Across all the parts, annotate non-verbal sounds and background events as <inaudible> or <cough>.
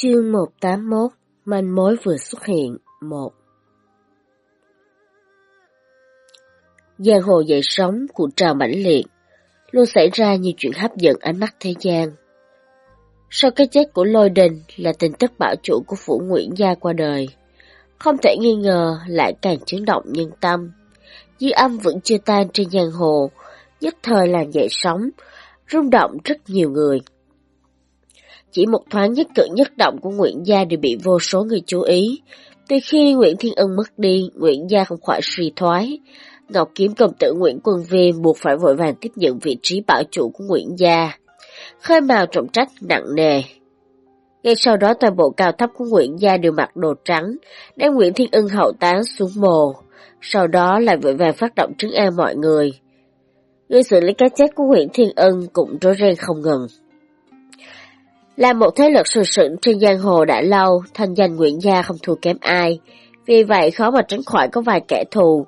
Chương 181 Manh mối vừa xuất hiện 1 Giang hồ dậy sóng, cuộn trào mãnh liệt, luôn xảy ra nhiều chuyện hấp dẫn ánh mắt thế gian. Sau cái chết của Lôi Đình là tin tức bảo chủ của phủ Nguyễn Gia qua đời. Không thể nghi ngờ lại càng chấn động nhân tâm. Dư âm vẫn chưa tan trên giang hồ, nhất thời làm dậy sóng, rung động rất nhiều người. Chỉ một thoáng nhất cử nhất động của Nguyễn Gia đều bị vô số người chú ý. Từ khi Nguyễn Thiên Ân mất đi, Nguyễn Gia không khỏi suy thoái. Ngọc Kiếm công tử Nguyễn Quân Viêm buộc phải vội vàng tiếp nhận vị trí bảo chủ của Nguyễn Gia. Khơi mào trọng trách nặng nề. Ngay sau đó toàn bộ cao thấp của Nguyễn Gia đều mặc đồ trắng, đem Nguyễn Thiên Ân hậu tán xuống mồ. Sau đó lại vội vàng phát động trứng an mọi người. Người xử lý cái chết của Nguyễn Thiên Ân cũng rối ren không ngừng. Là một thế lực sừng sững trên giang hồ đã lâu, thanh danh Nguyễn Gia không thua kém ai. Vì vậy khó mà tránh khỏi có vài kẻ thù.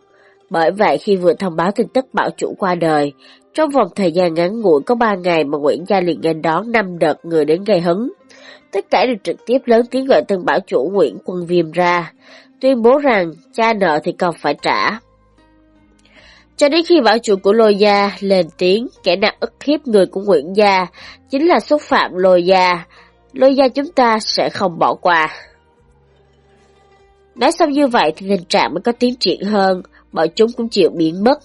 Bởi vậy khi vừa thông báo tin tức bảo chủ qua đời, trong vòng thời gian ngắn ngủi có 3 ngày mà Nguyễn Gia liền nghênh đón 5 đợt người đến gây hứng. Tất cả đều trực tiếp lớn tiếng gọi tân bảo chủ Nguyễn Quân Viêm ra, tuyên bố rằng cha nợ thì còn phải trả. Cho đến khi bảo chủ của Lôi Gia lên tiếng, kẻ nào ức hiếp người của Nguyễn Gia chính là xúc phạm Lôi Gia. Lôi Gia chúng ta sẽ không bỏ qua. Nói xong như vậy thì tình trạng mới có tiến triển hơn, bọn chúng cũng chịu biến mất.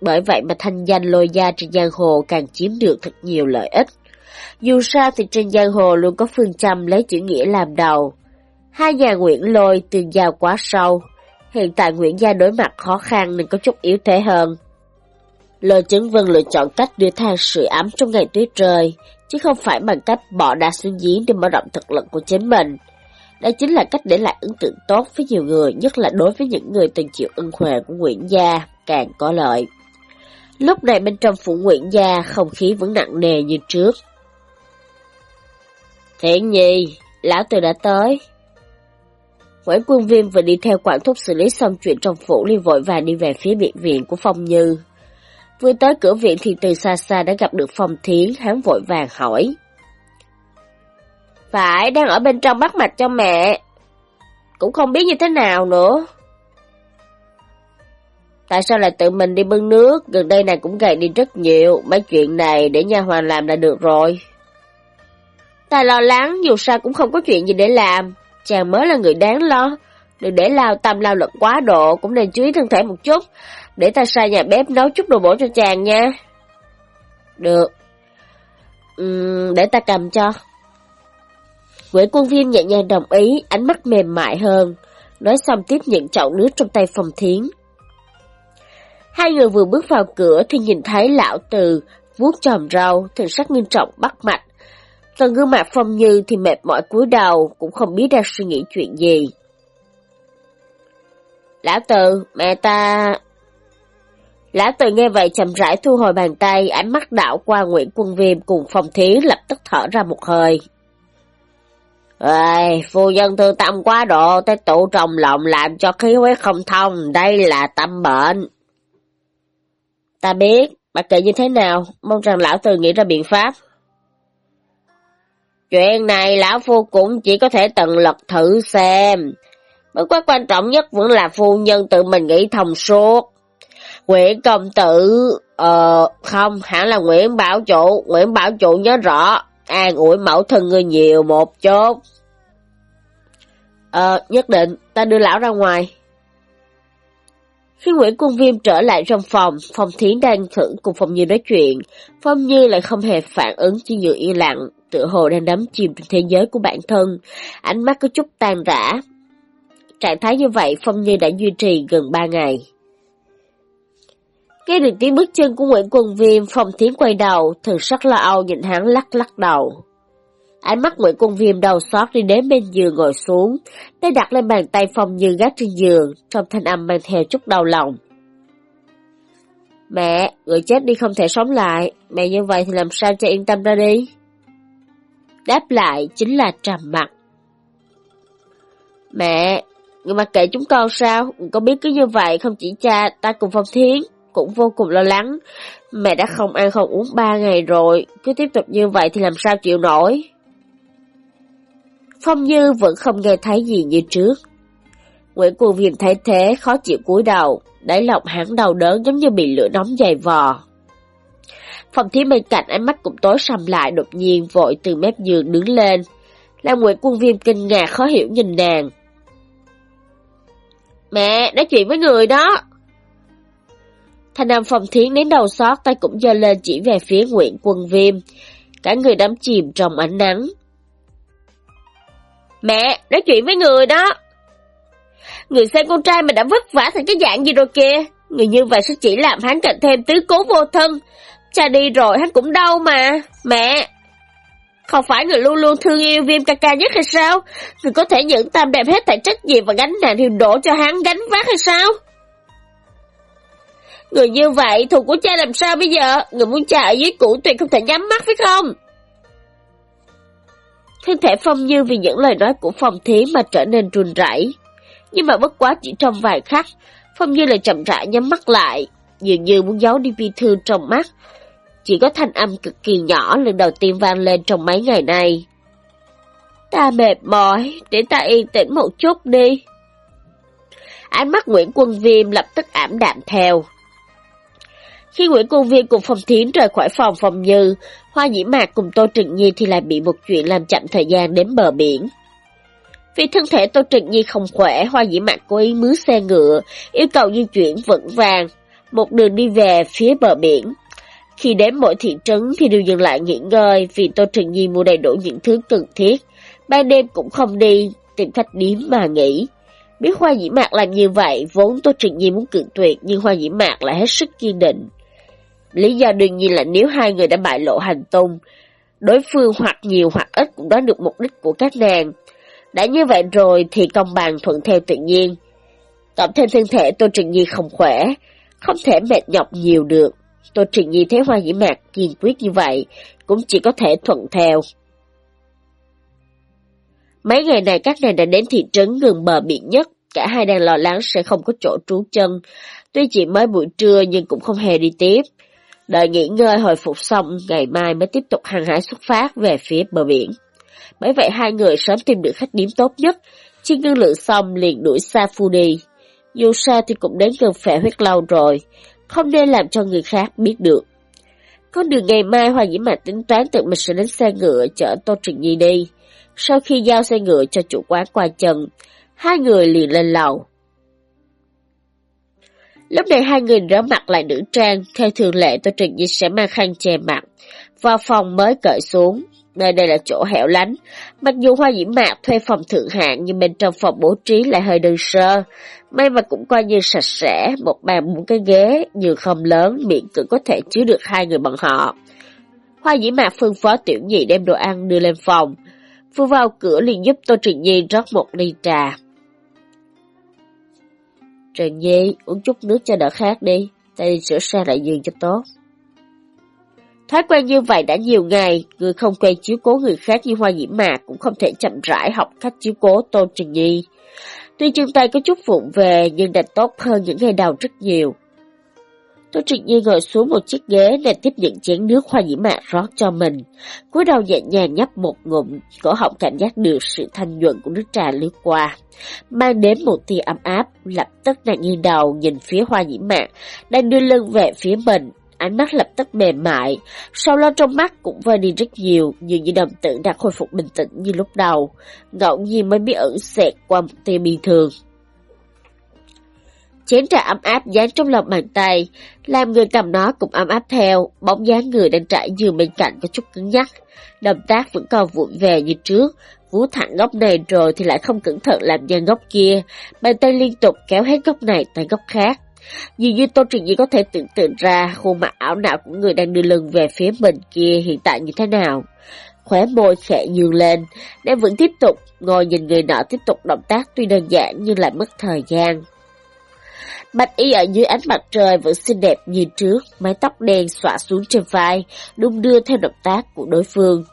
Bởi vậy mà thanh danh Lôi Gia trên giang hồ càng chiếm được thật nhiều lợi ích. Dù sao thì trên giang hồ luôn có phương châm lấy chữ nghĩa làm đầu. Hai nhà Nguyễn Lôi tương giao quá sâu, Hiện tại Nguyễn Gia đối mặt khó khăn nên có chút yếu thế hơn. Lôi chứng vân lựa chọn cách đưa thang sưởi ấm trong ngày tuyết rơi, chứ không phải bằng cách bỏ đa xuống giếng để mở rộng thực lực của chính mình. đây chính là cách để lại ấn tượng tốt với nhiều người, nhất là đối với những người từng chịu ân huệ của Nguyễn Gia, càng có lợi. Lúc này bên trong phủ Nguyễn Gia, không khí vẫn nặng nề như trước. Thiện nhi, lão tử đã tới. Nguyễn Quân Viêm vừa đi theo quản thúc xử lý xong chuyện trong phủ liền vội vàng đi về phía biệt viện của Phong Như. Vừa tới cửa viện thì từ xa xa đã gặp được Phong Thiến, hắn vội vàng hỏi. Phải, đang ở bên trong bắt mạch cho mẹ. Cũng không biết như thế nào nữa. Tại sao lại tự mình đi bưng nước, gần đây này cũng gầy đi rất nhiều, mấy chuyện này để nha hoàn làm là được rồi. Ta lo lắng, dù sao cũng không có chuyện gì để làm, chàng mới là người đáng lo. Đừng để lao tâm lao lực quá độ, cũng nên chú ý thân thể một chút. Để ta sai nhà bếp nấu chút đồ bổ cho chàng nha. Được. Uhm, để ta cầm cho. Nguyễn Quân Viêm nhẹ nhàng đồng ý, ánh mắt mềm mại hơn. Nói xong tiếp nhận chậu nước trong tay phòng thiến. Hai người vừa bước vào cửa thì nhìn thấy lão từ vuốt tròm rau, thần sắc nghiêm trọng bắt mạch, còn gương mặt Phong Như thì mệt mỏi cúi đầu, cũng không biết đang suy nghĩ chuyện gì. Lão Từ, mẹ ta... Lão Từ nghe vậy chậm rãi thu hồi bàn tay, ánh mắt đảo qua Nguyễn Quân Viêm cùng phòng thí lập tức thở ra một hơi. Ê, phu nhân thương tâm quá độ, tới tụ trong lòng làm cho khí huyết không thông, đây là tâm bệnh. Ta biết, mặc kệ như thế nào, mong rằng lão từ nghĩ ra biện pháp. Chuyện này lão phu cũng chỉ có thể tận lực thử xem. Bất quá quan trọng nhất vẫn là phu nhân tự mình nghĩ thông suốt. Nguyễn công tử... Ờ, không, hẳn là Nguyễn Bảo Chủ. Nguyễn Bảo Chủ nhớ rõ, an ủi mẫu thân người nhiều một chút. Ờ, nhất định, ta đưa lão ra ngoài. Khi Nguyễn Quân Viêm trở lại trong phòng, Phong Thiến đang thử cùng Phong Như nói chuyện. Phong Như lại không hề phản ứng chỉ như yên lặng, tựa hồ đang đắm chìm trong thế giới của bản thân, ánh mắt có chút tan rã. Trạng thái như vậy Phong Như đã duy trì gần 3 ngày. Nghe được tiếng bước chân của Nguyễn Quân Viêm, Phong Thiến quay đầu, thần sắc lo âu nhìn hắn lắc lắc đầu. Ánh mắt Nguyễn Quân Viêm đầu xót đi đến bên giường ngồi xuống, tay đặt lên bàn tay Phong Như gác trên giường, trong thanh âm mang theo chút đau lòng. Mẹ, người chết đi không thể sống lại, mẹ như vậy thì làm sao cho yên tâm ra đi? Đáp lại chính là trầm mặt. Mẹ, người mặc kệ chúng con sao? Có biết cứ như vậy không chỉ cha, ta cùng Phong Thiến cũng vô cùng lo lắng. Mẹ đã không ăn không uống ba ngày rồi, cứ tiếp tục như vậy thì làm sao chịu nổi? Phong Như vẫn không nghe thấy gì như trước. Nguyễn Quân Viêm thấy thế, khó chịu cúi đầu, đáy lòng hắn đau đớn giống như bị lửa nóng dày vò. Phòng thí bên cạnh ánh mắt cũng tối sầm lại đột nhiên vội từ mép giường đứng lên. Là Nguyễn Quân Viêm kinh ngạc khó hiểu nhìn nàng. Mẹ, nói chuyện với người đó. Thanh Nam phong thiến đến đầu xót tay cũng giơ lên chỉ về phía Nguyễn Quân Viêm. Cả người đắm chìm trong ánh nắng. Mẹ, nói chuyện với người đó. Người xem con trai mình đã vất vả thành cái dạng gì rồi kìa. Người như vậy sẽ chỉ làm hắn cạnh thêm tứ cố vô thân. Cha đi rồi hắn cũng đau mà. Mẹ! Không phải người luôn luôn thương yêu viêm ca ca nhất hay sao? Người có thể nhận tam đẹp hết tại trách nhiệm và gánh nặng thì đổ cho hắn gánh vác hay sao? Người như vậy, thù của cha làm sao bây giờ? Người muốn cha ở dưới cũ tuyệt không thể nhắm mắt phải không? Thân thể Phong Như vì những lời nói của Phong Thí mà trở nên run rẩy. Nhưng mà bất quá chỉ trong vài khắc, Phong Như lại chậm rãi nhắm mắt lại, dường như muốn giấu đi bi thương trong mắt. Chỉ có thanh âm cực kỳ nhỏ lần đầu tiên vang lên trong mấy ngày nay. Ta mệt mỏi, để ta yên tĩnh một chút đi. Ánh mắt Nguyễn Quân Viêm lập tức ảm đạm theo. Khi Nguyễn Cung Viên cùng Phong Thiến rời khỏi phòng Phong Như, Hoa Nhĩ Mạc cùng Tô Trừng Nhi thì lại bị một chuyện làm chậm thời gian đến bờ biển. Vì thân thể Tô Trừng Nhi không khỏe, Hoa Nhĩ Mạc cố ý mướn xe ngựa, yêu cầu di chuyển vững vàng, một đường đi về phía bờ biển. Khi đến mỗi thị trấn thì đều dừng lại nghỉ ngơi vì Tô Trừng Nhi mua đầy đủ những thứ cần thiết. Ban đêm cũng không đi, tìm khách điếm mà nghỉ. Biết Hoa Nhĩ Mạc làm như vậy, vốn Tô Trừng Nhi muốn cự tuyệt nhưng Hoa Nhĩ Mạc lại hết sức kiên định. Lý do đương nhiên là nếu hai người đã bại lộ hành tung, đối phương hoặc nhiều hoặc ít cũng đoán được mục đích của các nàng. Đã như vậy rồi thì công bằng thuận theo tự nhiên. Cộng thêm thân thể Tô trình Nhi không khỏe, không thể mệt nhọc nhiều được. Tô trình Nhi thấy Hoa Dĩ Mạc kiên quyết như vậy, cũng chỉ có thể thuận theo. Mấy ngày này các nàng đã đến thị trấn gần bờ biển nhất, cả hai đang lo lắng sẽ không có chỗ trú chân. Tuy chỉ mới buổi trưa nhưng cũng không hề đi tiếp. Đợi nghỉ ngơi hồi phục xong, ngày mai mới tiếp tục hàng hải xuất phát về phía bờ biển. Bởi vậy hai người sớm tìm được khách điểm tốt nhất, chi ngư lượng xong liền đuổi xa phu đi. Dù sao thì cũng đến gần phẻ huyết lâu rồi, không nên làm cho người khác biết được. Con đường ngày mai Hoàng Diễm Mạch tính toán tự mình sẽ đến xe ngựa chở Tô Trình Nhi đi. Sau khi giao xe ngựa cho chủ quán qua chân, hai người liền lên lầu. Lúc này hai người rửa mặt lại nữ trang, theo thường lệ Tô Trình Nhi sẽ mang khăn che mặt. Vào phòng mới cởi xuống, nơi đây là chỗ hẻo lánh. Mặc dù Hoa Diễm Mạc thuê phòng thượng hạng nhưng bên trong phòng bố trí lại hơi đơn sơ. May mà cũng coi như sạch sẽ, một bàn bốn cái ghế, giường không lớn, miệng cứ có thể chứa được hai người bọn họ. Hoa Diễm Mạc phân phó tiểu nhị đem đồ ăn đưa lên phòng. Vừa vào cửa liền giúp Tô truyền Nhi rót một ly trà. Trần Nhi, uống chút nước cho đỡ khác đi, ta đi sửa sang lại giường cho tốt. Thói quen như vậy đã nhiều ngày, người không quen chiếu cố người khác như Hoa Diễm Mạc cũng không thể chậm rãi học cách chiếu cố Tôn Trần Nhi. Tuy chân tay có chút vụn về nhưng đã tốt hơn những ngày đầu rất nhiều. Tô Trịnh Nhi ngồi xuống một chiếc ghế để tiếp nhận chén nước hoa nhĩ mạ rót cho mình. cúi đầu nhẹ nhàng nhấp một ngụm, cổ họng cảm giác được sự thanh nhuận của nước trà lướt qua. Mang đến một tia ấm áp, lập tức nàng nghiêng đầu nhìn phía hoa nhĩ mạ, đang đưa lưng về phía mình, ánh mắt lập tức mềm mại, sau lo trong mắt cũng vơi đi rất nhiều, dường như đồng tử đã khôi phục bình tĩnh như lúc đầu, ngẫu nhiên mới biết ẩn xẹt qua một tia bình thường. Chén trà ấm áp dán trong lòng bàn tay, làm người cầm nó cũng ấm áp theo, bóng dáng người đang trải giường bên cạnh có chút cứng nhắc. Động tác vẫn còn vụn về như trước, vú thẳng góc này rồi thì lại không cẩn thận làm gian góc kia, bàn tay liên tục kéo hết góc này tới góc khác. Dường như Tô Trình Nhi có thể tưởng tượng ra khuôn mặt ảo não của người đang đưa lưng về phía mình kia hiện tại như thế nào. Khóe môi khẽ nhường lên, đang vẫn tiếp tục ngồi nhìn người nọ tiếp tục động tác tuy đơn giản nhưng lại mất thời gian. Bạch y ở dưới ánh mặt trời vẫn xinh đẹp như trước, mái tóc đen xõa xuống trên vai, đung đưa theo động tác của đối phương.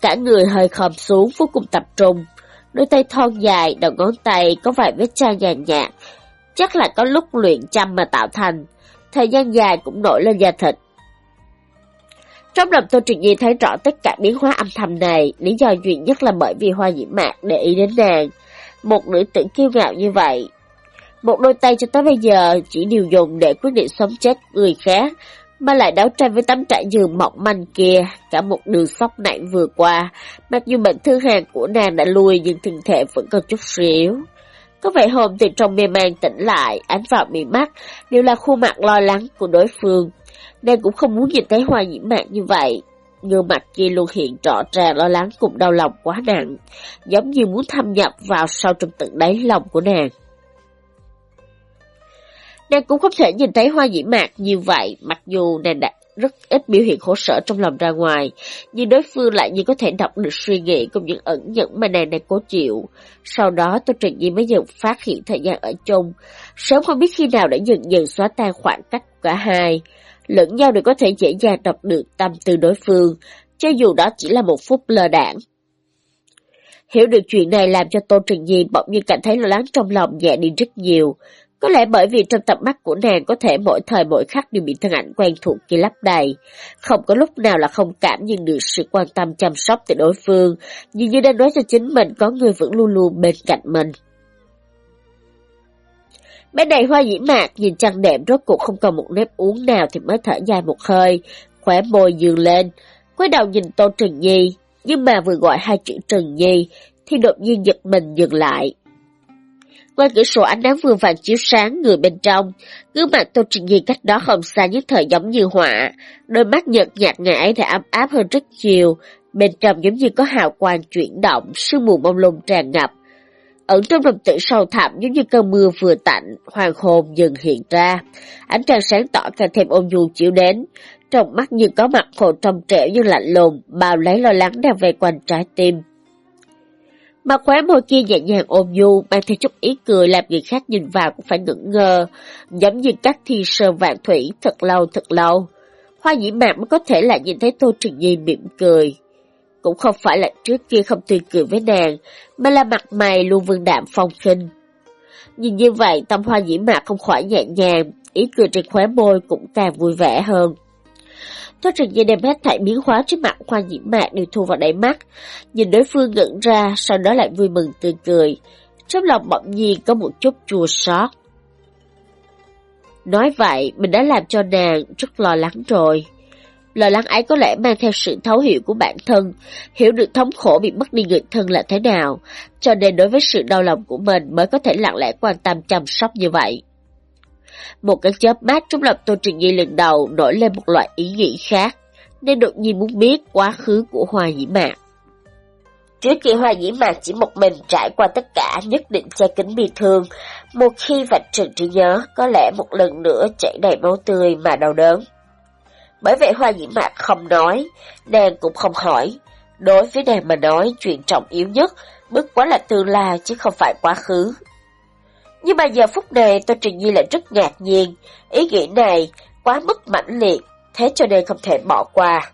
Cả người hơi khom xuống vô cùng tập trung. Đôi tay thon dài, đầu ngón tay có vài vết chai nhàn nhạt, chắc là có lúc luyện chăm mà tạo thành, thời gian dài cũng nổi lên da thịt. Trong lòng Tô Trịnh Nhi thấy rõ tất cả biến hóa âm thầm này, lý do duy nhất là bởi vì hoa nhiễm mạc để ý đến nàng. Một nữ tử kiêu ngạo như vậy. Một đôi tay cho tới bây giờ chỉ điều dùng để quyết định sống chết người khác, mà lại đấu tranh với tấm trại giường mỏng manh kia, cả một đường sóc nảy vừa qua, mặc dù bệnh thương hàn của nàng đã lui nhưng thân thể vẫn còn chút xíu. Có vẻ hôm từ trong mê man tỉnh lại, ánh vào mi mắt, đều là khuôn mặt lo lắng của đối phương. Nàng cũng không muốn nhìn thấy hoa nhiễm mạng như vậy. Gương mặt kia luôn hiện rõ ràng lo lắng cùng đau lòng quá nặng, giống như muốn thâm nhập vào sâu trong tận đáy lòng của nàng. Nàng cũng không thể nhìn thấy hoa dĩ mạc như vậy, mặc dù nàng đã rất ít biểu hiện khổ sở trong lòng ra ngoài, nhưng đối phương lại như có thể đọc được suy nghĩ cùng những ẩn nhẫn mà nàng đang cố chịu. Sau đó Tô Trịnh Nhi mới dần phát hiện thời gian ở chung, sớm không biết khi nào đã dần dần xóa tan khoảng cách cả hai. Lẫn nhau đều có thể dễ dàng đọc được tâm tư đối phương, cho dù đó chỉ là một phút lơ đảng. Hiểu được chuyện này làm cho Tô Trịnh Nhi bỗng nhiên cảm thấy lo lắng trong lòng nhẹ đi rất nhiều. Có lẽ bởi vì trong tầm mắt của nàng có thể mỗi thời mỗi khắc đều bị thân ảnh quen thuộc kia lấp đầy. Không có lúc nào là không cảm nhận được sự quan tâm chăm sóc từ đối phương, nhưng như đang nói cho chính mình có người vẫn luôn luôn bên cạnh mình. Bên này hoa dĩ mạc nhìn trăng đệm rốt cuộc không còn một nếp uống nào thì mới thở dài một hơi, khỏe môi dường lên, quay đầu nhìn Tô Trừng Nhi, nhưng mà vừa gọi hai chữ Trừng Nhi thì đột nhiên giật mình dừng lại. Qua cửa sổ ánh nắng vừa vàng chiếu sáng người bên trong, gương mặt Tô Trịnh Nhi cách đó không xa nhất thời giống như họa, đôi mắt nhợt nhạt ngày ấy đã ấm áp hơn rất nhiều, bên trong giống như có hào quang chuyển động, sương mù mông lung tràn ngập. Ẩn trong đồng tử sâu thẳm giống như cơn mưa vừa tạnh, hoàng hồn dần hiện ra. Ánh trăng sáng tỏ càng thêm ôn nhu chiếu đến, trong mắt như có mặt khổ trong trẻo như lạnh lùng, bao lấy lo lắng đang về quanh trái tim. Mà khóe môi kia nhẹ nhàng ôm nhu, mang theo chút ý cười làm người khác nhìn vào cũng phải ngẩn ngơ, giống như các thi sơ vạn thủy thật lâu thật lâu. Hoa dĩ mạc mới có thể lại nhìn thấy Tô Trừng Nhi mỉm cười. Cũng không phải là trước kia không tươi cười với nàng, mà là mặt mày luôn vương đạm phong khinh. Nhìn như vậy, tâm hoa dĩ mạc không khỏi nhẹ nhàng, ý cười trên khóe môi cũng càng vui vẻ hơn. Tô Trừng Nhi đem hết thảy biến hóa trên mặt khoa nhiễm mạc đều thu vào đáy mắt. Nhìn đối phương ngẩn ra, sau đó lại vui mừng tươi cười. Trong lòng bỗng nhiên có một chút chua xót. Nói vậy, mình đã làm cho nàng rất lo lắng rồi. Lo lắng ấy có lẽ mang theo sự thấu hiểu của bản thân, hiểu được thống khổ bị mất đi người thân là thế nào, cho nên đối với sự đau lòng của mình mới có thể lặng lẽ quan tâm chăm sóc như vậy. Một cái chớp mắt trong lòng Tô Trình Nhi lần đầu nổi lên một loại ý nghĩ khác, nên đột nhiên muốn biết quá khứ của Hoa Dĩ Mạc. Trước kia Hoa Dĩ Mạc chỉ một mình trải qua tất cả nhất định che kính bị thương, một khi vạch trần trí nhớ có lẽ một lần nữa chảy đầy máu tươi mà đau đớn. Bởi vậy Hoa Dĩ Mạc không nói, nàng cũng không hỏi. Đối với nàng mà nói chuyện trọng yếu nhất, bước quá là tương lai chứ không phải quá khứ. Nhưng mà giờ phút này tôi Trình Nhi lại rất ngạc nhiên, ý nghĩ này quá mức mãnh liệt, thế cho nên không thể bỏ qua.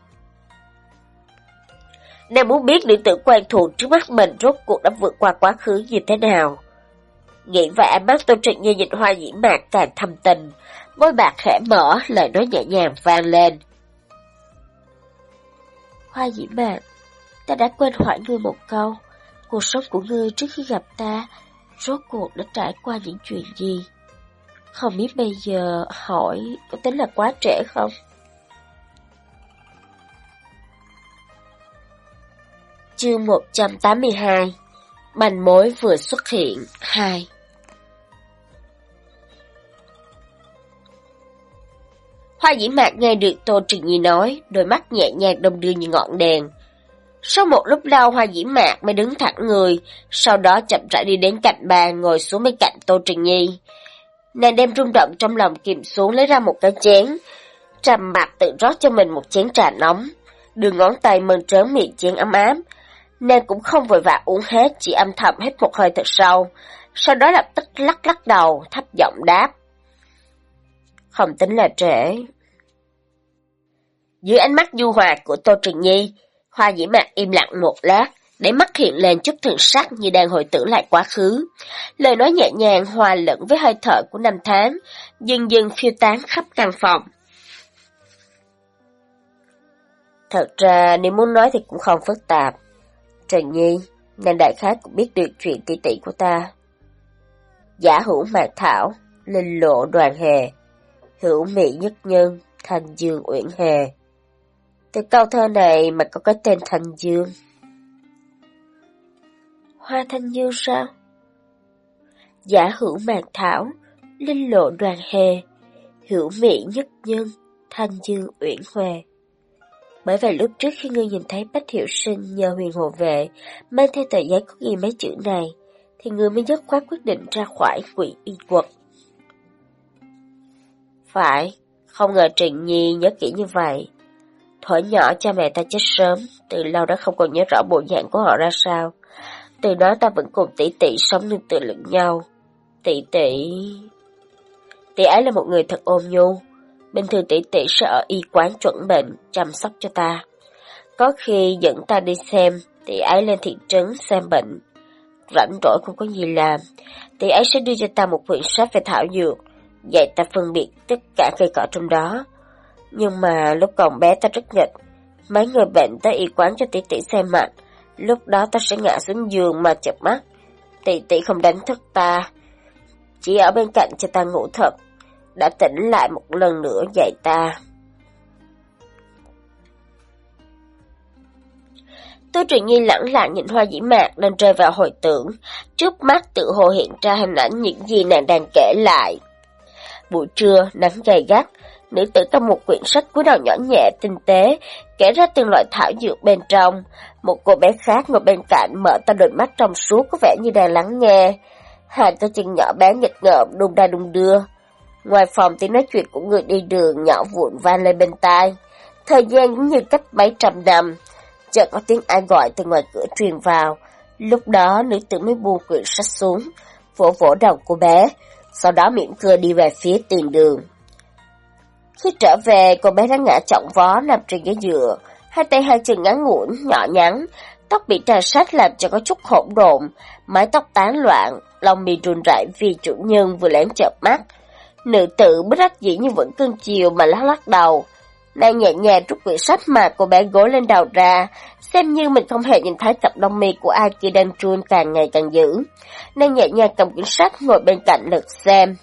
Nàng muốn biết nữ tử quen thuộc trước mắt mình rốt cuộc đã vượt qua quá khứ như thế nào. Nghĩ vậy ánh mắt Tô Trịnh Nhi nhìn hoa dĩ mạc càng thâm tình, môi bạc khẽ mở, lời nói nhẹ nhàng vang lên. Hoa dĩ mạc, ta đã quên hỏi ngươi một câu, cuộc sống của ngươi trước khi gặp ta rốt cuộc đã trải qua những chuyện gì. Không biết bây giờ hỏi có tính là quá trễ không? Chương 182 Manh mối vừa xuất hiện 2 Hoa dĩ mạc nghe được Tô Trình Nhi nói, đôi mắt nhẹ nhàng đông đưa như ngọn đèn, sau một lúc lâu Hoa Dĩ Mạc mới đứng thẳng người, sau đó chậm rãi đi đến cạnh bàn ngồi xuống bên cạnh Tô Trình Nhi. Nàng đem rung động trong lòng kìm xuống lấy ra một cái chén, trầm mặt tự rót cho mình một chén trà nóng, đường ngón tay mơn trớn miệng chén ấm áp. Nàng cũng không vội vã uống hết, chỉ âm thầm hết một hơi thật sâu, sau đó lập tức lắc lắc đầu, thấp giọng đáp. Không tính là trễ. Dưới ánh mắt du hòa của Tô Trình Nhi, Hoa dĩ mạc im lặng một lát, để mắt hiện lên chút thần sắc như đang hồi tưởng lại quá khứ. Lời nói nhẹ nhàng hòa lẫn với hơi thở của năm tháng, dần dần phiêu tán khắp căn phòng. Thật ra nếu muốn nói thì cũng không phức tạp. Trần Nhi, nàng đại khái cũng biết được chuyện tỷ tỷ của ta. Giả hữu mạc thảo, linh lộ đoàn hề, hữu mỹ nhất nhân, thành dương uyển hề. Từ câu thơ này mà có cái tên thanh dương. Hoa thanh dương sao? Giả hữu mạc thảo, linh lộ đoàn hề, hữu mỹ nhất nhân, thanh dương uyển huệ. Bởi vậy lúc trước khi ngươi nhìn thấy Bách Hiệu Sinh nhờ huyền hộ vệ mang theo tờ giấy có ghi mấy chữ này, thì ngươi mới dứt khoát quyết định ra khỏi quỷ y quật. Phải, không ngờ Trịnh Nhi nhớ kỹ như vậy. Thuở nhỏ cha mẹ ta chết sớm, từ lâu đã không còn nhớ rõ bộ dạng của họ ra sao. Từ đó ta vẫn cùng tỷ tỷ sống nương tựa lẫn nhau. Tỷ tỷ... Tỷ ấy là một người thật ôn nhu, Bình thường tỷ tỷ sẽ ở y quán chuẩn bệnh, chăm sóc cho ta. Có khi dẫn ta đi xem, tỷ ấy lên thị trấn xem bệnh. Rảnh rỗi không có gì làm, tỷ ấy sẽ đưa cho ta một quyển sách về thảo dược, dạy ta phân biệt tất cả cây cỏ trong đó. Nhưng mà lúc còn bé ta rất nghịch, mấy người bệnh tới y quán cho tỷ tỷ xem mặt, lúc đó ta sẽ ngã xuống giường mà chập mắt. Tỷ tỷ không đánh thức ta, chỉ ở bên cạnh cho ta ngủ thật đã tỉnh lại một lần nữa dạy ta. Tôi truyền nhi lẳng lặng nhìn hoa dĩ mạc nên rơi vào hồi tưởng, trước mắt tự hồ hiện ra hình ảnh những gì nàng đang kể lại. Buổi trưa, nắng gay gắt, nữ tử cầm một quyển sách cúi đầu nhỏ nhẹ tinh tế, kể ra từng loại thảo dược bên trong. Một cô bé khác ngồi bên cạnh mở to đôi mắt trong suốt có vẻ như đang lắng nghe. Hai tay chân nhỏ bé nghịch ngợm đung đa đung đưa. Ngoài phòng tiếng nói chuyện của người đi đường nhỏ vụn vang lên bên tai. Thời gian giống như cách mấy trăm năm. Chợt có tiếng ai gọi từ ngoài cửa truyền vào. Lúc đó nữ tử mới buông quyển sách xuống, vỗ vỗ đầu cô bé, sau đó mỉm cười đi về phía tiền đường. Khi trở về, cô bé đã ngã trọng vó nằm trên ghế dựa, hai tay hai chân ngắn ngủn, nhỏ nhắn, tóc bị trà sát làm cho có chút hỗn độn, mái tóc tán loạn, lòng mì run rẩy vì chủ nhân vừa lén chợp mắt, Nữ tử bất đắc dĩ như vẫn cưng chiều mà lắc lắc đầu. Nàng nhẹ nhàng rút quyển sách mà cô bé gối lên đầu ra, xem như mình không hề nhìn thấy cặp lông mi của ai kia đang trun càng ngày càng dữ. Nàng nhẹ nhàng cầm quyển sách ngồi bên cạnh lật xem.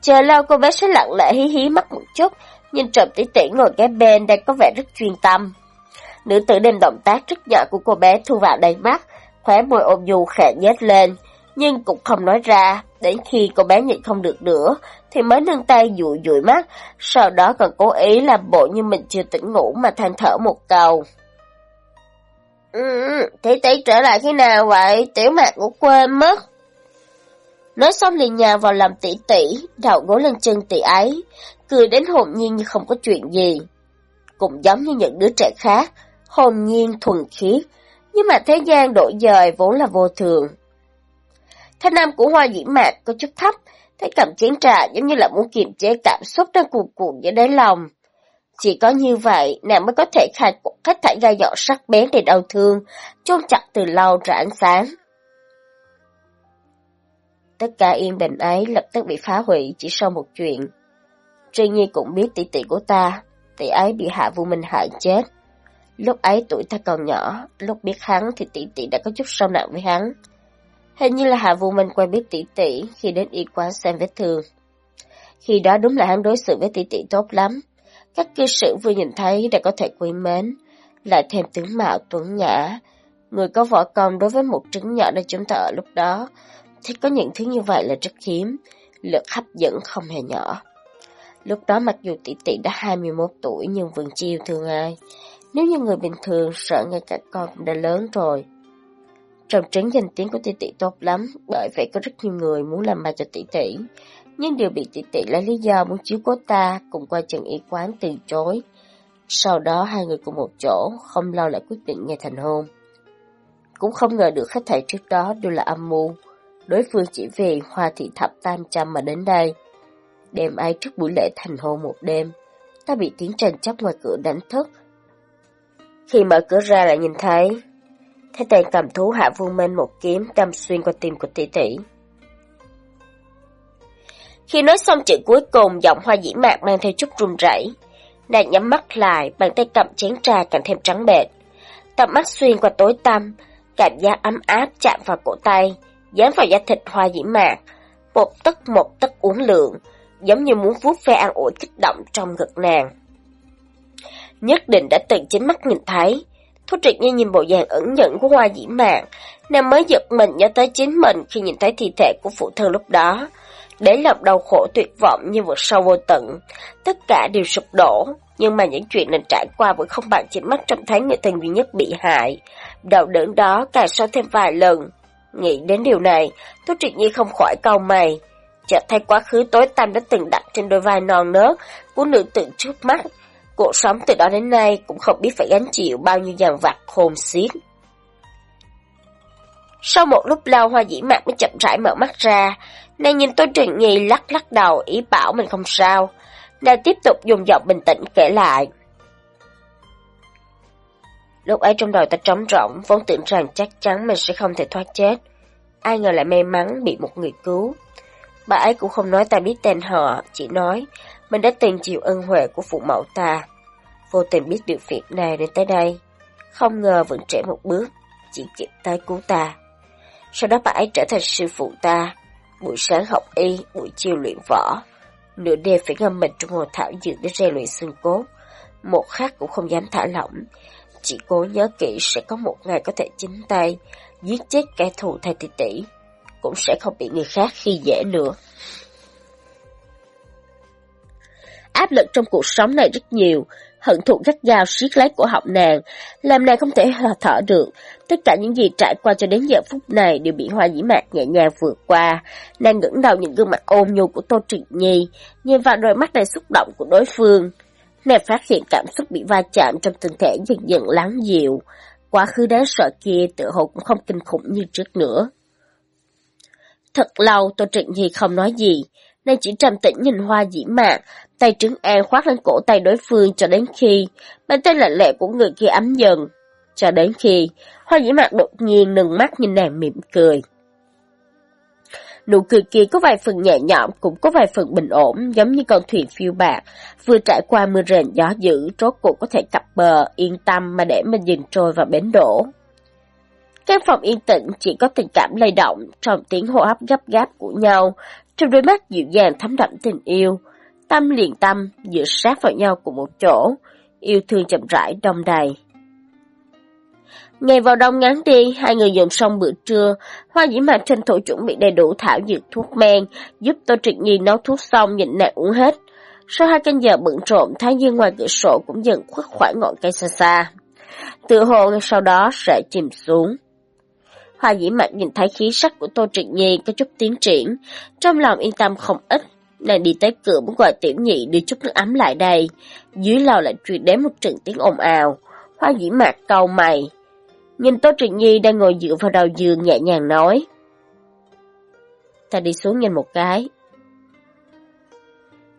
Chờ lâu cô bé sẽ lặng lẽ hí hí mắt một chút, nhìn trộm tỷ tỷ ngồi kế bên đang có vẻ rất chuyên tâm. Nữ tử đem động tác rất nhỏ của cô bé thu vào đầy mắt, khóe môi ôm dù khẽ nhếch lên, nhưng cũng không nói ra, đến khi cô bé nhịn không được nữa, thì mới nâng tay dụi dụi mắt, sau đó còn cố ý làm bộ như mình chưa tỉnh ngủ mà than thở một câu. Ừ, tỷ tỷ trở lại khi nào vậy? Tiểu mạc của quên mất. Nói xong liền nhào vào làm tỷ tỷ, đầu gối lên chân tỷ ấy, cười đến hồn nhiên như không có chuyện gì. Cũng giống như những đứa trẻ khác, hồn nhiên thuần khiết, nhưng mà thế gian đổi dời vốn là vô thường. Thanh nam của hoa dĩ mạc có chút thấp, thấy cầm chén trà giống như là muốn kiềm chế cảm xúc đang cuồn cuộn dưới đáy lòng. Chỉ có như vậy, nàng mới có thể khai cuộc cách thải gai nhọn sắc bén để đau thương, chôn chặt từ lâu ra ánh sáng. Tất cả yên bình ấy lập tức bị phá hủy chỉ sau một chuyện. Tri Nhi cũng biết tỷ tỷ của ta, tỷ ấy bị Hạ Vu Minh hại chết. Lúc ấy tuổi ta còn nhỏ, lúc biết hắn thì tỷ tỷ đã có chút sâu nặng với hắn. Hình như là Hạ Vũ Minh quen biết tỷ tỷ khi đến y quán xem vết thương. Khi đó đúng là hắn đối xử với tỷ tỷ tốt lắm. Các cư sĩ vừa nhìn thấy đã có thể quý mến, lại thêm tướng mạo tuấn nhã. Người có võ công đối với một trứng nhỏ nơi chúng ta ở lúc đó, thì có những thứ như vậy là rất hiếm, lực hấp dẫn không hề nhỏ. Lúc đó mặc dù tỷ tỷ đã 21 tuổi nhưng vẫn chưa yêu thương ai. Nếu như người bình thường sợ ngay cả con cũng đã lớn rồi, trong trấn danh tiếng của tỷ tỷ tốt lắm, bởi vậy có rất nhiều người muốn làm bài cho tỷ tỷ. Nhưng đều bị tỷ tỷ lấy lý do muốn chiếu cố ta cùng qua trận y quán từ chối. Sau đó hai người cùng một chỗ, không lâu lại quyết định nghe thành hôn. Cũng không ngờ được khách thầy trước đó đều là âm mưu. Đối phương chỉ vì hoa thị thập tam trăm mà đến đây. Đêm ấy trước buổi lễ thành hôn một đêm, ta bị tiếng tranh chấp ngoài cửa đánh thức. Khi mở cửa ra lại nhìn thấy thấy tay cầm thú hạ vương minh một kiếm đâm xuyên qua tim của tỷ tỷ. Khi nói xong chữ cuối cùng, giọng hoa dĩ mạc mang theo chút run rẩy. Nàng nhắm mắt lại, bàn tay cầm chén trà càng thêm trắng bệch. Tầm mắt xuyên qua tối tăm, cảm giác ấm áp chạm vào cổ tay, dán vào da thịt hoa diễm mạc, một tấc một tấc uống lượng giống như muốn vuốt ve an ủi kích động trong ngực nàng. Nhất định đã từng chính mắt nhìn thấy, Thu Triệt Nhi nhìn bộ dạng ẩn nhẫn của hoa dĩ mạc, nàng mới giật mình nhớ tới chính mình khi nhìn thấy thi thể của phụ thân lúc đó. Để lòng đau khổ tuyệt vọng như vượt sâu vô tận, tất cả đều sụp đổ, nhưng mà những chuyện mình trải qua vẫn không bằng chính mắt trong thấy người thân duy nhất bị hại. Đau đớn đó càng sâu thêm vài lần. Nghĩ đến điều này, Tô Trịnh Nhi không khỏi cau mày. Chợt thay quá khứ tối tăm đã từng đặt trên đôi vai non nớt của nữ tử trước mắt. Cuộc sống từ đó đến nay cũng không biết phải gánh chịu bao nhiêu dằn vặt khôn xiết. Sau một lúc lâu hoa dĩ mạc mới chậm rãi mở mắt ra, nàng nhìn Tô Trịnh Nhi lắc lắc đầu ý bảo mình không sao. Nàng tiếp tục dùng giọng bình tĩnh kể lại. Lúc ấy trong đầu ta trống rỗng, vốn tưởng rằng chắc chắn mình sẽ không thể thoát chết. Ai ngờ lại may mắn bị một người cứu. Bà ấy cũng không nói ta biết tên họ, chỉ nói mình đã từng chịu ân huệ của phụ mẫu ta. Vô tình biết được việc này đến tới đây. Không ngờ vẫn trễ một bước, chỉ kịp tới cứu ta. Sau đó bà ấy trở thành sư phụ ta. Buổi sáng học y, buổi chiều luyện võ. Nửa đêm phải ngâm mình trong hồ thảo dược để rèn luyện xương cốt. Một khắc cũng không dám thả lỏng. Chỉ cố nhớ kỹ sẽ có một ngày có thể chính tay, giết chết kẻ thù thay tỷ tỷ. Cũng sẽ không bị người khác khi dễ nữa. Áp lực trong cuộc sống này rất nhiều, hận thụ gắt gao siết lấy của họng nàng, làm nàng không thể thở được. Tất cả những gì trải qua cho đến giờ phút này đều bị hoa dĩ mạc nhẹ nhàng vượt qua. Nàng ngẩng đầu những gương mặt ôm nhu của Tô Trịnh Nhi, nhìn vào đôi mắt đầy xúc động của đối phương. Nàng phát hiện cảm xúc bị va chạm trong thân thể dần dần lắng dịu. Quá khứ đáng sợ kia tự hồ cũng không kinh khủng như trước nữa. Thật lâu Tô Trịnh Nhi không nói gì, nàng chỉ trầm tĩnh nhìn hoa dĩ mạc, tay trứng an khoác lên cổ tay đối phương cho đến khi bàn tay lạnh lẽ của người kia ấm dần. Cho đến khi hoa dĩ mạc đột nhiên nâng mắt nhìn nàng mỉm cười. Nụ cười kia có vài phần nhẹ nhõm, cũng có vài phần bình ổn, giống như con thuyền phiêu bạc, vừa trải qua mưa rền gió dữ, rốt cuộc có thể cập bờ, yên tâm mà để mình dừng trôi vào bến đổ. Căn phòng yên tĩnh chỉ có tình cảm lay động trong tiếng hô hấp gấp gáp của nhau, trong đôi mắt dịu dàng thấm đậm tình yêu. Tâm liền tâm, giữa sát vào nhau cùng một chỗ, yêu thương chậm rãi đông đầy. Ngày vào đông ngắn đi, hai người dùng xong bữa trưa, hoa dĩ mạc tranh thủ chuẩn bị đầy đủ thảo dược thuốc men, giúp Tô Triệt Nhi nấu thuốc xong nhịn nạn uống hết. Sau hai canh giờ bận rộn, thái dương ngoài cửa sổ cũng dần khuất khỏi ngọn cây xa xa. Tự hồ ngay sau đó sẽ chìm xuống. Hoa dĩ mạc nhìn thấy khí sắc của Tô Triệt Nhi có chút tiến triển, trong lòng yên tâm không ít. Nàng đi tới cửa muốn gọi tiểu nhị đưa chút nước ấm lại đây. Dưới lầu lại truyền đến một trận tiếng ồn ào. Hoa dĩ mạc cầu mày, Nhìn Tô Trịnh Nhi đang ngồi dựa vào đầu giường nhẹ nhàng nói. Ta đi xuống nhìn một cái.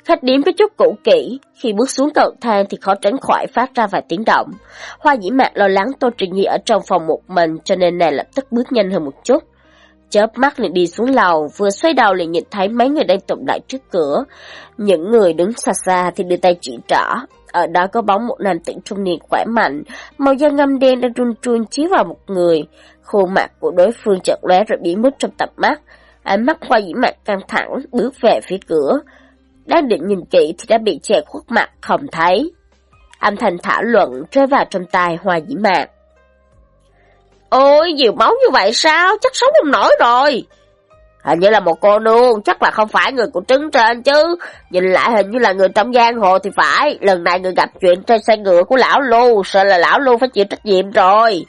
Khách điếm có chút cũ kỹ, khi bước xuống cầu thang thì khó tránh khỏi phát ra vài tiếng động. Hoa dĩ mạc lo lắng Tô Trịnh Nhi ở trong phòng một mình cho nên nàng lập tức bước nhanh hơn một chút. Chớp mắt liền đi xuống lầu, vừa xoay đầu liền nhìn thấy mấy người đang tụng lại trước cửa. Những người đứng xa xa thì đưa tay chỉ trỏ, Ờ, ở đó có bóng một nam tử trung niên khỏe mạnh, màu da ngâm đen đang run run chiếu vào một người. Khuôn mặt của đối phương chợt lóe rồi biến mất trong tầm mắt. Ánh mắt qua dĩ mặt căng thẳng, bước về phía cửa. Đang định nhìn kỹ thì đã bị che khuất mặt, không thấy. Âm thanh thảo luận rơi vào trong tai hoa dĩ mạc. Ôi, nhiều máu như vậy sao? Chắc sống không nổi rồi. Hình như là một cô nương, chắc là không phải người của trứng trên chứ. Nhìn lại hình như là người trong giang hồ thì phải. Lần này người gặp chuyện trên xe ngựa của lão Lu, sợ là lão Lu phải chịu trách nhiệm rồi.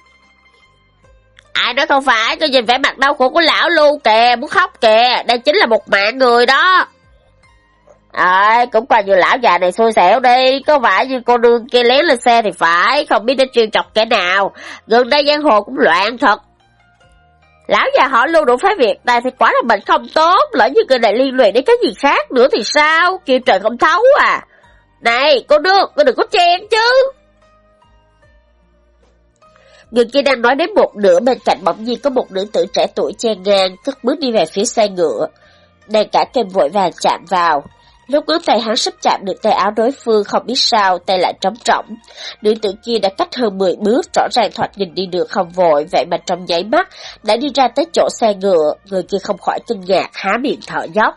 Ai nói không phải, tôi nhìn vẻ mặt đau khổ của lão Lu kìa, muốn khóc kìa, đây chính là một mạng người đó. À, cũng coi như lão già này xui xẻo đi, có phải như cô nương kia lén lên xe thì phải, không biết đến trêu chọc kẻ nào. Gần đây giang hồ cũng loạn thật, Lão già họ lưu đủ phái việc này thì quả là bệnh không tốt, lỡ như người này liên lụy đến cái gì khác nữa thì sao, kêu trời không thấu à. Này, cô đương, cô đừng có chen chứ. Người kia đang nói đến một nửa bên cạnh bỗng nhiên có một nữ tử trẻ tuổi chen ngang, cất bước đi về phía xe ngựa. Nàng cả kênh vội vàng chạm vào. Lúc ngón tay hắn sắp chạm được tay áo đối phương không biết sao, tay lại trống trọng. Nữ tử kia đã cách hơn 10 bước, rõ ràng thoạt nhìn đi được không vội, vậy mà trong giấy mắt, đã đi ra tới chỗ xe ngựa, người kia không khỏi kinh ngạc, há miệng thở dốc.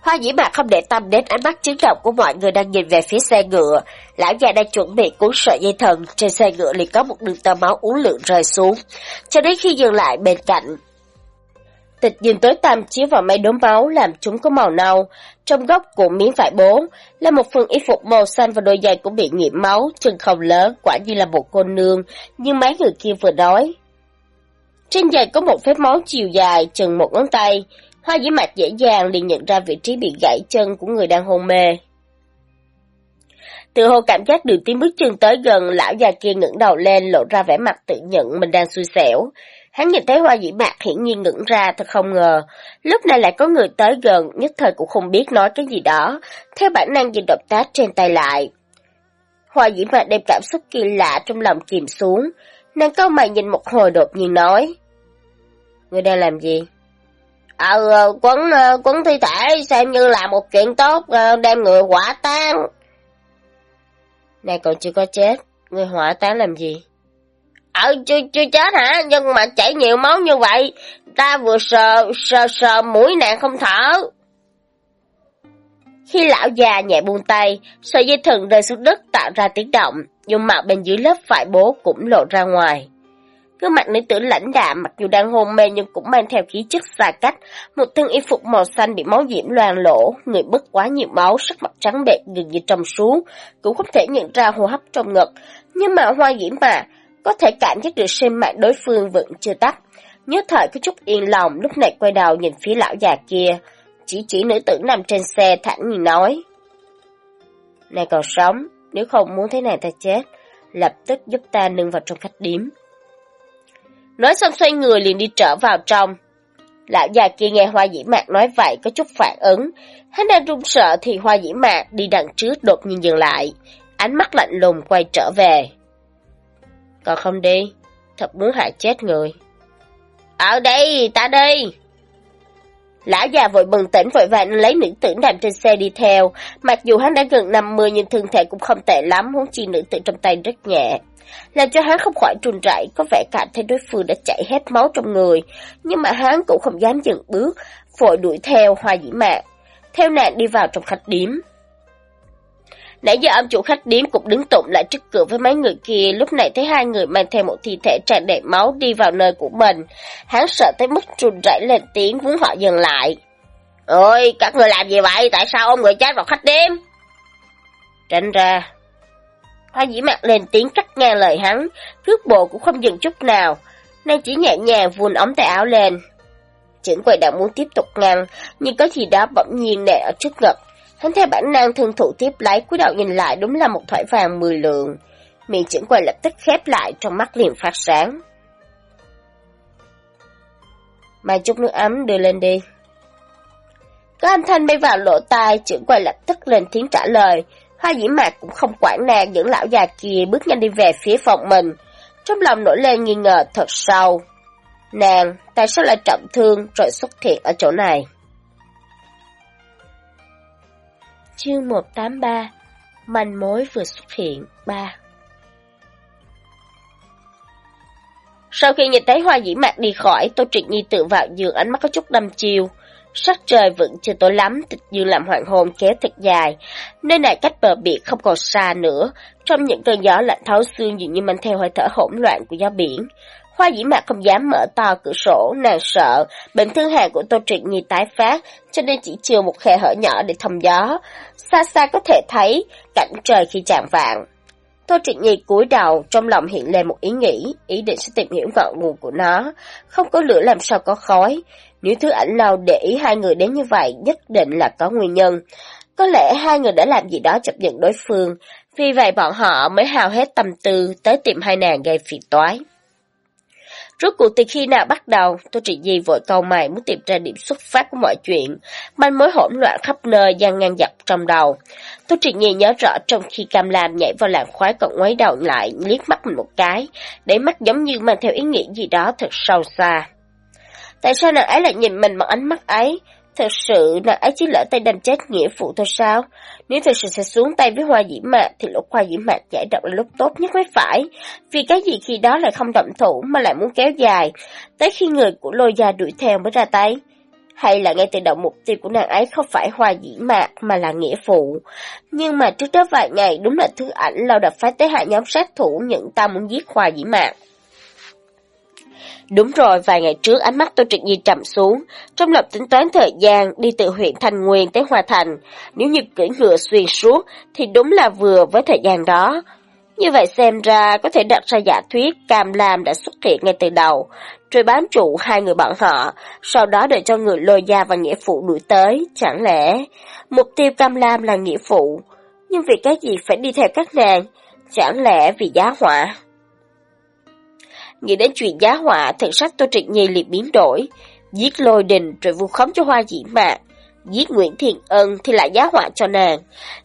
Hoa dĩ mạc không để tâm đến ánh mắt chứng động của mọi người đang nhìn về phía xe ngựa. Lão già đang chuẩn bị cuốn sợi dây thần, trên xe ngựa liền có một đường tơ máu uống lượng rơi xuống. Cho đến khi dừng lại bên cạnh, Tịch nhìn tối tăm chiếu vào mấy đốm máu làm chúng có màu nâu. Trong góc của miếng vải bố là một phần y phục màu xanh và đôi giày cũng bị nhiễm máu, chân không lớn, quả như là một cô nương, như mấy người kia vừa nói. Trên giày có một vết máu chiều dài, chừng một ngón tay. Hoa dĩ mạch dễ dàng liền nhận ra vị trí bị gãy chân của người đang hôn mê. Từ hồ cảm giác được tiếng bước chân tới gần, lão già kia ngẩng đầu lên lộ ra vẻ mặt tự nhận mình đang xui xẻo. Hắn nhìn thấy hoa dĩ mạc hiển nhiên ngẩn ra thật không ngờ. Lúc này lại có người tới gần, nhất thời cũng không biết nói cái gì đó. Theo bản năng dừng động tác trên tay lại. Hoa dĩ mạc đem cảm xúc kỳ lạ trong lòng kìm xuống. Nàng câu mày nhìn một hồi đột nhiên nói. Người đang làm gì? À, ờ, quấn, ờ, quấn thi thể xem như là một chuyện tốt, ờ, đem người hỏa táng. Này còn chưa có chết, người hỏa táng làm gì? Ờ, chưa, chưa chết hả? Nhưng mà chảy nhiều máu như vậy, ta vừa sờ, sờ, sờ mũi nàng không thở. Khi lão già nhẹ buông tay, sợi dây thừng rơi xuống đất tạo ra tiếng động, dung mặt bên dưới lớp vải bố cũng lộ ra ngoài. Gương mặt nữ tử lãnh đạm mặc dù đang hôn mê nhưng cũng mang theo khí chất xa cách, một thân y phục màu xanh bị máu diễm loang lỗ, người bất quá nhiều máu, sắc mặt trắng bệch gần như trong suốt, cũng không thể nhận ra hô hấp trong ngực. Nhưng mà hoa diễm mà, có thể cảm giác được sinh mạng đối phương vẫn chưa tắt. Nhớ thời có chút yên lòng, lúc này quay đầu nhìn phía lão già kia, chỉ chỉ nữ tử nằm trên xe thẳng nhìn nói. Này còn sống, nếu không muốn thế này ta chết, lập tức giúp ta nâng vào trong khách điếm. Nói xong xoay người liền đi trở vào trong. Lão già kia nghe hoa dĩ mạc nói vậy có chút phản ứng. Hắn đang run sợ thì hoa dĩ mạc đi đằng trước đột nhiên dừng lại. Ánh mắt lạnh lùng quay trở về. Còn không đi, thật muốn hại chết người. Ở đây, ta đi. Lão già vội bừng tỉnh vội vàng lấy nữ tử nằm trên xe đi theo. Mặc dù hắn đã gần 50 nhưng thân thể cũng không tệ lắm, huống chi nữ tử trong tay rất nhẹ. Làm cho hắn không khỏi trùn rẩy, có vẻ cảm thấy đối phương đã chảy hết máu trong người. Nhưng mà hắn cũng không dám dừng bước, vội đuổi theo hoa dĩ mạng Theo nạn đi vào trong khách điếm. Nãy giờ ông chủ khách điếm cũng đứng tụng lại trước cửa với mấy người kia, lúc này thấy hai người mang theo một thi thể tràn đầy máu đi vào nơi của mình. Hắn sợ tới mức trùn rẩy lên tiếng muốn họ dừng lại. Ôi, các người làm gì vậy? Tại sao ông người chết vào khách điếm? Tránh ra. Hoa dĩ mặt lên tiếng cắt ngang lời hắn, cước bộ cũng không dừng chút nào. nay chỉ nhẹ nhàng vun ống tay áo lên. Chỉnh quầy đã muốn tiếp tục ngăn, nhưng có gì đó bỗng nhiên nè ở trước ngực. Hắn theo bản năng thương thủ tiếp lấy, cúi đầu nhìn lại đúng là một thỏi vàng mười lượng. Miệng chuyển quầy lập tức khép lại, trong mắt liền phát sáng. Mai chút nước ấm đưa lên đi. Có âm thanh bay vào lỗ tai, trưởng quầy lập tức lên tiếng trả lời. Hoa dĩ mạc cũng không quản nàng những lão già kia bước nhanh đi về phía phòng mình. Trong lòng nổi lên nghi ngờ thật sâu. Nàng, tại sao lại trọng thương rồi xuất hiện ở chỗ này? Chương 183 Manh mối vừa xuất hiện 3 Sau khi nhìn thấy hoa dĩ mạc đi khỏi, Tô Trịnh Nhi tự vào giường ánh mắt có chút đâm chiêu. Sắc trời vẫn chưa tối lắm, tịch dương làm hoàng hôn kéo thật dài. Nơi này cách bờ biển không còn xa nữa. Trong những cơn gió lạnh thấu xương dường như mang theo hơi thở hỗn loạn của gió biển. Hoa dĩ mạc không dám mở to cửa sổ, nàng sợ, bệnh thương hàn của Tô Trịnh Nhi tái phát, cho nên chỉ chừa một khe hở nhỏ để thông gió. Xa xa có thể thấy cảnh trời khi chạng vạn. Tô Trịnh Nhi cúi đầu, trong lòng hiện lên một ý nghĩ, ý định sẽ tìm hiểu ngọn nguồn của nó. Không có lửa làm sao có khói. Nếu thứ ảnh lâu để ý hai người đến như vậy, nhất định là có nguyên nhân. Có lẽ hai người đã làm gì đó chọc giận đối phương, vì vậy bọn họ mới hào hết tâm tư tới tìm hai nàng gây phiền toái. Rốt cuộc từ khi nào bắt đầu, Tô Trị Di vội câu mày muốn tìm ra điểm xuất phát của mọi chuyện, manh mối hỗn loạn khắp nơi gian ngang dọc trong đầu. Tô Trị Nhi nhớ rõ trong khi Cam Lam nhảy vào làng khoái còn ngoái đầu lại, liếc mắt mình một cái, để mắt giống như mang theo ý nghĩ gì đó thật sâu xa. Tại sao nàng ấy lại nhìn mình bằng ánh mắt ấy? Thật sự là ấy chỉ lỡ tay đành chết nghĩa phụ thôi sao? Nếu thật sự sẽ xuống tay với hoa dĩ mạc thì lúc hoa dĩ mạc giải độc là lúc tốt nhất mới phải. Vì cái gì khi đó lại không động thủ mà lại muốn kéo dài, tới khi người của lôi gia đuổi theo mới ra tay. Hay là ngay từ đầu mục tiêu của nàng ấy không phải hoa dĩ mạc mà là nghĩa phụ. Nhưng mà trước đó vài ngày đúng là thứ ảnh lâu đập phái tới hạ nhóm sát thủ những ta muốn giết hoa dĩ mạc. Đúng rồi, vài ngày trước ánh mắt Tô Trịnh Nhi trầm xuống, trong lập tính toán thời gian đi từ huyện Thành Nguyên tới Hoa Thành. Nếu như cưỡi ngựa xuyên suốt thì đúng là vừa với thời gian đó. Như vậy xem ra có thể đặt ra giả thuyết Cam Lam đã xuất hiện ngay từ đầu, rồi bám trụ hai người bọn họ, sau đó đợi cho người lôi gia và nghĩa phụ đuổi tới. Chẳng lẽ mục tiêu Cam Lam là nghĩa phụ, nhưng vì cái gì phải đi theo các nàng? Chẳng lẽ vì giá họa? Nghĩ đến chuyện giá họa, thần sách Tô Trịnh Nhi liền biến đổi, giết lôi đình rồi vu khống cho hoa dĩ mạc. Giết Nguyễn Thiện Ân thì lại giá họa cho nàng.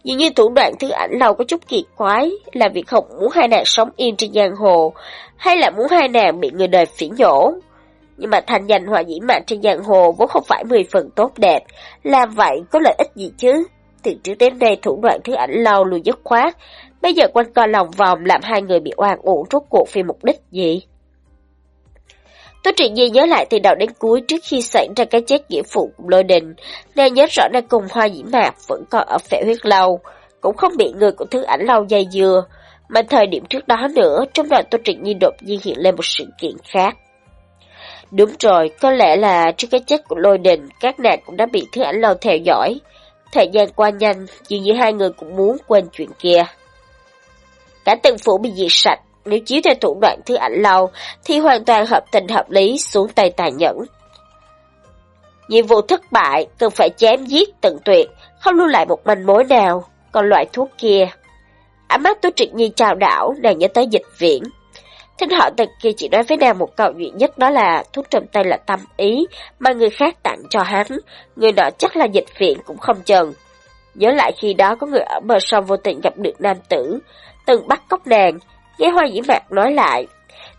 Dường như thủ đoạn thứ ảnh lâu có chút kỳ quái, là việc không muốn hai nàng sống yên trên giang hồ, hay là muốn hai nàng bị người đời phỉ nhổ. Nhưng mà thành danh hòa dĩ mạng trên giang hồ vốn không phải mười phần tốt đẹp, làm vậy có lợi ích gì chứ? Từ trước đến đây thủ đoạn thứ ảnh lâu luôn dứt khoát, bây giờ quanh co lòng vòng làm hai người bị oan uổng rốt cuộc vì mục đích gì? Tô Trị Nhi nhớ lại từ đầu đến cuối trước khi xảy ra cái chết nghĩa phụ của lôi đình, nàng nhớ rõ nàng cùng hoa dĩ mạc vẫn còn ở phệ huyết lâu, cũng không bị người của thứ ảnh lâu dây dưa, mà thời điểm trước đó nữa, trong đầu Tô Trị Nhi đột nhiên hiện lên một sự kiện khác. Đúng rồi, có lẽ là trước cái chết của lôi đình, các nàng cũng đã bị thứ ảnh lâu theo dõi. Thời gian qua nhanh, dường như hai người cũng muốn quên chuyện kia. Cả từng phủ bị diệt sạch, nếu chiếu theo thủ đoạn thứ ảnh lâu, thì hoàn toàn hợp tình hợp lý xuống tay tàn nhẫn. Nhiệm vụ thất bại, cần phải chém giết tận tuyệt, không lưu lại một manh mối nào, còn loại thuốc kia. Ánh mắt tôi trực nhi chào đảo, nàng nhớ tới dịch viễn. Thính họ tật kia chỉ nói với nàng một câu duy nhất đó là thuốc trong tay là tâm ý mà người khác tặng cho hắn, người nọ chắc là dịch viện cũng không chừng. Nhớ lại khi đó có người ở bờ sông vô tình gặp được nam tử, từng bắt cóc nàng, Nghe hoa dĩ mạc nói lại,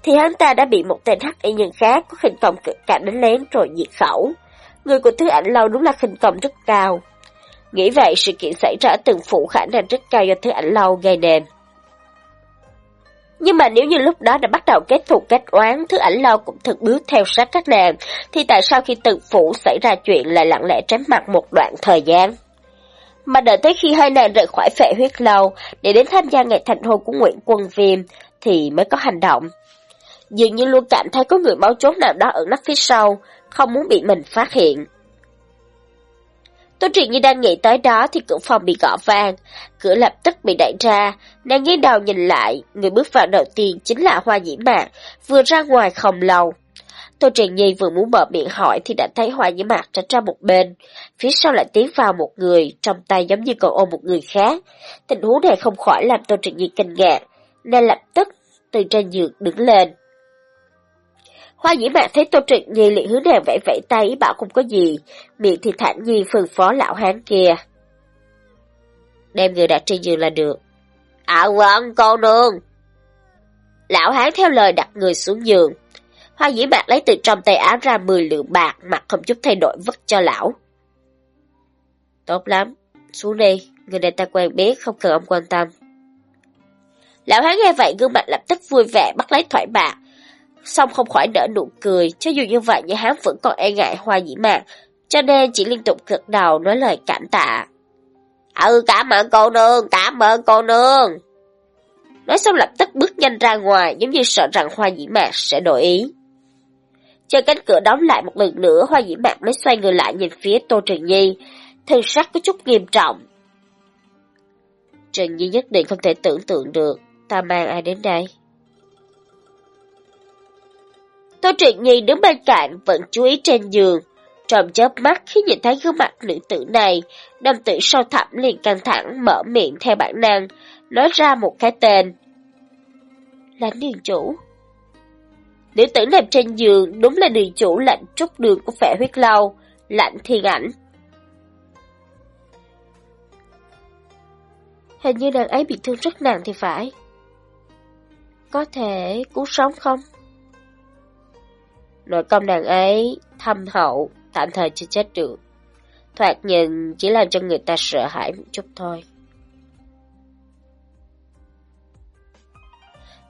thì hắn ta đã bị một tên hắc y nhân khác có khinh công cực cả đánh lén rồi diệt khẩu. Người của thứ ảnh lâu đúng là khinh công rất cao. Nghĩ vậy, sự kiện xảy ra ở từng phủ khả năng rất cao do thứ ảnh lâu gây nên. Nhưng mà nếu như lúc đó đã bắt đầu kết thúc kết oán, thứ ảnh lâu cũng thực bước theo sát các nàng, thì tại sao khi từng phủ xảy ra chuyện lại lặng lẽ tránh mặt một đoạn thời gian? Mà đợi tới khi hai nàng rời khỏi phệ huyết lâu để đến tham gia ngày thành hôn của Nguyễn Quân Viêm thì mới có hành động. Dường như luôn cảm thấy có người máu trốn nào đó ở nắp phía sau, không muốn bị mình phát hiện. Tô Truyện như đang nghĩ tới đó thì cửa phòng bị gõ vang, cửa lập tức bị đẩy ra, nàng nghiêng đầu nhìn lại, người bước vào đầu tiên chính là Hoa Dĩ Mạc, vừa ra ngoài không lâu. Tô Trần Nhi vừa muốn mở miệng hỏi thì đã thấy Hoa Nhĩ Mạc tránh ra một bên. Phía sau lại tiến vào một người, trong tay giống như còn ôm một người khác. Tình huống này không khỏi làm Tô Trần Nhi kinh ngạc, nên lập tức từ trên giường đứng lên. Hoa Nhĩ Mạc thấy Tô Trần Nhi liền hướng nàng vẫy vẫy tay bảo không có gì, miệng thì thản nhiên phường phó lão hán kia. Đem người đặt trên giường là được. À vâng, cô nương. Lão hán theo lời đặt người xuống giường. Hoa dĩ bạc lấy từ trong tay áo ra 10 lượng bạc, mặt không chút thay đổi vứt cho lão. Tốt lắm, xuống đi, người này ta quen biết, không cần ông quan tâm. Lão hán nghe vậy gương mặt lập tức vui vẻ bắt lấy thoải bạc, xong không khỏi nở nụ cười, cho dù như vậy nhưng hán vẫn còn e ngại hoa dĩ mạc, cho nên chỉ liên tục gật đầu nói lời cảm tạ. Ừ, cảm ơn cô nương, cảm ơn cô nương. Nói xong lập tức bước nhanh ra ngoài giống như sợ rằng hoa dĩ mạc sẽ đổi ý. Chờ cánh cửa đóng lại một lần nữa, Hoa Dĩ Mạc mới xoay người lại nhìn phía Tô Trần Nhi, thân sắc có chút nghiêm trọng. Trần Nhi nhất định không thể tưởng tượng được, ta mang ai đến đây. Tô Trần Nhi đứng bên cạnh vẫn chú ý trên giường, trong chớp mắt khi nhìn thấy gương mặt nữ tử này, nam tử sâu thẳm liền căng thẳng mở miệng theo bản năng, nói ra một cái tên. lãnh điện chủ. Nữ tử nằm trên giường đúng là đường chủ lạnh trúc đường của phệ huyết lâu, lạnh thiên ảnh. Hình như nàng ấy bị thương rất nặng thì phải. Có thể cứu sống không? Nội công nàng ấy thâm hậu, tạm thời chưa chết được. thoạt nhìn chỉ làm cho người ta sợ hãi một chút thôi.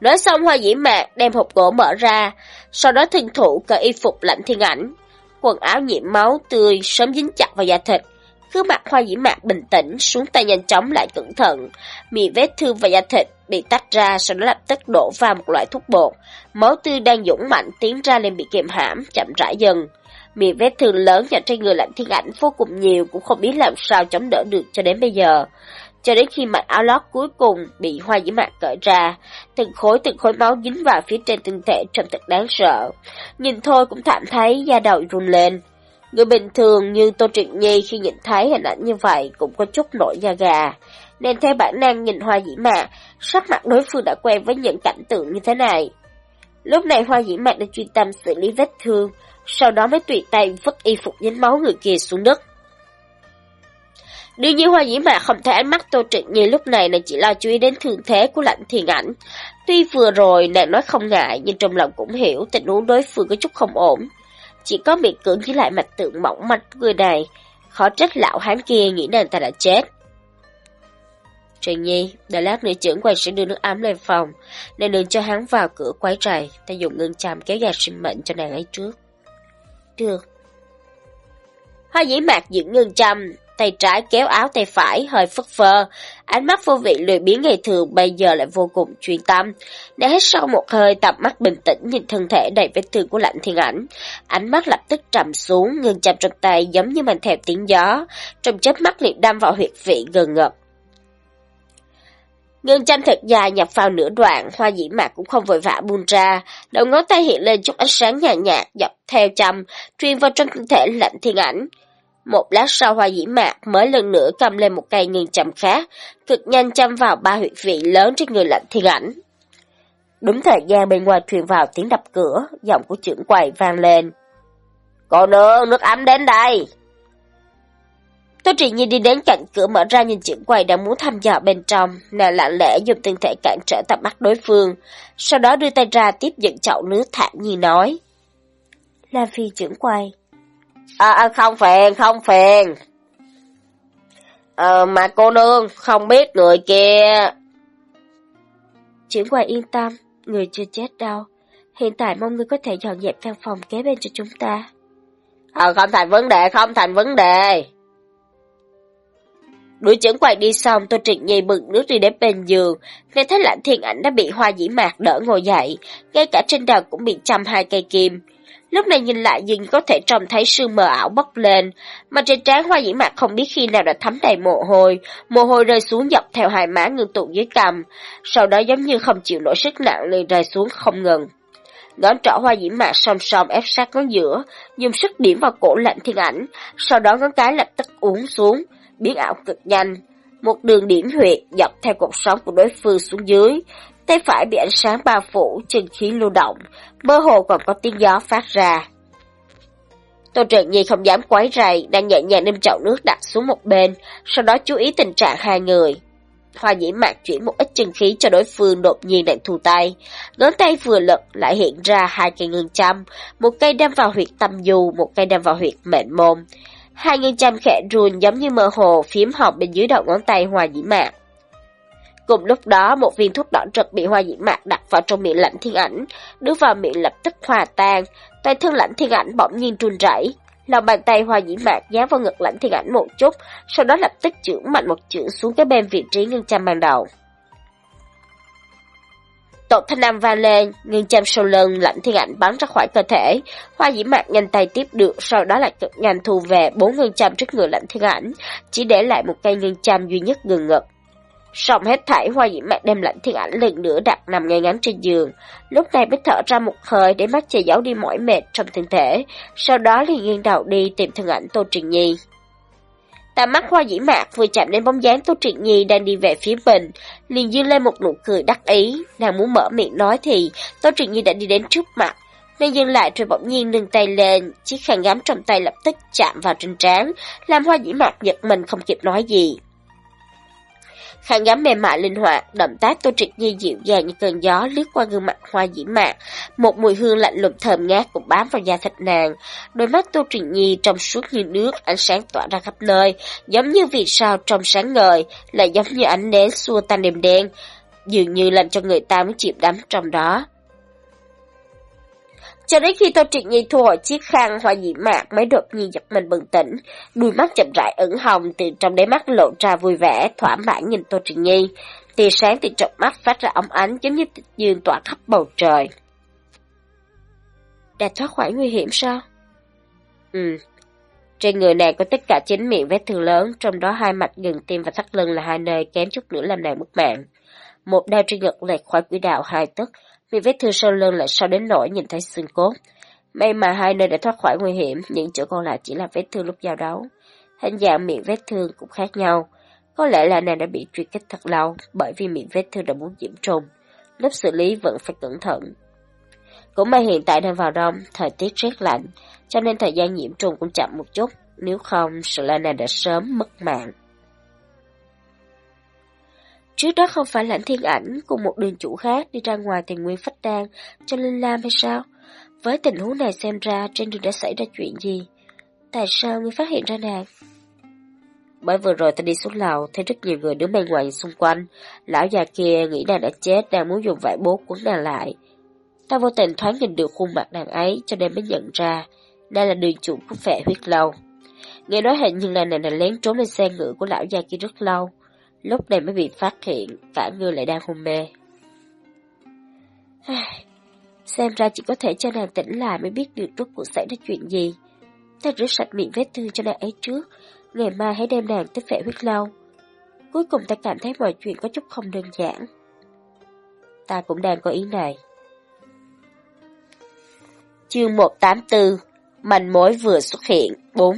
Nói xong hoa dĩ mạc đem hộp gỗ mở ra, sau đó thân thủ cởi y phục lạnh thiên ảnh. Quần áo nhiễm máu tươi sớm dính chặt vào da thịt. Cứ mặt hoa dĩ mạc bình tĩnh, xuống tay nhanh chóng lại cẩn thận. Miệng vết thương và da thịt bị tách ra, sau đó lập tức đổ vào một loại thuốc bột. Máu tươi đang dũng mạnh tiến ra lên bị kiềm hãm, chậm rãi dần. Miệng vết thương lớn và trên người lạnh thiên ảnh vô cùng nhiều cũng không biết làm sao chống đỡ được cho đến bây giờ cho đến khi mặt áo lót cuối cùng bị hoa dĩ mạc cởi ra, từng khối từng khối máu dính vào phía trên thân thể trông thật đáng sợ. Nhìn thôi cũng thảm thấy da đầu run lên. Người bình thường như Tô Trịnh Nhi khi nhìn thấy hình ảnh như vậy cũng có chút nổi da gà. Nên theo bản năng nhìn hoa dĩ mạc, sắc mặt đối phương đã quen với những cảnh tượng như thế này. Lúc này hoa dĩ mạc đã chuyên tâm xử lý vết thương, sau đó mới tùy tay vứt y phục dính máu người kia xuống đất. Đương nhiên Hoa Dĩ Mạc không thể ánh mắt Tô Trịnh Nhi lúc này nàng chỉ lo chú ý đến thương thế của lạnh thiền ảnh. Tuy vừa rồi nàng nói không ngại nhưng trong lòng cũng hiểu tình huống đối phương có chút không ổn. Chỉ có miệng cưỡng với lại mặt tượng mỏng manh người này. Khó trách lão hán kia nghĩ nàng ta đã chết. Trịnh Nhi, đợi lát nữa trưởng quầy sẽ đưa nước ấm lên phòng, nên đừng cho hắn vào cửa quái trầy, ta dùng ngân chàm kéo dài sinh mệnh cho nàng ấy trước. Được. Hoa dĩ mạc giữ ngân châm, tay trái kéo áo tay phải hơi phất phơ, ánh mắt vô vị lười biếng ngày thường bây giờ lại vô cùng chuyên tâm. Để hết sau một hơi tập mắt bình tĩnh nhìn thân thể đầy vết thương của lạnh thiên ảnh, ánh mắt lập tức trầm xuống, ngừng chạm trong tay giống như màn thẹp tiếng gió, trong chớp mắt liền đâm vào huyệt vị gần ngập. Ngân chanh thật dài nhập vào nửa đoạn, hoa dĩ mạc cũng không vội vã buông ra, đầu ngón tay hiện lên chút ánh sáng nhạt nhạt dọc theo châm, truyền vào trong thân thể lạnh thiên ảnh. Một lát sau hoa dĩ mạc mới lần nữa cầm lên một cây nghiền chậm khác, cực nhanh châm vào ba huyệt vị lớn trên người lạnh thiên ảnh. Đúng thời gian bên ngoài truyền vào tiếng đập cửa, giọng của trưởng quầy vang lên. Cô nương, nước ấm đến đây! Tô Trị Nhi đi đến cạnh cửa mở ra nhìn trưởng quầy đang muốn thăm dò bên trong, nàng lặng lẽ dùng thân thể cản trở tầm mắt đối phương, sau đó đưa tay ra tiếp nhận chậu nước thản nhiên nói. Là vì trưởng quầy. À, à, không phiền, không phiền. Ờ, mà cô nương, không biết người kia... Trưởng quầy yên tâm, người chưa chết đâu. Hiện tại mong người có thể dọn dẹp căn phòng kế bên cho chúng ta. Ờ, không thành vấn đề, không thành vấn đề. Đuổi trưởng quầy đi xong, tôi Trịnh Nhi bừng nước đi đến bên giường, nghe thấy lạnh thiên ảnh đã bị hoa dĩ mạc đỡ ngồi dậy, ngay cả trên đầu cũng bị chăm hai cây kim. Lúc này nhìn lại dường có thể trông thấy sương mờ ảo bốc lên, mà trên trán hoa dĩ mạc không biết khi nào đã thấm đầy mồ hôi, mồ hôi rơi xuống dọc theo hai má ngưng tụ dưới cằm, sau đó giống như không chịu nổi sức nặng liền rơi xuống không ngừng. Ngón trỏ hoa dĩ mạc song song ép sát ngón giữa, dùng sức điểm vào cổ lạnh thiên ảnh, sau đó ngón cái lập tức uống xuống, biến ảo cực nhanh. Một đường điểm huyệt dọc theo cột sống của đối phương xuống dưới, tay phải bị ánh sáng bao phủ, chân khí lưu động, mơ hồ còn có tiếng gió phát ra. Tô Trần Nhi không dám quấy rầy, đang nhẹ nhàng đem chậu nước đặt xuống một bên, sau đó chú ý tình trạng hai người. Hoa nhĩ mạc chuyển một ít chân khí cho đối phương đột nhiên đang thu tay. Ngón tay vừa lật lại hiện ra hai cây ngân châm, một cây đâm vào huyệt tâm du, một cây đâm vào huyệt mệnh môn. Hai ngân châm khẽ run giống như mơ hồ phím học bên dưới đầu ngón tay hoa nhĩ mạc. Cùng lúc đó, một viên thuốc đỏ rực bị hoa dĩ mạc đặt vào trong miệng lãnh thiên ảnh, đưa vào miệng lập tức hòa tan, tay thương lãnh thiên ảnh bỗng nhiên run rẩy. Lòng bàn tay hoa dĩ mạc dán vào ngực lãnh thiên ảnh một chút, sau đó lập tức chưởng mạnh một chưởng xuống cái bên vị trí ngân châm ban đầu. Tột thanh nam va lên, ngân châm sau lưng lãnh thiên ảnh bắn ra khỏi cơ thể. Hoa dĩ mạc nhanh tay tiếp được, sau đó lại cực nhanh thu về bốn ngân châm trước người lãnh thiên ảnh, chỉ để lại một cây ngân châm duy nhất gần ngực. Xong hết thảy hoa dĩ mạc đem lạnh thiên ảnh lần nữa đặt nằm ngay ngắn trên giường. Lúc này mới thở ra một hơi để mắt che giấu đi mỏi mệt trong thân thể, sau đó liền nghiêng đầu đi tìm thân ảnh Tô Trình Nhi. Tà mắt hoa dĩ mạc vừa chạm đến bóng dáng Tô Trịnh Nhi đang đi về phía mình, liền dư lên một nụ cười đắc ý, nàng muốn mở miệng nói thì Tô Trịnh Nhi đã đi đến trước mặt. Nàng dừng lại rồi bỗng nhiên nâng tay lên, chiếc khăn gắm trong tay lập tức chạm vào trên trán, làm hoa dĩ mạc giật mình không kịp nói gì. Khăn gắm mềm mại linh hoạt, động tác Tô Trịch Nhi dịu dàng như cơn gió lướt qua gương mặt hoa dĩ mạc, một mùi hương lạnh lùng thơm ngát cũng bám vào da thịt nàng. Đôi mắt Tô Trịch Nhi trong suốt như nước, ánh sáng tỏa ra khắp nơi, giống như vì sao trong sáng ngời, lại giống như ánh nến xua tan đêm đen, dường như làm cho người ta muốn chìm đắm trong đó. Cho đến khi Tô Trịnh Nhi thu hồi chiếc khăn hoa dị mạc mới đột nhiên giật mình bừng tỉnh, đuôi mắt chậm rãi ửng hồng từ trong đáy mắt lộ ra vui vẻ, thỏa mãn nhìn Tô Trịnh Nhi. Tia sáng từ trong mắt phát ra ống ánh giống như tịch dương tỏa khắp bầu trời. Đã thoát khỏi nguy hiểm sao? Ừ. Trên người nàng có tất cả chín miệng vết thương lớn, trong đó hai mặt gần tim và thắt lưng là hai nơi kém chút nữa làm nàng mất mạng. Một đao trên ngực lệch khỏi quỹ đạo hai tức, vì vết thương sâu lưng lại sao đến nỗi nhìn thấy xương cốt. May mà hai nơi đã thoát khỏi nguy hiểm, những chỗ còn lại chỉ là vết thương lúc giao đấu. Hình dạng miệng vết thương cũng khác nhau. Có lẽ là nàng đã bị truy kích thật lâu, bởi vì miệng vết thương đã muốn nhiễm trùng. Lúc xử lý vẫn phải cẩn thận. Cũng may hiện tại đang vào đông, thời tiết rét lạnh, cho nên thời gian nhiễm trùng cũng chậm một chút, nếu không, sợ là nàng đã sớm mất mạng. Trước đó không phải lãnh thiên ảnh cùng một đường chủ khác đi ra ngoài tìm nguyên phách đan cho Linh Lam hay sao? Với tình huống này xem ra trên đường đã xảy ra chuyện gì? Tại sao ngươi phát hiện ra nàng? Bởi vừa rồi ta đi xuống lầu, thấy rất nhiều người đứng bên ngoài xung quanh. Lão già kia nghĩ nàng đã chết, đang muốn dùng vải bố quấn nàng lại. Ta vô tình thoáng nhìn được khuôn mặt nàng ấy, cho nên mới nhận ra. Đây là đường chủ của phệ huyết lâu. Nghe nói hình như là nàng đã lén trốn lên xe ngựa của lão già kia rất lâu lúc này mới bị phát hiện, cả người lại đang hôn mê. Xem ra chỉ có thể cho nàng tỉnh lại mới biết được rốt cuộc xảy ra chuyện gì. Ta rửa sạch miệng vết thương cho nàng ấy trước, ngày mai hãy đem nàng tới phệ huyết lâu. Cuối cùng ta cảm thấy mọi chuyện có chút không đơn giản. Ta cũng đang có ý này. Chương 184 Manh mối vừa xuất hiện 4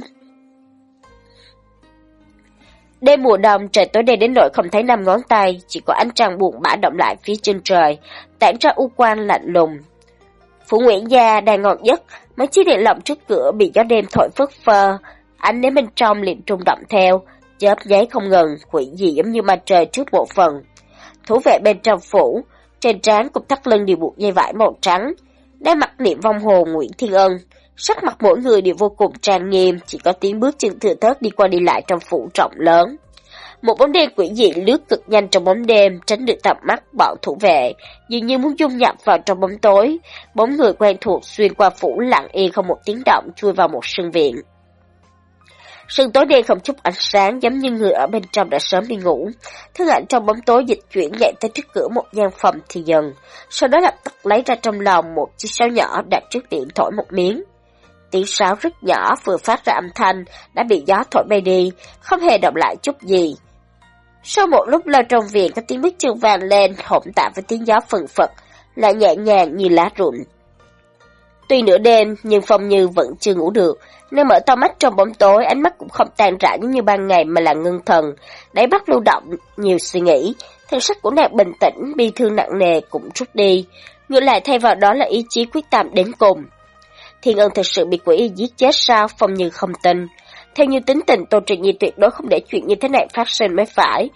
Đêm mùa đông trời tối đen đến nỗi không thấy năm ngón tay, chỉ có ánh trăng buồn bã động lại phía trên trời, tản ra u quan lạnh lùng. Phủ Nguyễn Gia đang ngọt giấc, mấy chiếc điện lộng trước cửa bị gió đêm thổi phất phơ, ánh nến bên trong liền trung động theo, chớp giấy không ngừng, quỷ dị giống như mặt trời trước bộ phần. Thủ vệ bên trong phủ, trên trán cùng thắt lưng đều buộc dây vải màu trắng, đang mặc niệm vong hồ Nguyễn Thiên Ân. Sắc mặt mỗi người đều vô cùng trang nghiêm, chỉ có tiếng bước chân thừa thớt đi qua đi lại trong phủ rộng lớn. Một bóng đen quỷ dị lướt cực nhanh trong bóng đêm, tránh được tầm mắt bọn thủ vệ, dường như muốn dung nhập vào trong bóng tối. Bóng người quen thuộc xuyên qua phủ lặng yên không một tiếng động chui vào một sân viện. Sân tối đen không chút ánh sáng giống như người ở bên trong đã sớm đi ngủ. Thứ ảnh trong bóng tối dịch chuyển nhảy tới trước cửa một gian phòng thì dần. Sau đó lập tức lấy ra trong lòng một chiếc sáo nhỏ đặt trước điện thổi một miếng. Tiếng sáo rất nhỏ vừa phát ra âm thanh, đã bị gió thổi bay đi, không hề động lại chút gì. Sau một lúc lâu trong viện có tiếng bước chân vang lên, hỗn tạp với tiếng gió phần phật, lại nhẹ nhàng như lá rụng. Tuy nửa đêm, nhưng Phong Như vẫn chưa ngủ được, nên mở to mắt trong bóng tối, ánh mắt cũng không tan rã như ban ngày mà là ngưng thần, đáy bắt lưu động, nhiều suy nghĩ, thân sắc của nàng bình tĩnh, bi thương nặng nề cũng rút đi, ngược lại thay vào đó là ý chí quyết tâm đến cùng. Thiên ân thật sự bị quỷ y giết chết sao, Phong Như không tin. Theo như tính tình Tô Trịnh Nhi tuyệt đối không để chuyện như thế này phát sinh mới phải.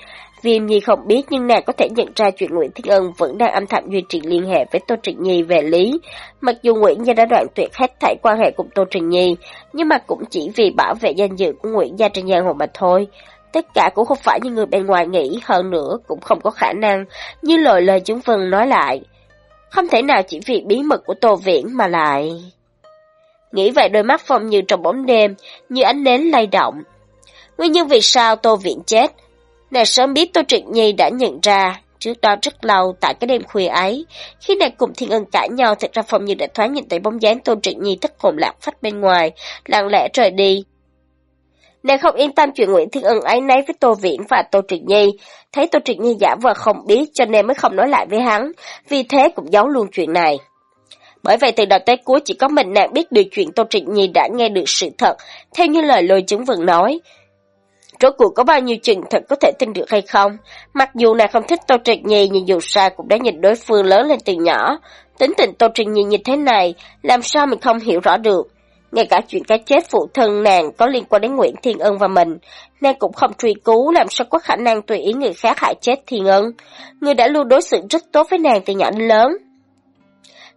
Viêm Nhi không biết nhưng nàng có thể nhận ra chuyện Nguyễn Thiên Ân vẫn đang âm thầm duy trì liên hệ với Tô Trịnh Nhi về lý. Mặc dù Nguyễn Gia đã đoạn tuyệt hết thảy quan hệ cùng Tô Trịnh Nhi, nhưng mà cũng chỉ vì bảo vệ danh dự của Nguyễn Gia trên giang hồ mà thôi. Tất cả cũng không phải như người bên ngoài nghĩ, hơn nữa cũng không có khả năng, như lời lời chúng Vân nói lại. Không thể nào chỉ vì bí mật của Tô Viễn mà lại... Nghĩ vậy đôi mắt Phong như trong bóng đêm, như ánh nến lay động. Nguyên nhân vì sao Tô Viện chết? Nàng sớm biết Tô Trịnh Nhi đã nhận ra, trước đó rất lâu tại cái đêm khuya ấy, khi nàng cùng Thiên Ân cãi nhau, thật ra Phong như đã thoáng nhìn thấy bóng dáng Tô Trịnh Nhi thất hồn lạc phách bên ngoài, lặng lẽ rời đi. Nàng không yên tâm chuyện Nguyễn Thiên Ân ấy nấy với Tô Viễn và Tô Trịnh Nhi, thấy Tô Trịnh Nhi giả vờ không biết cho nên mới không nói lại với hắn, vì thế cũng giấu luôn chuyện này. Bởi vậy từ đầu tới cuối chỉ có mình nàng biết được chuyện Tô Trịnh Nhi đã nghe được sự thật, theo như lời lôi chứng vẫn nói. Rốt cuộc có bao nhiêu chuyện thật có thể tin được hay không? Mặc dù nàng không thích Tô Trịnh Nhi nhưng dù sao cũng đã nhìn đối phương lớn lên từ nhỏ. Tính tình Tô Trịnh Nhi như thế này, làm sao mình không hiểu rõ được. Ngay cả chuyện cái chết phụ thân nàng có liên quan đến Nguyễn Thiên Ân và mình, nàng cũng không truy cứu làm sao có khả năng tùy ý người khác hại chết Thiên Ân. Người đã luôn đối xử rất tốt với nàng từ nhỏ đến lớn.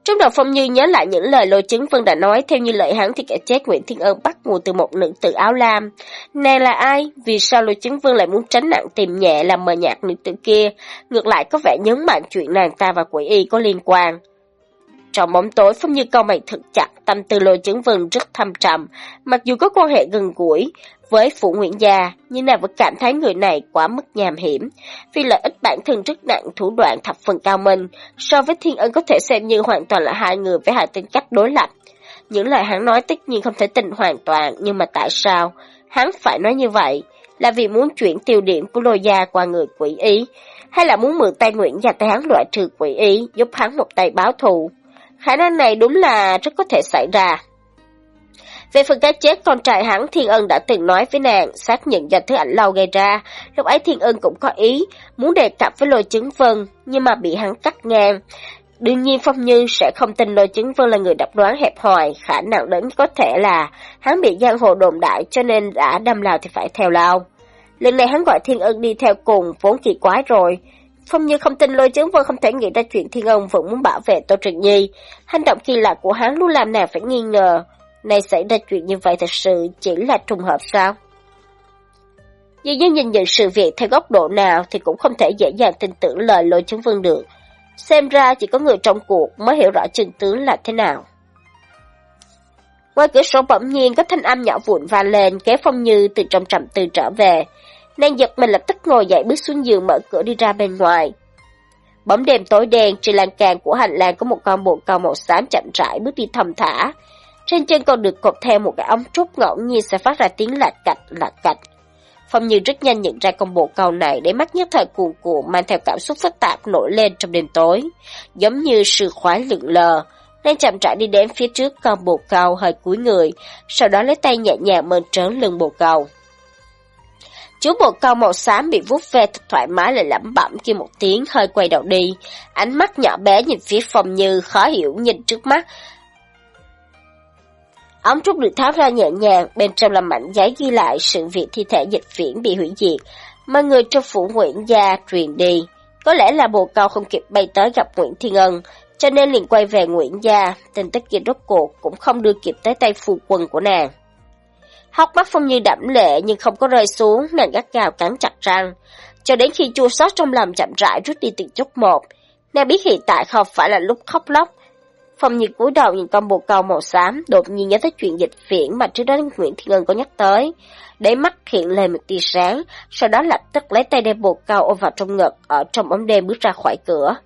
Trong đầu Phong Như nhớ lại những lời lôi chứng Vân đã nói, theo như lời hắn thì kẻ chết Nguyễn Thiên Ân bắt nguồn từ một nữ tử áo lam. Nàng là ai? Vì sao lôi chứng Vân lại muốn tránh nặng tìm nhẹ làm mờ nhạt nữ tử kia? Ngược lại có vẻ nhấn mạnh chuyện nàng ta và quỷ y có liên quan. Trong bóng tối, Phong Như câu mày thật chặt, tâm tư lôi chứng Vân rất thâm trầm, mặc dù có quan hệ gần gũi, với Phụ Nguyễn Gia, nhưng nàng vẫn cảm thấy người này quá mức nhàm hiểm, vì lợi ích bản thân rất nặng thủ đoạn thập phần cao minh, so với Thiên Ân có thể xem như hoàn toàn là hai người với hai tính cách đối lập. Những lời hắn nói tất nhiên không thể tình hoàn toàn, nhưng mà tại sao? Hắn phải nói như vậy, là vì muốn chuyển tiêu điểm của lôi gia qua người quỷ ý, hay là muốn mượn tay Nguyễn Gia tay hắn loại trừ quỷ ý, giúp hắn một tay báo thù? Khả năng này đúng là rất có thể xảy ra. Về phần cái chết con trai hắn, Thiên Ân đã từng nói với nàng, xác nhận do thứ ảnh lâu gây ra. Lúc ấy Thiên Ân cũng có ý, muốn đề cập với lôi chứng vân, nhưng mà bị hắn cắt ngang. Đương nhiên Phong Như sẽ không tin lôi chứng vân là người độc đoán hẹp hòi, khả năng đến có thể là hắn bị giang hồ đồn đại cho nên đã đâm lao thì phải theo lao. Lần này hắn gọi Thiên Ân đi theo cùng, vốn kỳ quái rồi. Phong Như không tin lôi chứng vân không thể nghĩ ra chuyện Thiên Ân vẫn muốn bảo vệ Tô Trừng Nhi. Hành động kỳ lạ của hắn luôn làm nàng phải nghi ngờ. Này xảy ra chuyện như vậy thật sự chỉ là trùng hợp sao? Dù như nhìn nhận sự việc theo góc độ nào thì cũng không thể dễ dàng tin tưởng lời lôi chứng vân được. Xem ra chỉ có người trong cuộc mới hiểu rõ chân tướng là thế nào. Ngoài cửa sổ bỗng nhiên có thanh âm nhỏ vụn va lên, kéo Phong Như từ trong trầm tư trở về. Nàng giật mình lập tức ngồi dậy bước xuống giường mở cửa đi ra bên ngoài. Bóng đêm tối đen, trên lan can của hành lang có một con bồ câu màu xám chậm rãi bước đi thầm thả. Trên chân còn được cột theo một cái ống trúc ngẫu nhiên sẽ phát ra tiếng lạch cạch lạch cạch. Phong Như rất nhanh nhận ra con bộ cầu này để mắt nhất thời cuồn cuộn mang theo cảm xúc phức tạp nổi lên trong đêm tối, giống như sự khoái lượn lờ. Nên chậm rãi đi đến phía trước con bộ cầu hơi cúi người, sau đó lấy tay nhẹ nhàng mơn trớn lưng bộ cầu. Chú bộ câu màu xám bị vuốt ve thật thoải mái lại lẩm bẩm kia một tiếng hơi quay đầu đi. Ánh mắt nhỏ bé nhìn phía phòng như khó hiểu nhìn trước mắt, Ống trúc được tháo ra nhẹ nhàng, bên trong là mảnh giấy ghi lại sự việc thi thể dịch viễn bị hủy diệt, mà người trong phủ Nguyễn Gia truyền đi. Có lẽ là bồ câu không kịp bay tới gặp Nguyễn Thiên Ân, cho nên liền quay về Nguyễn Gia, tin tức kia rốt cuộc cũng không đưa kịp tới tay phù quân của nàng. Hóc mắt Phong Như đẫm lệ nhưng không có rơi xuống, nàng gắt gào cắn chặt răng. Cho đến khi chua xót trong lòng chậm rãi rút đi từng chút một, nàng biết hiện tại không phải là lúc khóc lóc, Phong Nhiệt cúi đầu nhìn con bồ câu màu xám, đột nhiên nhớ tới chuyện dịch viễn mà trước đó Nguyễn Thiên Ngân có nhắc tới. Để mắt hiện lên một tia sáng, sau đó lập tức lấy tay đem bồ câu ôm vào trong ngực, ở trong bóng đêm bước ra khỏi cửa.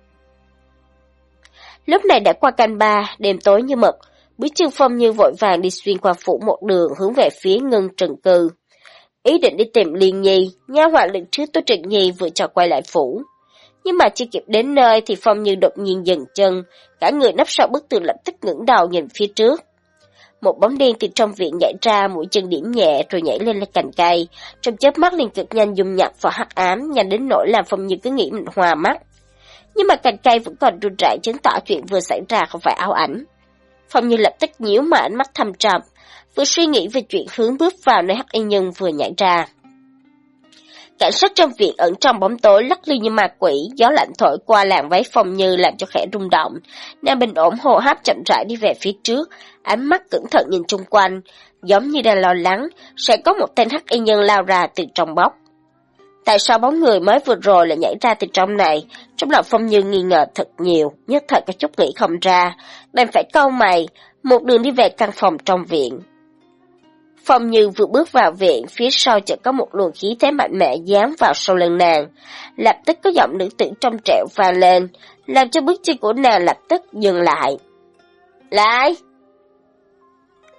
Lúc này đã qua canh ba, đêm tối như mực, Bữa trương Phong Như vội vàng đi xuyên qua phủ một đường hướng về phía ngân trần cư. Ý định đi tìm Liên Nhi, nha hoạn lần trước Tô Trịnh Nhi vừa cho quay lại phủ. Nhưng mà chưa kịp đến nơi thì Phong Như đột nhiên dừng chân, cả người nấp sau bức tường lập tức ngẩng đầu nhìn phía trước. Một bóng đen từ trong viện nhảy ra, mũi chân điểm nhẹ rồi nhảy lên lên cành cây, trong chớp mắt liền cực nhanh dùng nhập vào hắc ám, nhanh đến nỗi làm Phong Như cứ nghĩ mình hòa mắt. Nhưng mà cành cây vẫn còn run rẩy chứng tỏ chuyện vừa xảy ra không phải ảo ảnh. Phong Như lập tức nhíu mà ánh mắt thâm trầm, vừa suy nghĩ về chuyện hướng bước vào nơi hắc y nhân vừa nhảy ra. Cảnh sát trong viện ẩn trong bóng tối lắc lư như ma quỷ, gió lạnh thổi qua làn váy phòng như làm cho khẽ rung động. nam bình ổn hô hấp chậm rãi đi về phía trước, ánh mắt cẩn thận nhìn chung quanh, giống như đang lo lắng, sẽ có một tên hắc y nhân lao ra từ trong bóc. Tại sao bóng người mới vừa rồi lại nhảy ra từ trong này? Trong lòng Phong Như nghi ngờ thật nhiều, nhất thời có chút nghĩ không ra. Đành phải câu mày, một đường đi về căn phòng trong viện. Phong Như vừa bước vào viện, phía sau chợt có một luồng khí thế mạnh mẽ dán vào sau lưng nàng. Lập tức có giọng nữ tử trong trẻo vang lên, làm cho bước chân của nàng lập tức dừng lại. Lại!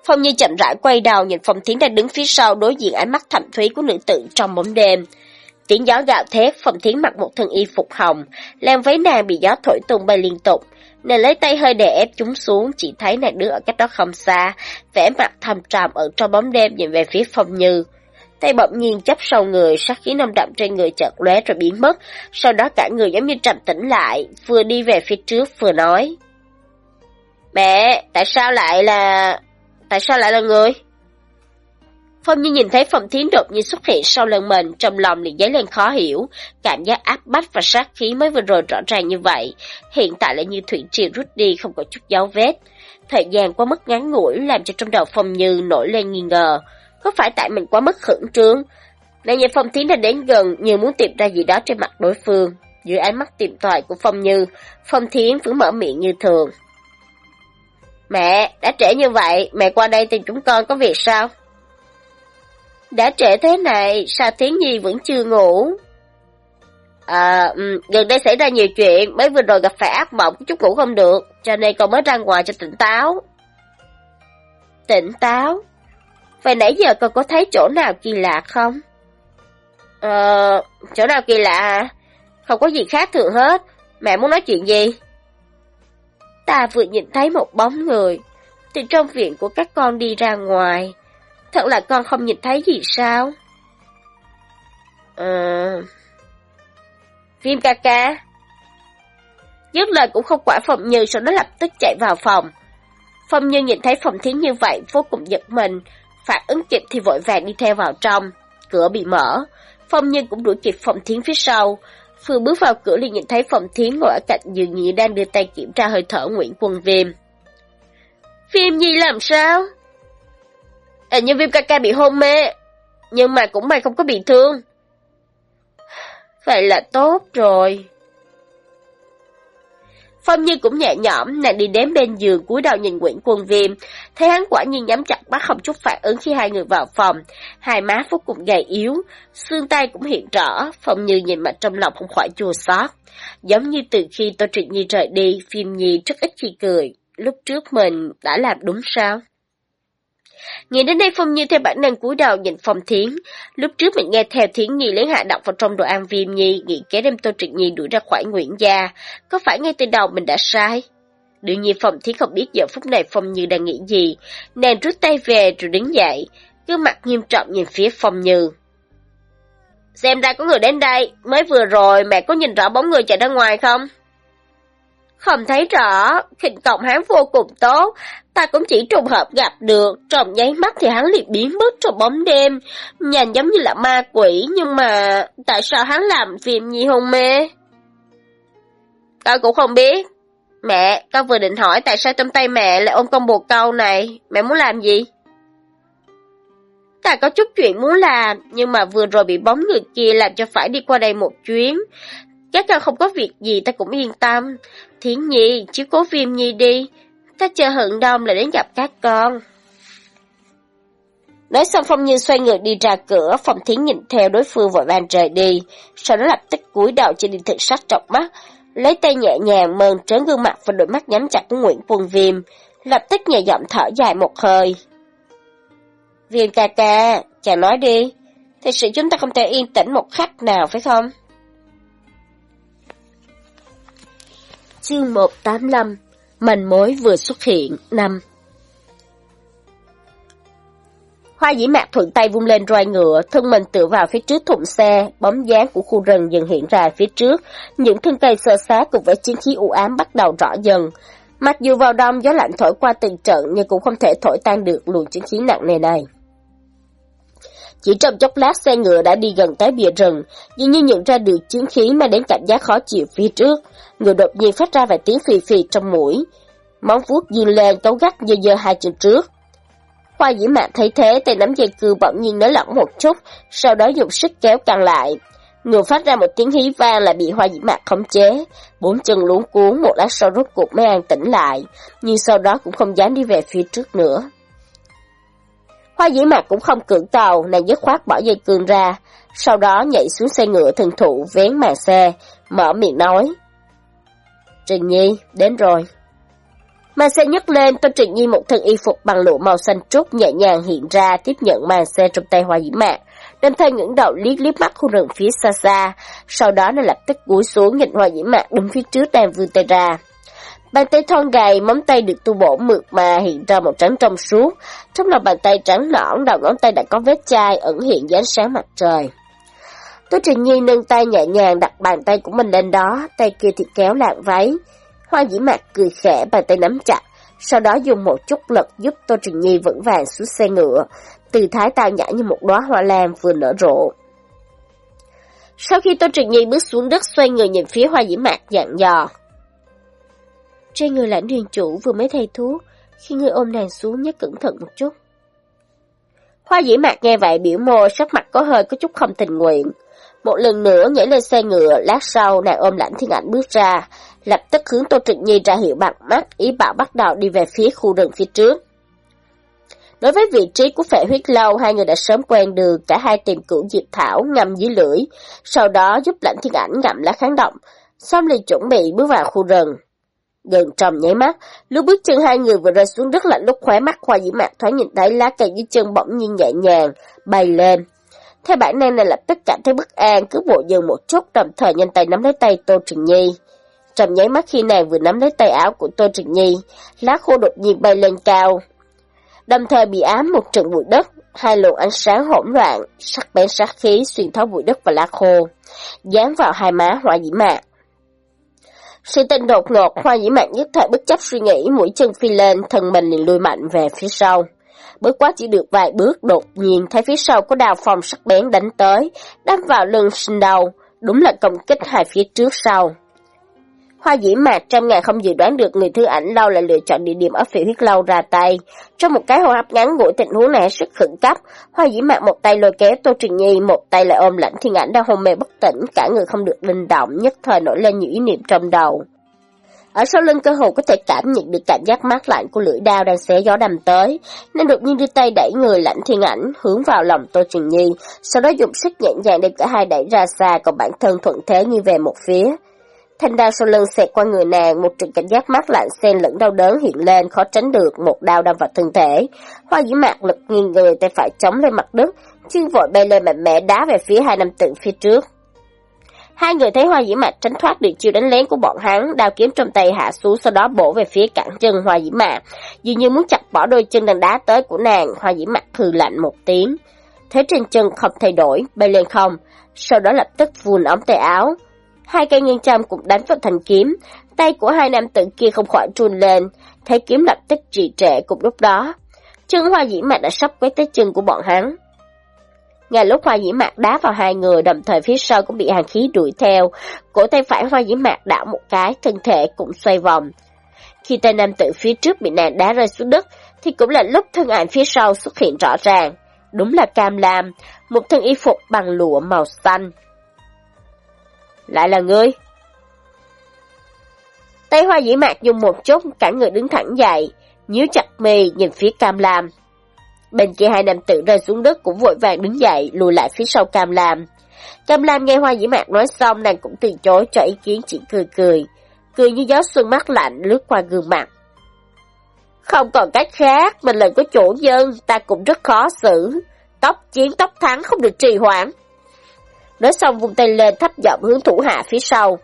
Phong Như chậm rãi quay đầu nhìn Phong Thiến đang đứng phía sau đối diện ánh mắt thẩm thúy của nữ tử trong bóng đêm. Tiếng gió gạo thét, Phong Thiến mặc một thân y phục hồng, làm váy nàng bị gió thổi tung bay liên tục, nên lấy tay hơi đè ép chúng xuống, chỉ thấy nàng đứng ở cách đó không xa, vẻ mặt thầm trầm ở trong bóng đêm nhìn về phía phòng như. Tay bỗng nhiên chấp sau người, sát khí nồng đậm trên người chợt lóe rồi biến mất, sau đó cả người giống như trầm tĩnh lại, vừa đi về phía trước vừa nói. Mẹ, tại sao lại là... tại sao lại là người? Phong Như nhìn thấy Phong Thiến đột nhiên xuất hiện sau lưng mình, trong lòng liền dấy lên khó hiểu, cảm giác áp bách và sát khí mới vừa rồi rõ ràng như vậy, hiện tại lại như thủy triều rút đi không có chút dấu vết. Thời gian quá mức ngắn ngủi làm cho trong đầu Phong Như nổi lên nghi ngờ, có phải tại mình quá mức khẩn trương? Nàng nhìn Phong Thiến đã đến gần như muốn tìm ra gì đó trên mặt đối phương. Dưới ánh mắt tìm tòi của Phong Như, Phong Thiến vẫn mở miệng như thường. Mẹ, đã trễ như vậy, mẹ qua đây tìm chúng con có việc sao? Đã trễ thế này, sao Thiến Nhi vẫn chưa ngủ? À, gần đây xảy ra nhiều chuyện, mới vừa rồi gặp phải ác mộng, chút ngủ không được, cho nên con mới ra ngoài cho tỉnh táo. Tỉnh táo? Vậy nãy giờ con có thấy chỗ nào kỳ lạ không? Ờ, chỗ nào kỳ lạ à? Không có gì khác thường hết, mẹ muốn nói chuyện gì? Ta vừa nhìn thấy một bóng người, từ trong viện của các con đi ra ngoài. Thật là con không nhìn thấy gì sao? Ờ... Viêm ca ca. Dứt lời cũng không quả Phòng Như sau đó lập tức chạy vào phòng. Phong Như nhìn thấy Phòng Thiến như vậy vô cùng giật mình, phản ứng kịp thì vội vàng đi theo vào trong. Cửa bị mở, Phong Như cũng đuổi kịp Phòng Thiến phía sau. Vừa bước vào cửa liền nhìn thấy Phòng Thiến ngồi ở cạnh giường nhị đang đưa tay kiểm tra hơi thở Nguyễn Quân Viêm. Viêm Nhi làm sao? À, nhân viêm ca ca bị hôn mê, nhưng mà cũng may không có bị thương. Vậy là tốt rồi. Phong Như cũng nhẹ nhõm, nàng đi đến bên giường cúi đầu nhìn Nguyễn Quân Viêm, thấy hắn quả nhiên nhắm chặt mắt không chút phản ứng khi hai người vào phòng, hai má vô cùng gầy yếu, xương tay cũng hiện rõ, Phong Như nhìn mặt trong lòng không khỏi chua xót, giống như từ khi Tô Trịnh Nhi rời đi, phim Nhi rất ít khi cười, lúc trước mình đã làm đúng sao? Nghĩ đến đây Phong Như theo bản năng cúi đầu nhìn Phong Thiến. Lúc trước mình nghe theo Thiến Nhi lấy hạ độc vào trong đồ ăn viêm nhi, nghĩ kế đem Tô Trịnh Nhi đuổi ra khỏi Nguyễn Gia. Có phải ngay từ đầu mình đã sai? Đương nhiên Phong Thiến không biết giờ phút này Phong Như đang nghĩ gì. Nàng rút tay về rồi đứng dậy, gương mặt nghiêm trọng nhìn phía Phong Như. Xem ra có người đến đây, mới vừa rồi mẹ có nhìn rõ bóng người chạy ra ngoài không? Không thấy rõ, khinh cộng hắn vô cùng tốt, ta cũng chỉ trùng hợp gặp được, trong nháy mắt thì hắn liền biến mất trong bóng đêm, nhìn giống như là ma quỷ, nhưng mà tại sao hắn làm phim nhi hôn mê? Con cũng không biết. Mẹ, con vừa định hỏi tại sao trong tay mẹ lại ôm con bồ câu này, mẹ muốn làm gì? Ta có chút chuyện muốn làm, nhưng mà vừa rồi bị bóng người kia làm cho phải đi qua đây một chuyến. Các con không có việc gì ta cũng yên tâm. Thiến nhi, chứ cố phim nhi đi. Các chờ hận đông lại đến gặp các con. Nói xong Phong Như xoay người đi ra cửa, Phong Thiến nhìn theo đối phương vội vàng rời đi, sau đó lập tức cúi đầu trên điện thực sắc trọng mắt, lấy tay nhẹ nhàng mơn trớn gương mặt và đôi mắt nhắm chặt của Nguyễn Quân Viêm, lập tức nhẹ giọng thở dài một hơi. Viêm ca ca, chàng nói đi, thật sự chúng ta không thể yên tĩnh một khắc nào phải không? Chương 185 Manh mối vừa xuất hiện, năm Hoa dĩ mạc thuận tay vung lên roi ngựa, thân mình tựa vào phía trước thùng xe, bóng dáng của khu rừng dần hiện ra phía trước, những thân cây sơ sát cùng với chiến khí u ám bắt đầu rõ dần. Mặc dù vào đông gió lạnh thổi qua từng trận nhưng cũng không thể thổi tan được luồng chiến khí nặng nề này. Chỉ trong chốc lát xe ngựa đã đi gần tới bìa rừng, dường như nhận ra được chiến khí mà đến cảm giác khó chịu phía trước. Người đột nhiên phát ra vài tiếng phì phì trong mũi. Móng vuốt dương lên cấu gắt dơ dơ hai chân trước. Hoa dĩ mạn thấy thế, tay nắm dây cư bỗng nhiên nới lỏng một chút, sau đó dùng sức kéo căng lại. Người phát ra một tiếng hí vang là bị hoa dĩ mạn khống chế. Bốn chân luống cuốn, một lát sau rút cuộc mới an tĩnh lại, nhưng sau đó cũng không dám đi về phía trước nữa. Hoa dĩ mạc cũng không cưỡng tàu, nàng dứt khoát bỏ dây cương ra, sau đó nhảy xuống xe ngựa thần thụ vén màn xe, mở miệng nói. Trình Nhi, đến rồi. Màn xe nhấc lên, Tô Trình Nhi một thân y phục bằng lụa màu xanh trúc nhẹ nhàng hiện ra tiếp nhận màn xe trong tay Hoa Dĩ Mạc. đâm thay ngẩng đầu liếc liếc mắt khu rừng phía xa xa, sau đó nó lập tức cúi xuống nhìn Hoa Dĩ Mạc đứng phía trước đang vươn tay ra. Bàn tay thon gầy, móng tay được tu bổ mượt mà hiện ra một trắng trong suốt. Trong lòng bàn tay trắng nõn, đầu ngón tay đã có vết chai ẩn hiện dưới ánh sáng mặt trời. Tô Trình Nhi nâng tay nhẹ nhàng đặt bàn tay của mình lên đó, tay kia thì kéo lạng váy. Hoa dĩ mạc cười khẽ, bàn tay nắm chặt, sau đó dùng một chút lực giúp Tô Trình Nhi vững vàng xuống xe ngựa, từ thái tao nhã như một đóa hoa lan vừa nở rộ. Sau khi Tô Trình Nhi bước xuống đất xoay người nhìn phía hoa dĩ mạc dặn dò. Trên người lãnh huyền chủ vừa mới thay thuốc, khi ngươi ôm nàng xuống nhớ cẩn thận một chút. Hoa dĩ mạc nghe vậy biểu môi, sắc mặt có hơi có chút không tình nguyện. Một lần nữa nhảy lên xe ngựa, lát sau nàng ôm lãnh thiên ảnh bước ra, lập tức hướng Tô Trịnh Nhi ra hiệu bằng mắt, ý bảo bắt đầu đi về phía khu rừng phía trước. Đối với vị trí của phệ huyết lâu, hai người đã sớm quen đường, cả hai tìm cửu diệp thảo ngầm dưới lưỡi, sau đó giúp lãnh thiên ảnh ngậm lá kháng động, xong liền chuẩn bị bước vào khu rừng. Gần trầm nháy mắt, lúc bước chân hai người vừa rơi xuống đất lạnh lúc khóe mắt khoa dĩ mạc thoáng nhìn thấy lá cây dưới chân bỗng nhiên nhẹ nhàng, bay lên. Theo bản năng này lập tức cảm thấy bất an, cứ bộ dừng một chút đồng thời nhanh tay nắm lấy tay Tô Trình Nhi. Trong nháy mắt khi nàng vừa nắm lấy tay áo của Tô Trình Nhi, lá khô đột nhiên bay lên cao. Đồng thời bị ám một trận bụi đất, hai luồng ánh sáng hỗn loạn, sắc bén sát khí xuyên thấu bụi đất và lá khô, dán vào hai má hỏa dĩ mạc. Sự tình đột ngột, hoa dĩ mạn nhất thời bất chấp suy nghĩ, mũi chân phi lên, thân mình liền lùi mạnh về phía sau. Bước quá chỉ được vài bước, đột nhiên thấy phía sau có đào phòng sắc bén đánh tới, đâm vào lưng sinh đầu, đúng là công kích hai phía trước sau. Hoa dĩ mạc trăm ngàn không dự đoán được người thư ảnh lâu lại lựa chọn địa điểm ở phía huyết lâu ra tay. Trong một cái hô hấp ngắn ngủi tình huống này rất khẩn cấp, hoa dĩ mạc một tay lôi kéo Tô Trình Nhi, một tay lại ôm lãnh thiên ảnh đang hôn mê bất tỉnh, cả người không được linh động, nhất thời nổi lên những ý niệm trong đầu. Ở sau lưng cơ hồ có thể cảm nhận được cảm giác mát lạnh của lưỡi đao đang xé gió đầm tới, nên đột nhiên đưa tay đẩy người lãnh thiên ảnh hướng vào lòng Tô Trình Nhi, sau đó dùng sức nhẹ nhàng đem cả hai đẩy ra xa, còn bản thân thuận thế như về một phía. Thanh đao sau lưng xẹt qua người nàng, một trận cảnh giác mát lạnh xen lẫn đau đớn hiện lên, khó tránh được, một đao đâm vào thân thể. Hoa dĩ mạc lực nghiêng người, tay phải chống lên mặt đất, chân vội bay lên mạnh mẽ đá về phía hai nam tử phía trước. Hai người thấy hoa dĩ mạc tránh thoát được chiêu đánh lén của bọn hắn, đao kiếm trong tay hạ xuống sau đó bổ về phía cẳng chân hoa dĩ mạc, dường như muốn chặt bỏ đôi chân đang đá tới của nàng, hoa dĩ mạc hừ lạnh một tiếng. Thế trên chân không thay đổi, bay lên không, sau đó lập tức vùn ống tay áo, hai cây nghiêng châm cũng đánh vào thành kiếm, tay của hai nam tử kia không khỏi trùn lên, thấy kiếm lập tức trì trệ cùng lúc đó. Chân hoa dĩ mạc đã sắp quét tới chân của bọn hắn. Ngay lúc hoa dĩ mạc đá vào hai người, đồng thời phía sau cũng bị hàng khí đuổi theo, cổ tay phải hoa dĩ mạc đảo một cái, thân thể cũng xoay vòng. Khi tay nam tử phía trước bị nàng đá rơi xuống đất, thì cũng là lúc thân ảnh phía sau xuất hiện rõ ràng. Đúng là cam lam, một thân y phục bằng lụa màu xanh. Lại là ngươi. Tay hoa dĩ mạc dùng một chút, cả người đứng thẳng dậy, nhíu chặt mì nhìn phía cam lam. Bên kia hai nam tử rơi xuống đất cũng vội vàng đứng dậy, lùi lại phía sau cam lam. Cam lam nghe hoa dĩ mạc nói xong, nàng cũng từ chối cho ý kiến chỉ cười cười. Cười như gió xuân mát lạnh lướt qua gương mặt. Không còn cách khác, mình là có chủ dân, ta cũng rất khó xử. Tóc chiến tóc thắng không được trì hoãn. Nói xong vung tay lên thấp giọng hướng thủ hạ phía sau.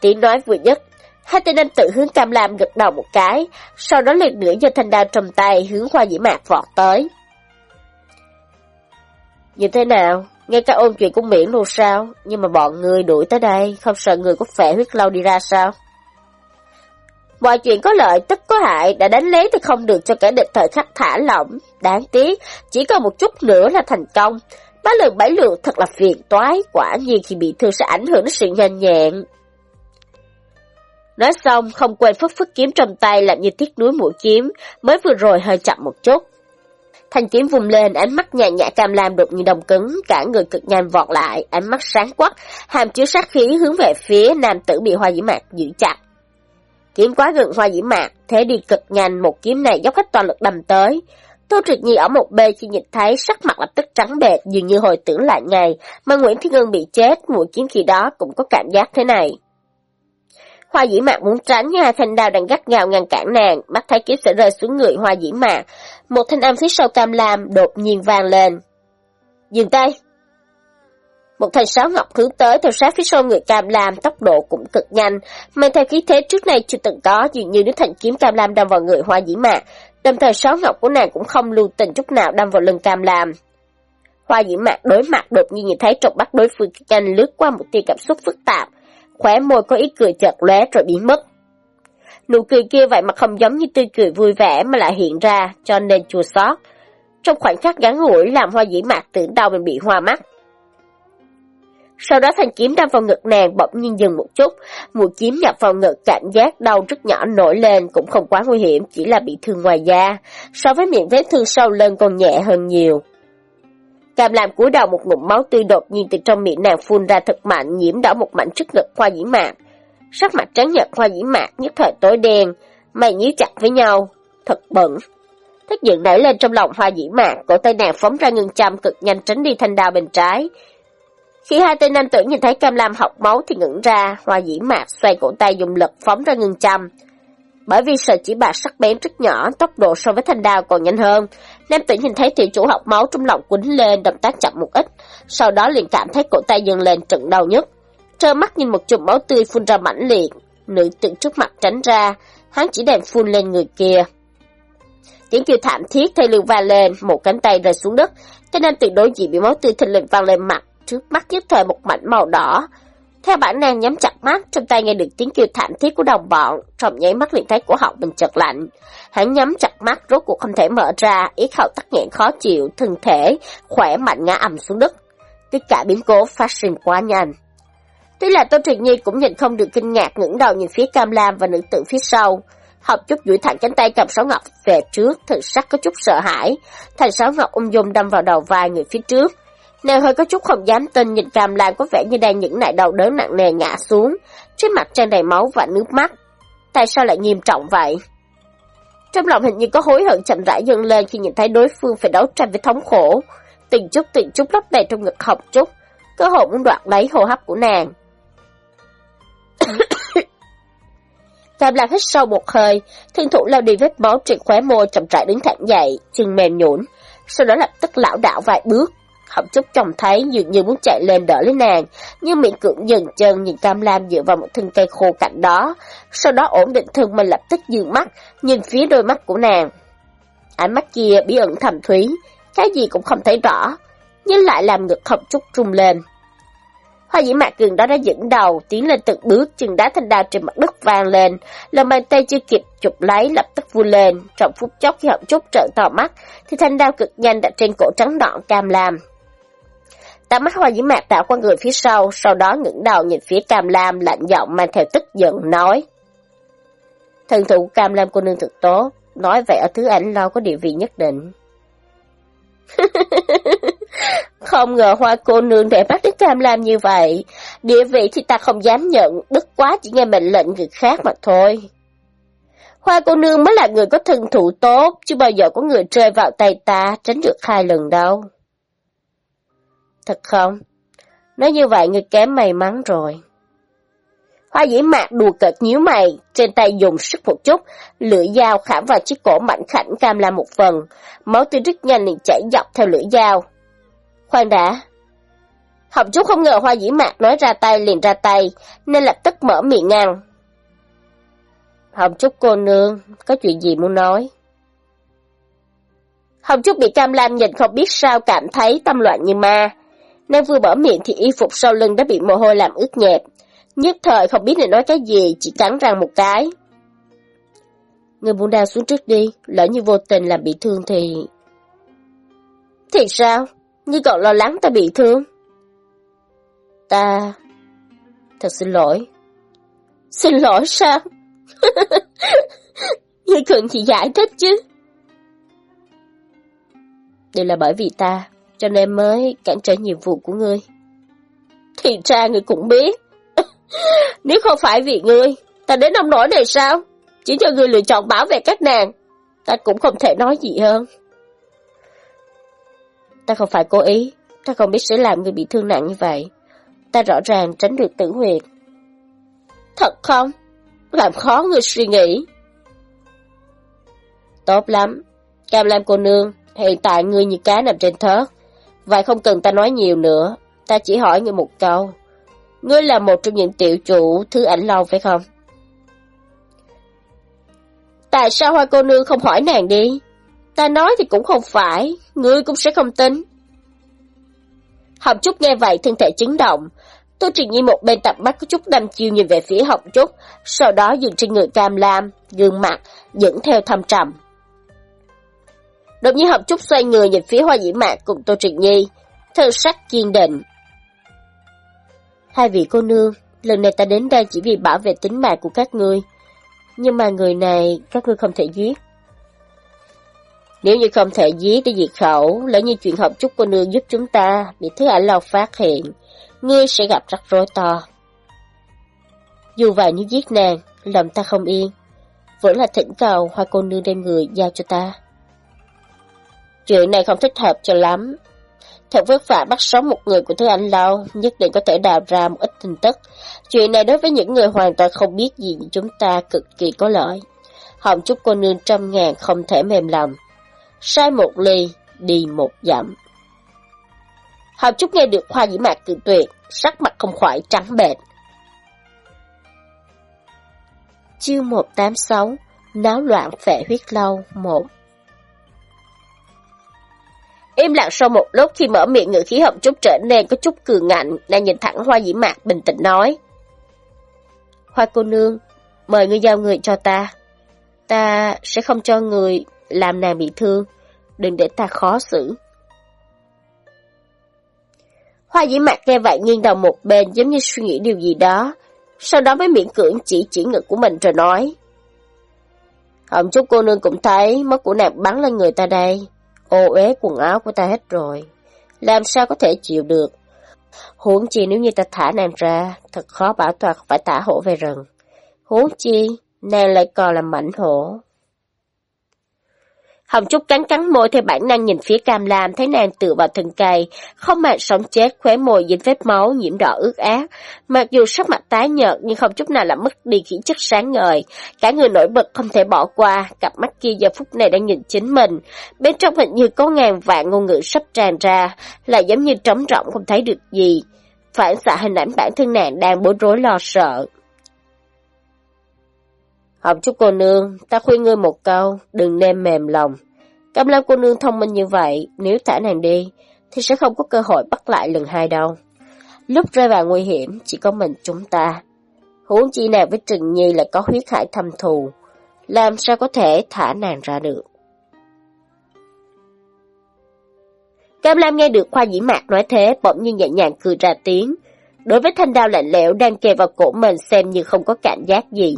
Tiếng nói vừa nhất, hai tên anh tự hướng cam lam gật đầu một cái, sau đó liền nữa do thanh đao trong tay hướng hoa dĩ mạc vọt tới. Như thế nào? ngay cả ôn chuyện cũng miễn luôn sao? Nhưng mà bọn người đuổi tới đây, không sợ người có vẻ huyết lâu đi ra sao? Mọi chuyện có lợi tất có hại, đã đánh lấy thì không được cho kẻ địch thời khắc thả lỏng. Đáng tiếc, chỉ còn một chút nữa là thành công. Ba lượng bảy lượng thật là phiền toái, quả nhiên khi bị thương sẽ ảnh hưởng đến sự nhanh nhẹn. Nói xong, không quên phất phất kiếm trong tay làm như tiếc núi mũi kiếm, mới vừa rồi hơi chậm một chút. Thanh kiếm vùng lên, ánh mắt nhàn nhã cam lam đột như đồng cứng, cả người cực nhanh vọt lại, ánh mắt sáng quắc, hàm chứa sát khí hướng về phía nam tử bị hoa dĩ mạc giữ chặt. Kiếm quá gần hoa dĩ mạc, thế đi cực nhanh, một kiếm này dốc hết toàn lực đâm tới. Tô Trực Nhi ở một bên khi nhìn thấy sắc mặt lập tức trắng bệch dường như hồi tưởng lại ngày mà Nguyễn Thiên Ngân bị chết, mũi kiếm khi đó cũng có cảm giác thế này. Hoa dĩ mạc muốn tránh nhưng hai thanh đao đang gắt gào ngăn cản nàng, mắt thấy kiếm sẽ rơi xuống người hoa dĩ mạc. Một thanh âm phía sau cam lam đột nhiên vang lên. Dừng tay! Một thanh sáo ngọc hướng tới theo sát phía sau người cam lam, tốc độ cũng cực nhanh, mang theo khí thế trước nay chưa từng có, dường như nếu thanh kiếm cam lam đâm vào người hoa dĩ mạc, đồng thời sáu ngọc của nàng cũng không lưu tình chút nào đâm vào lưng cam lam. Hoa dĩ mạc đối mặt đột nhiên nhìn thấy trọng bắt đối phương nhanh lướt qua một tia cảm xúc phức tạp, khóe môi có ý cười chợt lóe rồi biến mất. Nụ cười kia vậy mà không giống như tươi cười vui vẻ mà lại hiện ra, cho nên chua xót. Trong khoảnh khắc ngắn ngủi làm hoa dĩ mạc tưởng đau mình bị hoa mắt. Sau đó thanh kiếm đâm vào ngực nàng bỗng nhiên dừng một chút, mũi kiếm nhập vào ngực cảm giác đau rất nhỏ nổi lên cũng không quá nguy hiểm, chỉ là bị thương ngoài da, so với miệng vết thương sâu lên còn nhẹ hơn nhiều. Cam làm cúi đầu một ngụm máu tươi đột nhiên từ trong miệng nàng phun ra thật mạnh nhiễm đỏ một mảnh trước ngực hoa dĩ mạc. Sắc mặt trắng nhợt hoa dĩ mạc nhất thời tối đen, mày nhíu chặt với nhau, thật bẩn. Thất dựng nảy lên trong lòng hoa dĩ mạc, cổ tay nàng phóng ra ngưng châm cực nhanh tránh đi thanh đao bên trái, khi hai tên nam tử nhìn thấy Cam Lam học máu thì ngẩng ra, hoa dĩ mạc xoay cổ tay dùng lực phóng ra ngưng châm. Bởi vì sợi chỉ bạc sắc bén rất nhỏ, tốc độ so với thanh đao còn nhanh hơn. Nam tử nhìn thấy tiểu chủ học máu trong lòng quýnh lên, động tác chậm một ít, sau đó liền cảm thấy cổ tay dâng lên trận đau nhất. Trơ mắt nhìn một chùm máu tươi phun ra mãnh liệt, nữ tử trước mặt tránh ra, hắn chỉ đèn phun lên người kia. Tiếng kêu thảm thiết thay lưu va lên, một cánh tay rơi xuống đất, tên nam tử đối diện bị máu tươi thình lình văng lên mặt, trước mắt nhất thời một mảnh màu đỏ. Theo bản năng nhắm chặt mắt, trong tay nghe được tiếng kêu thảm thiết của đồng bọn, trong nháy mắt liền thấy cổ họng mình chợt lạnh. Hắn nhắm chặt mắt, rốt cuộc không thể mở ra, yết hầu tắc nghẹn khó chịu, thân thể, khỏe mạnh ngã ầm xuống đất. Tất cả biến cố phát sinh quá nhanh. Tuy là Tô Trịnh Nhi cũng nhìn không được kinh ngạc ngẩng đầu nhìn phía Cam Lam và nữ tử phía sau. Học chút duỗi thẳng cánh tay cầm sáo ngọc về trước, thực sắc có chút sợ hãi. Thành sáo ngọc ung dung đâm vào đầu vai người phía trước. Nàng hơi có chút không dám tin nhìn Cam Lan có vẻ như đang những nại đầu đớn nặng nề ngã xuống, trên mặt tràn đầy máu và nước mắt. Tại sao lại nghiêm trọng vậy? Trong lòng hình như có hối hận chậm rãi dâng lên khi nhìn thấy đối phương phải đấu tranh với thống khổ. Từng chút từng chút lấp đầy trong ngực học chút, cơ hội muốn đoạt lấy hô hấp của nàng. <coughs> Cam Lam hít sâu một hơi, thiên thủ lao đi vết máu trên khóe môi chậm rãi đứng thẳng dậy, chân mềm nhũn, sau đó lập tức lão đảo vài bước, Hồng Trúc trông thấy dường như muốn chạy lên đỡ lấy nàng, nhưng miệng cưỡng dừng chân nhìn Cam Lam dựa vào một thân cây khô cạnh đó. Sau đó ổn định thân mình lập tức dừng mắt, nhìn phía đôi mắt của nàng. Ánh mắt kia bí ẩn thầm thúy, cái gì cũng không thấy rõ, nhưng lại làm ngực Hồng Trúc trung lên. Hoa dĩ mạc cường đó đã dẫn đầu, tiến lên từng bước, chừng đá thanh đao trên mặt đất vang lên, lần bàn tay chưa kịp chụp lấy lập tức vui lên, trong phút chốc khi họng trúc trợn to mắt, thì thanh đao cực nhanh đặt trên cổ trắng đọn cam lam. Tà mắt hoa dĩ mạc tạo qua người phía sau, sau đó ngẩng đầu nhìn phía cam lam lạnh giọng mang theo tức giận nói. Thần thủ cam lam cô nương thực tốt, nói vậy ở thứ ảnh lo có địa vị nhất định. <laughs> không ngờ hoa cô nương để bắt đến cam lam như vậy, địa vị thì ta không dám nhận, bất quá chỉ nghe mệnh lệnh người khác mà thôi. Hoa cô nương mới là người có thân thủ tốt, chứ bao giờ có người rơi vào tay ta tránh được hai lần đâu. Thật không? Nói như vậy người kém may mắn rồi. Hoa dĩ mạc đùa cợt nhíu mày, trên tay dùng sức một chút, lưỡi dao khảm vào chiếc cổ mảnh khảnh cam la một phần, máu tươi rất nhanh liền chảy dọc theo lưỡi dao. Khoan đã. Học chút không ngờ hoa dĩ mạc nói ra tay liền ra tay, nên lập tức mở miệng ngăn. Hồng Trúc cô nương, có chuyện gì muốn nói? Hồng Trúc bị Cam Lam nhìn không biết sao cảm thấy tâm loạn như ma, Nàng vừa mở miệng thì y phục sau lưng đã bị mồ hôi làm ướt nhẹp. Nhất thời không biết nên nói cái gì, chỉ cắn răng một cái. Người buông đao xuống trước đi, lỡ như vô tình làm bị thương thì... Thì sao? Ngươi còn lo lắng ta bị thương? Ta... Thật xin lỗi. Xin lỗi sao? <laughs> Ngươi cần thì giải thích chứ. Đây là bởi vì ta cho nên mới cản trở nhiệm vụ của ngươi. Thì ra ngươi cũng biết. <laughs> Nếu không phải vì ngươi, ta đến nông nỗi này sao? Chỉ cho ngươi lựa chọn bảo vệ các nàng, ta cũng không thể nói gì hơn. Ta không phải cố ý, ta không biết sẽ làm ngươi bị thương nặng như vậy. Ta rõ ràng tránh được tử huyệt. Thật không? Làm khó ngươi suy nghĩ. Tốt lắm. Cam Lam cô nương, hiện tại ngươi như cá nằm trên thớt. Vậy không cần ta nói nhiều nữa, ta chỉ hỏi ngươi một câu. Ngươi là một trong những tiểu chủ thứ ảnh lâu phải không? Tại sao hoa cô nương không hỏi nàng đi? Ta nói thì cũng không phải, ngươi cũng sẽ không tin. Hồng Trúc nghe vậy thân thể chấn động, Tô truyền Nhi một bên tập mắt có chút đăm chiêu nhìn về phía Hồng Trúc, sau đó dừng trên người Cam Lam, gương mặt, dẫn theo thâm trầm. Đột nhiên Hồng Trúc xoay người nhìn phía Hoa Dĩ Mạc cùng Tô Trịnh Nhi, thơ sắc kiên định. Hai vị cô nương, lần này ta đến đây chỉ vì bảo vệ tính mạng của các ngươi. Nhưng mà người này các ngươi không thể giết. Nếu như không thể giết để diệt khẩu, lỡ như chuyện hợp trúc cô nương giúp chúng ta bị thứ ảnh lao phát hiện, ngươi sẽ gặp rắc rối to. Dù vậy như giết nàng, lòng ta không yên, vẫn là thỉnh cầu hoa cô nương đem người giao cho ta. Chuyện này không thích hợp cho lắm. Thật vất vả bắt sống một người của Thứ Anh Lâu, nhất định có thể đào ra một ít tin tức. Chuyện này đối với những người hoàn toàn không biết gì như chúng ta cực kỳ có lợi. Hồng chúc cô nương trăm ngàn không thể mềm lòng. Sai một ly, đi một dặm. Hồng chúc nghe được Hoa Dĩ Mạc cự tuyệt, sắc mặt không khỏi trắng bệch. Chương 186 Náo loạn phệ huyết lâu 1 Im lặng sau một lúc khi mở miệng ngữ khí hồng chút trở nên có chút cường ngạnh, nàng nhìn thẳng hoa dĩ mạc bình tĩnh nói. Hoa cô nương, mời ngươi giao người cho ta. Ta sẽ không cho người làm nàng bị thương, đừng để ta khó xử. Hoa dĩ mạc nghe vậy nghiêng đầu một bên giống như suy nghĩ điều gì đó, sau đó mới miễn cưỡng chỉ chỉ ngực của mình rồi nói. Hồng chút cô nương cũng thấy mất của nàng bắn lên người ta đây. Ô uế quần áo của ta hết rồi. Làm sao có thể chịu được? Huống chi nếu như ta thả nàng ra, thật khó bảo toàn phải thả hổ về rừng. Huống chi, nàng lại còn là mảnh hổ. Hồng Trúc cắn cắn môi theo bản năng nhìn phía Cam Lam, thấy nàng tựa vào thân cây, không mệt sống chết, khóe môi dính vết máu, nhiễm đỏ ướt át. Mặc dù sắc mặt tái nhợt nhưng không chút nào làm mất đi khí chất sáng ngời. Cả người nổi bật không thể bỏ qua, cặp mắt kia giờ phút này đang nhìn chính mình. Bên trong hình như có ngàn vạn ngôn ngữ sắp tràn ra, lại giống như trống rỗng không thấy được gì. Phản xạ hình ảnh bản thân nàng đang bối rối lo sợ. Hồng chút cô nương, ta khuyên ngươi một câu, đừng nên mềm lòng. Cam Lam cô nương thông minh như vậy, nếu thả nàng đi, thì sẽ không có cơ hội bắt lại lần hai đâu. Lúc rơi vào nguy hiểm, chỉ có mình chúng ta. Huống chi nàng với Trừng Nhi là có huyết hải thâm thù, làm sao có thể thả nàng ra được. Cam Lam nghe được Khoa Dĩ Mạc nói thế, bỗng nhiên nhẹ nhàng cười ra tiếng. Đối với thanh đao lạnh lẽo đang kề vào cổ mình xem như không có cảm giác gì.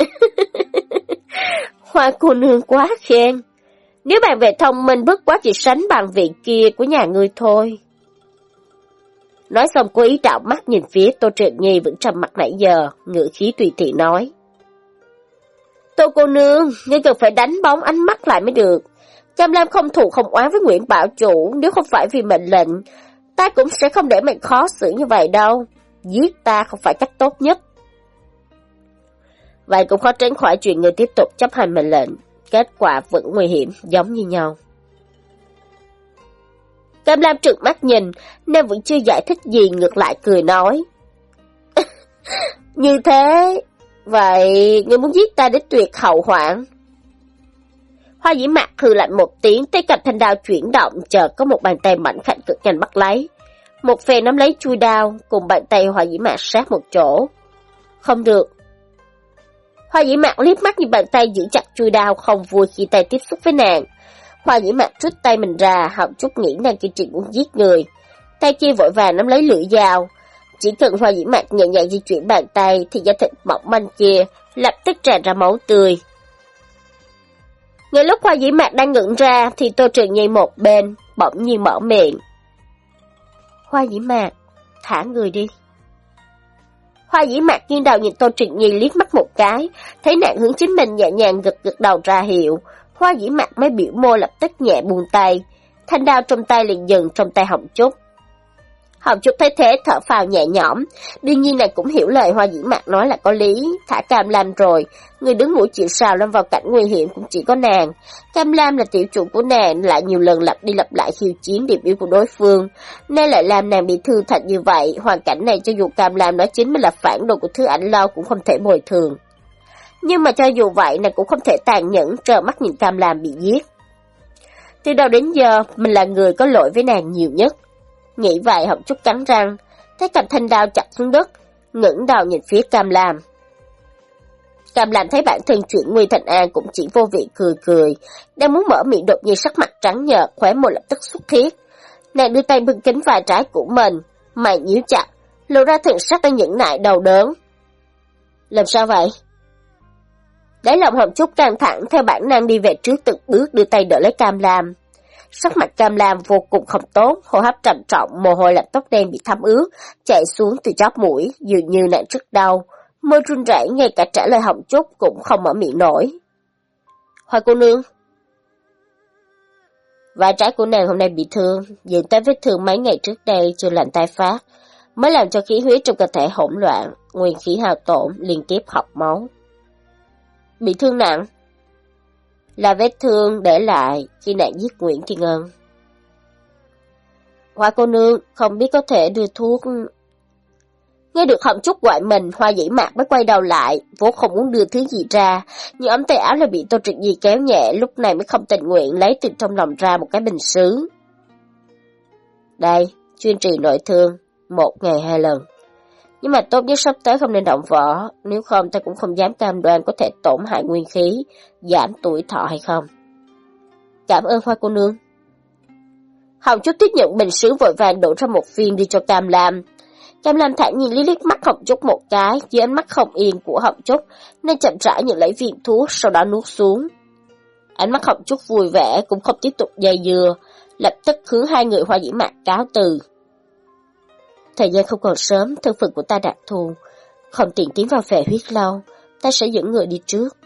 <laughs> Hoa cô nương quá khen. Nếu bạn về thông minh bất quá chỉ sánh bằng vị kia của nhà ngươi thôi. Nói xong cô ý đạo mắt nhìn phía Tô truyện Nhi vẫn trầm mặt nãy giờ, ngữ khí tùy thị nói. Tô cô nương, ngươi cần phải đánh bóng ánh mắt lại mới được. Cham Lam không thù không oán với Nguyễn Bảo Chủ, nếu không phải vì mệnh lệnh, ta cũng sẽ không để mày khó xử như vậy đâu. Giết ta không phải cách tốt nhất. Vậy cũng khó tránh khỏi chuyện người tiếp tục chấp hành mệnh lệnh, kết quả vẫn nguy hiểm giống như nhau. Cam Lam trợn mắt nhìn, nên vẫn chưa giải thích gì ngược lại cười nói. <laughs> như thế, vậy ngươi muốn giết ta để tuyệt hậu hoạn? Hoa dĩ mạc hừ lạnh một tiếng, tay cầm thanh đao chuyển động, chờ có một bàn tay mảnh khảnh cực nhanh bắt lấy. Một phe nắm lấy chui đao, cùng bàn tay hoa dĩ mạc sát một chỗ. Không được. Hoa dĩ mạc liếc mắt nhìn bàn tay giữ chặt chui đao, không vui khi tay tiếp xúc với nàng. Hoa dĩ mạc rút tay mình ra, họng chút nghĩ nàng kia chuyện muốn giết người. Tay kia vội vàng nắm lấy lưỡi dao. Chỉ cần hoa dĩ mạc nhẹ nhàng di chuyển bàn tay thì da thịt mỏng manh kia lập tức tràn ra máu tươi. Ngay lúc hoa dĩ mạc đang ngẩn ra thì Tô Trường Nhi một bên, bỗng nhiên mở miệng. Hoa dĩ mạc, thả người đi. Hoa dĩ mạc nghiêng đầu nhìn Tô Trịnh Nhi liếc mắt một cái, thấy nàng hướng chính mình nhẹ nhàng gật gật đầu ra hiệu. Hoa dĩ mạc mới biểu môi lập tức nhẹ buông tay. Thanh đao trong tay liền dừng trong tay hỏng chút. Hồng Trúc thấy thế thở phào nhẹ nhõm, đương nhiên nàng cũng hiểu lời Hoa Dĩ Mạc nói là có lý, thả Cam Lam rồi, người đứng mũi chịu sào lâm vào cảnh nguy hiểm cũng chỉ có nàng. Cam Lam là tiểu chủ của nàng, lại nhiều lần lặp đi lặp lại khiêu chiến điểm yếu của đối phương, nên lại làm nàng bị thương thật như vậy, hoàn cảnh này cho dù Cam Lam nói chính mình là phản đồ của thứ ảnh lao cũng không thể bồi thường. Nhưng mà cho dù vậy, nàng cũng không thể tàn nhẫn, trơ mắt nhìn Cam Lam bị giết. Từ đầu đến giờ, mình là người có lỗi với nàng nhiều nhất. Nghĩ vậy Hồng Trúc cắn răng, thấy cầm thanh đao chặt xuống đất, ngẩng đầu nhìn phía Cam Lam. Cam Lam thấy bản thân chuyện Nguy Thành An cũng chỉ vô vị cười cười, đang muốn mở miệng đột nhiên sắc mặt trắng nhợt, khóe môi lập tức xuất thiết. Nàng đưa tay bưng kính vai trái của mình, mày nhíu chặt, lộ ra thần sắc đang nhẫn nại đầu đớn. Làm sao vậy? Đáy lòng hồng chút căng thẳng theo bản năng đi về trước từng bước đưa tay đỡ lấy Cam Lam. Sắc mặt Cam Lam vô cùng không tốt, hô hấp trầm trọng, mồ hôi lạnh tóc đen bị thấm ướt, chạy xuống từ chóp mũi, dường như nặng rất đau. Môi run rẩy ngay cả trả lời hỏng chút cũng không mở miệng nổi. Hoa cô nương. Vai trái của nàng hôm nay bị thương, dựng tới vết thương mấy ngày trước đây chưa lành tai phát, mới làm cho khí huyết trong cơ thể hỗn loạn, nguyên khí hao tổn, liên tiếp học máu. Bị thương nặng? Là vết thương để lại khi nạn giết Nguyễn Thiên Ân. Hoa cô nương không biết có thể đưa thuốc... Nghe được họng chút gọi mình, hoa dĩ mạc mới quay đầu lại, vốn không muốn đưa thứ gì ra, nhưng ấm tay áo lại bị tô trực gì kéo nhẹ, lúc này mới không tình nguyện lấy từ trong lòng ra một cái bình sứ. Đây, chuyên trì nội thương, một ngày hai lần. Nhưng mà tốt nhất sắp tới không nên động võ, nếu không ta cũng không dám cam đoan có thể tổn hại nguyên khí, giảm tuổi thọ hay không. Cảm ơn hoa cô nương. Hồng chút tiếp nhận bình sứ vội vàng đổ ra một viên đi cho Cam Lam. Cam Lam thản nhìn lý liếc mắt Hồng Trúc một cái, dưới ánh mắt không yên của Hồng Trúc, nên chậm rãi nhận lấy viên thuốc, sau đó nuốt xuống. Ánh mắt Hồng Trúc vui vẻ, cũng không tiếp tục dây dưa, lập tức hướng hai người hoa dĩ mạc cáo từ. Thời gian không còn sớm, thân phận của ta đặc thù, không tiện tiến vào vẻ huyết lâu, ta sẽ dẫn người đi trước.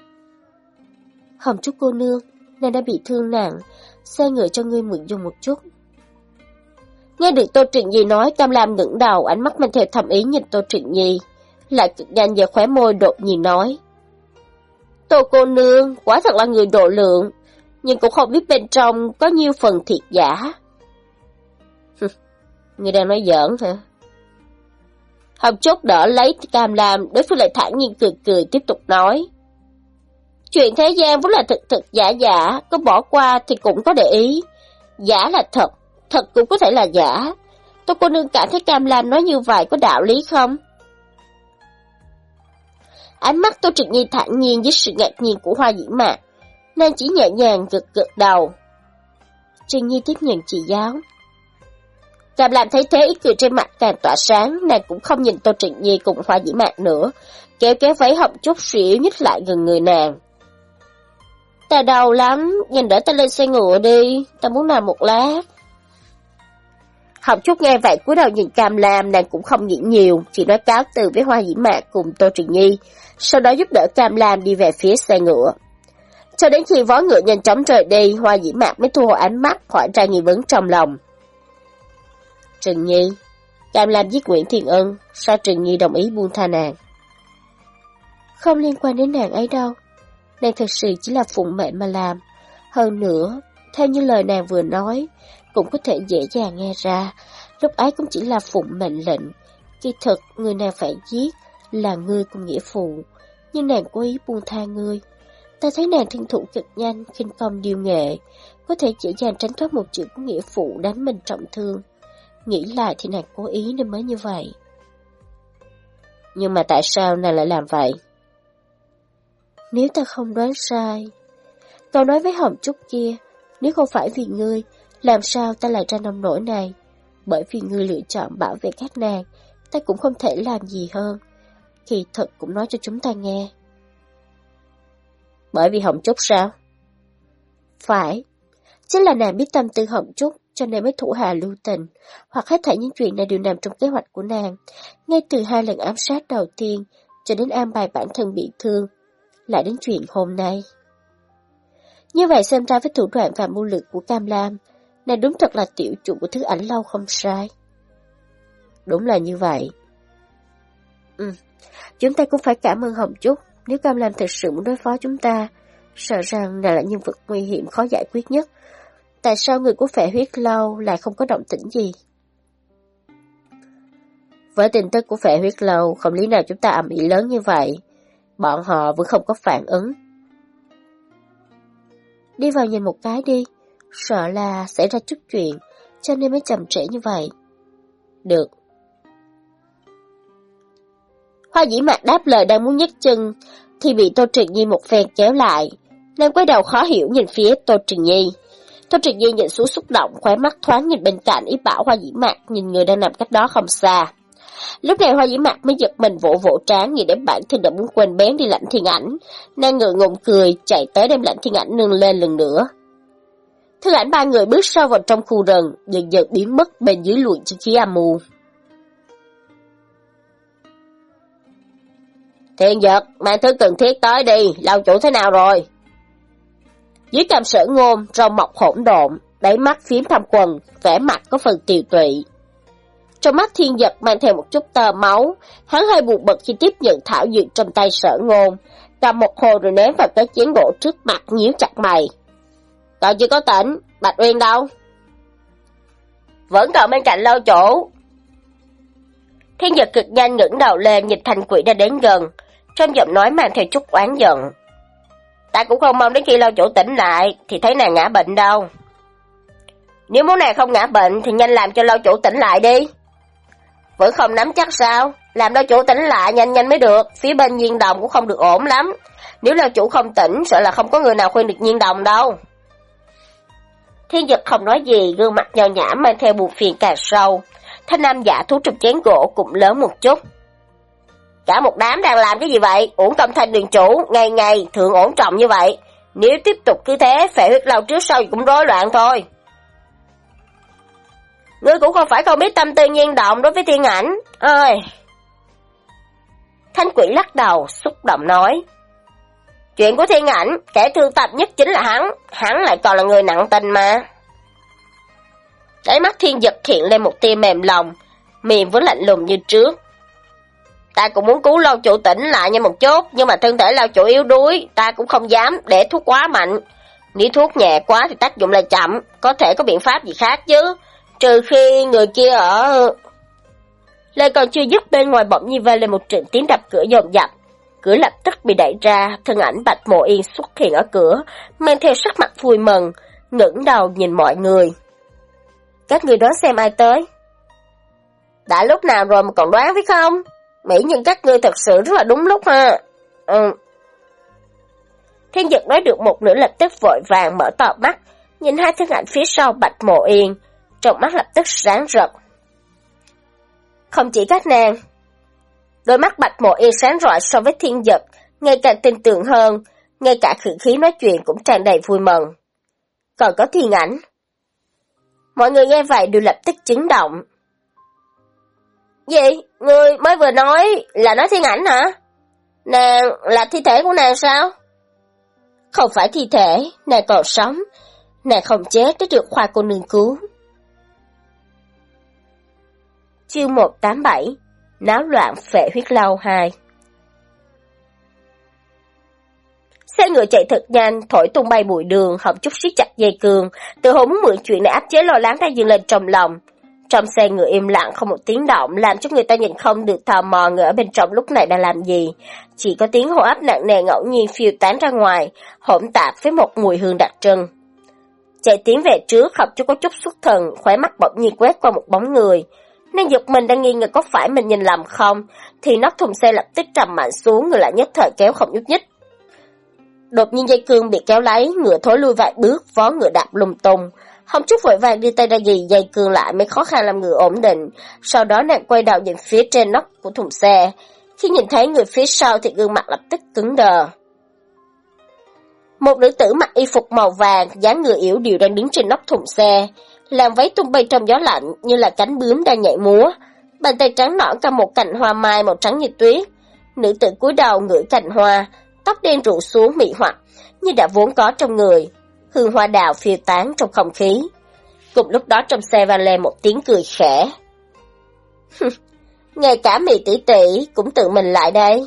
Hồng Trúc cô nương, nàng đã bị thương nặng, xe ngựa cho ngươi mượn dùng một chút. Nghe được Tô Trịnh Nhi nói, Cam Lam ngẩng đầu, ánh mắt mang theo thầm ý nhìn Tô Trịnh Nhi, lại cực nhanh và khóe môi đột nhiên nói. Tô cô nương, quá thật là người độ lượng, nhưng cũng không biết bên trong có nhiêu phần thiệt giả. <laughs> Người đang nói giỡn hả? Hồng Trúc đỡ lấy Cam Lam, đối phương lại thản nhiên cười cười tiếp tục nói. Chuyện thế gian vốn là thực thực giả giả, có bỏ qua thì cũng có để ý. Giả là thật, thật cũng có thể là giả. Tôi cô nương cảm thấy Cam Lam nói như vậy có đạo lý không? Ánh mắt tôi trực Nhi thản nhiên với sự ngạc nhiên của Hoa Dĩ Mạc, nên chỉ nhẹ nhàng gật gật đầu. Trình Nhi tiếp nhận chị giáo. Cam Lam thấy thế ý cười trên mặt càng tỏa sáng, nàng cũng không nhìn Tô Trịnh Nhi cùng Hoa Dĩ Mạc nữa, kéo kéo váy họng chút xỉu nhích lại gần người nàng. Ta đau lắm, nhìn đỡ ta lên xe ngựa đi, ta muốn nằm một lát. Học chút nghe vậy cúi đầu nhìn Cam Lam, nàng cũng không nghĩ nhiều, chỉ nói cáo từ với Hoa Dĩ Mạc cùng Tô Trịnh Nhi, sau đó giúp đỡ Cam Lam đi về phía xe ngựa. Cho đến khi vó ngựa nhanh chóng rời đi, Hoa Dĩ Mạc mới thu hồi ánh mắt, khỏi ra nghi vấn trong lòng. Trừng Nhi, Cam Lam giết Nguyễn Thiên Ân, sao Trừng Nhi đồng ý buông tha nàng? Không liên quan đến nàng ấy đâu, nàng thật sự chỉ là phụng mệnh mà làm. Hơn nữa, theo như lời nàng vừa nói, cũng có thể dễ dàng nghe ra, lúc ấy cũng chỉ là phụng mệnh lệnh. Kỳ thực, người nàng phải giết là ngươi cùng nghĩa phụ, nhưng nàng cố ý buông tha ngươi. Ta thấy nàng thiên thủ cực nhanh, khinh công điều nghệ, có thể dễ dàng tránh thoát một chữ của nghĩa phụ đánh mình trọng thương. Nghĩ lại thì nàng cố ý nên mới như vậy. Nhưng mà tại sao nàng lại làm vậy? Nếu ta không đoán sai, tao nói với Hồng Trúc kia, nếu không phải vì ngươi, làm sao ta lại ra nông nỗi này? Bởi vì ngươi lựa chọn bảo vệ các nàng, ta cũng không thể làm gì hơn. Kỳ thật cũng nói cho chúng ta nghe. Bởi vì Hồng Trúc sao? Phải, chính là nàng biết tâm tư Hồng Trúc, cho nên mới thủ hạ lưu tình, hoặc hết thảy những chuyện này đều nằm trong kế hoạch của nàng. Ngay từ hai lần ám sát đầu tiên, cho đến an bài bản thân bị thương, lại đến chuyện hôm nay. Như vậy xem ra với thủ đoạn và mưu lực của Cam Lam, nàng đúng thật là tiểu chủ của thứ ảnh lâu không sai. Đúng là như vậy. Ừ, chúng ta cũng phải cảm ơn Hồng Trúc, nếu Cam Lam thật sự muốn đối phó chúng ta, sợ rằng nàng là nhân vật nguy hiểm khó giải quyết nhất. Tại sao người của phệ huyết lâu lại không có động tĩnh gì? Với tin tức của phệ huyết lâu, không lý nào chúng ta ầm ĩ lớn như vậy. Bọn họ vẫn không có phản ứng. Đi vào nhìn một cái đi, sợ là xảy ra chút chuyện, cho nên mới chậm trễ như vậy. Được. Hoa dĩ mạc đáp lời đang muốn nhấc chân, thì bị Tô Trịnh Nhi một phen kéo lại. nên quay đầu khó hiểu nhìn phía Tô Trịnh Nhi. Tô Trịnh Nhi nhìn xuống xúc động, khóe mắt thoáng nhìn bên cạnh ý bảo Hoa dĩ mạc nhìn người đang nằm cách đó không xa. Lúc này Hoa dĩ mạc mới giật mình vỗ vỗ trán nghĩ đến bản thân đã muốn quên bén đi lạnh thiên ảnh. Nàng ngựa ngùng cười, chạy tới đem lạnh thiên ảnh nâng lên lần nữa. Thân ảnh ba người bước sâu vào trong khu rừng, dần dần biến mất bên dưới luồng chi khí âm mù. Thiên giật, mang thứ cần thiết tới đi, lâu chủ thế nào rồi? Dưới cằm sở ngôn, râu mọc hỗn độn, đáy mắt phím thăm quần, vẻ mặt có phần tiều tụy. Trong mắt thiên giật mang theo một chút tơ máu, hắn hơi buồn bực khi tiếp nhận thảo dược trong tay sở ngôn, cầm một hồ rồi ném vào cái chén gỗ trước mặt nhíu chặt mày. Cậu chưa có tỉnh, Bạch Uyên đâu? Vẫn còn bên cạnh lâu chỗ Thiên giật cực nhanh ngẩng đầu lên nhìn thành quỷ đã đến gần, trong giọng nói mang theo chút oán giận. Ta cũng không mong đến khi lâu chủ tỉnh lại, thì thấy nàng ngã bệnh đâu. Nếu muốn nàng không ngã bệnh thì nhanh làm cho lâu chủ tỉnh lại đi. Vẫn không nắm chắc sao, làm lâu chủ tỉnh lại nhanh nhanh mới được, phía bên nhiên đồng cũng không được ổn lắm. Nếu lâu chủ không tỉnh, sợ là không có người nào khuyên được nhiên đồng đâu. Thiên Dực không nói gì, gương mặt nhò nhã mang theo buồn phiền càng sâu. Thanh nam giả thú trong chén gỗ cũng lớn một chút. Cả một đám đang làm cái gì vậy? Uổng tâm thanh đường chủ, ngày ngày thượng ổn trọng như vậy. Nếu tiếp tục cứ thế, phệ huyết lâu trước sau cũng rối loạn thôi. Ngươi cũng không phải không biết tâm tư nhiên động đối với thiên ảnh. Ơi! Thanh quỷ lắc đầu, xúc động nói. Chuyện của thiên ảnh, kẻ thương tập nhất chính là hắn, hắn lại còn là người nặng tình mà. Đáy mắt thiên giật hiện lên một tia mềm lòng, miệng vẫn lạnh lùng như trước. Ta cũng muốn cứu lâu chủ tỉnh lại nha một chút, nhưng mà thân thể lâu chủ yếu đuối, ta cũng không dám để thuốc quá mạnh. Nếu thuốc nhẹ quá thì tác dụng lại chậm, có thể có biện pháp gì khác chứ, trừ khi người kia ở... Lời còn chưa dứt bên ngoài bỗng nhiên vang lên một trận tiếng đập cửa dồn dập. Cửa lập tức bị đẩy ra, thân ảnh Bạch Mộ Yên xuất hiện ở cửa, mang theo sắc mặt vui mừng, ngẩng đầu nhìn mọi người. Các người đoán xem ai tới? Đã lúc nào rồi mà còn đoán phải không? Mỹ nhân các ngươi thật sự rất là đúng lúc ha. Ừ. Thiên Dực nói được một nửa lập tức vội vàng mở to mắt, nhìn hai thân ảnh phía sau Bạch Mộ Yên, trong mắt lập tức sáng rực. Không chỉ các nàng, đôi mắt Bạch Mộ Yên sáng rọi so với Thiên Dực, ngày càng tin tưởng hơn, ngay cả khử khí nói chuyện cũng tràn đầy vui mừng. Còn có thiên ảnh. Mọi người nghe vậy đều lập tức chấn động. Gì? Người mới vừa nói là nói thiên ảnh hả? Nàng là thi thể của nàng sao? Không phải thi thể, nàng còn sống. Nàng không chết đã được khoa cô nương cứu. Chương 187 Náo loạn phệ huyết lâu 2 Xe ngựa chạy thật nhanh, thổi tung bay bụi đường, họng chút siết chặt dây cương, từ hồ muốn mượn chuyện này áp chế lo lắng đang dừng lên trong lòng. Trong xe người im lặng không một tiếng động, làm cho người ta nhìn không được tò mò người ở bên trong lúc này đang làm gì. Chỉ có tiếng hô áp nặng nề ngẫu nhiên phiêu tán ra ngoài, hỗn tạp với một mùi hương đặc trưng. Chạy tiến về trước, học chú có chút xuất thần, khóe mắt bỗng nhiên quét qua một bóng người. Nên giật mình đang nghi ngờ có phải mình nhìn lầm không, thì nóc thùng xe lập tức trầm mạnh xuống, người lại nhất thời kéo không nhúc nhích. Đột nhiên dây cương bị kéo lấy, ngựa thối lui vài bước, vó ngựa đạp lung tung. Hồng Trúc vội vàng đi tay ra ghi dây cương lại mới khó khăn làm người ổn định, sau đó nàng quay đầu nhìn phía trên nóc của thùng xe. Khi nhìn thấy người phía sau thì gương mặt lập tức cứng đờ. Một nữ tử mặc y phục màu vàng, dáng người yếu điệu đang đứng trên nóc thùng xe, làn váy tung bay trong gió lạnh như là cánh bướm đang nhảy múa. Bàn tay trắng nõn cầm một cành hoa mai màu trắng như tuyết. Nữ tử cúi đầu ngửi cành hoa, tóc đen rủ xuống mị hoặc, như đã vốn có trong người. Hương hoa đào phiêu tán trong không khí. Cùng lúc đó trong xe vang lên một tiếng cười khẽ. <laughs> Ngay cả mì tỷ tỷ cũng tự mình lại đây.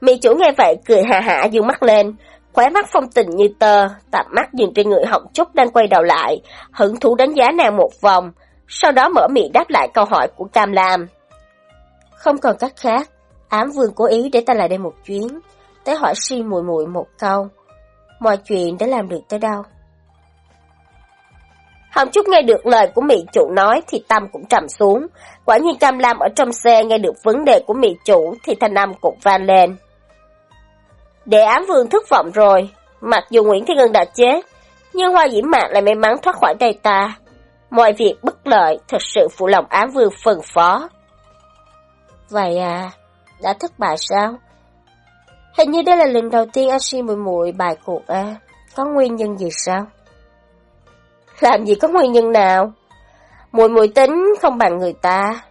Mì chủ nghe vậy cười hà hả dương mắt lên, khóe mắt phong tình như tơ, tạp mắt nhìn trên người họng trúc đang quay đầu lại, hứng thú đánh giá nàng một vòng, sau đó mở miệng đáp lại câu hỏi của Cam Lam. Không còn cách khác, ám vương cố ý để ta lại đây một chuyến, tới hỏi si mùi mùi một câu. Mọi chuyện đã làm được tới đâu? Hồng Trúc nghe được lời của mị chủ nói thì tâm cũng trầm xuống. Quả nhiên Cam Lam ở trong xe nghe được vấn đề của mị chủ thì thanh âm cũng vang lên. Đệ ám vương thất vọng rồi, mặc dù Nguyễn Thiên Ngân đã chết, nhưng Hoa Diễm Mạc lại may mắn thoát khỏi tay ta. Mọi việc bất lợi thật sự phụ lòng ám vương phần phó. Vậy à, đã thất bại sao? Hình như đây là lần đầu tiên Ashi mùi mùi bài cuộc à, có nguyên nhân gì sao? Làm gì có nguyên nhân nào? Mùi mùi tính không bằng người ta.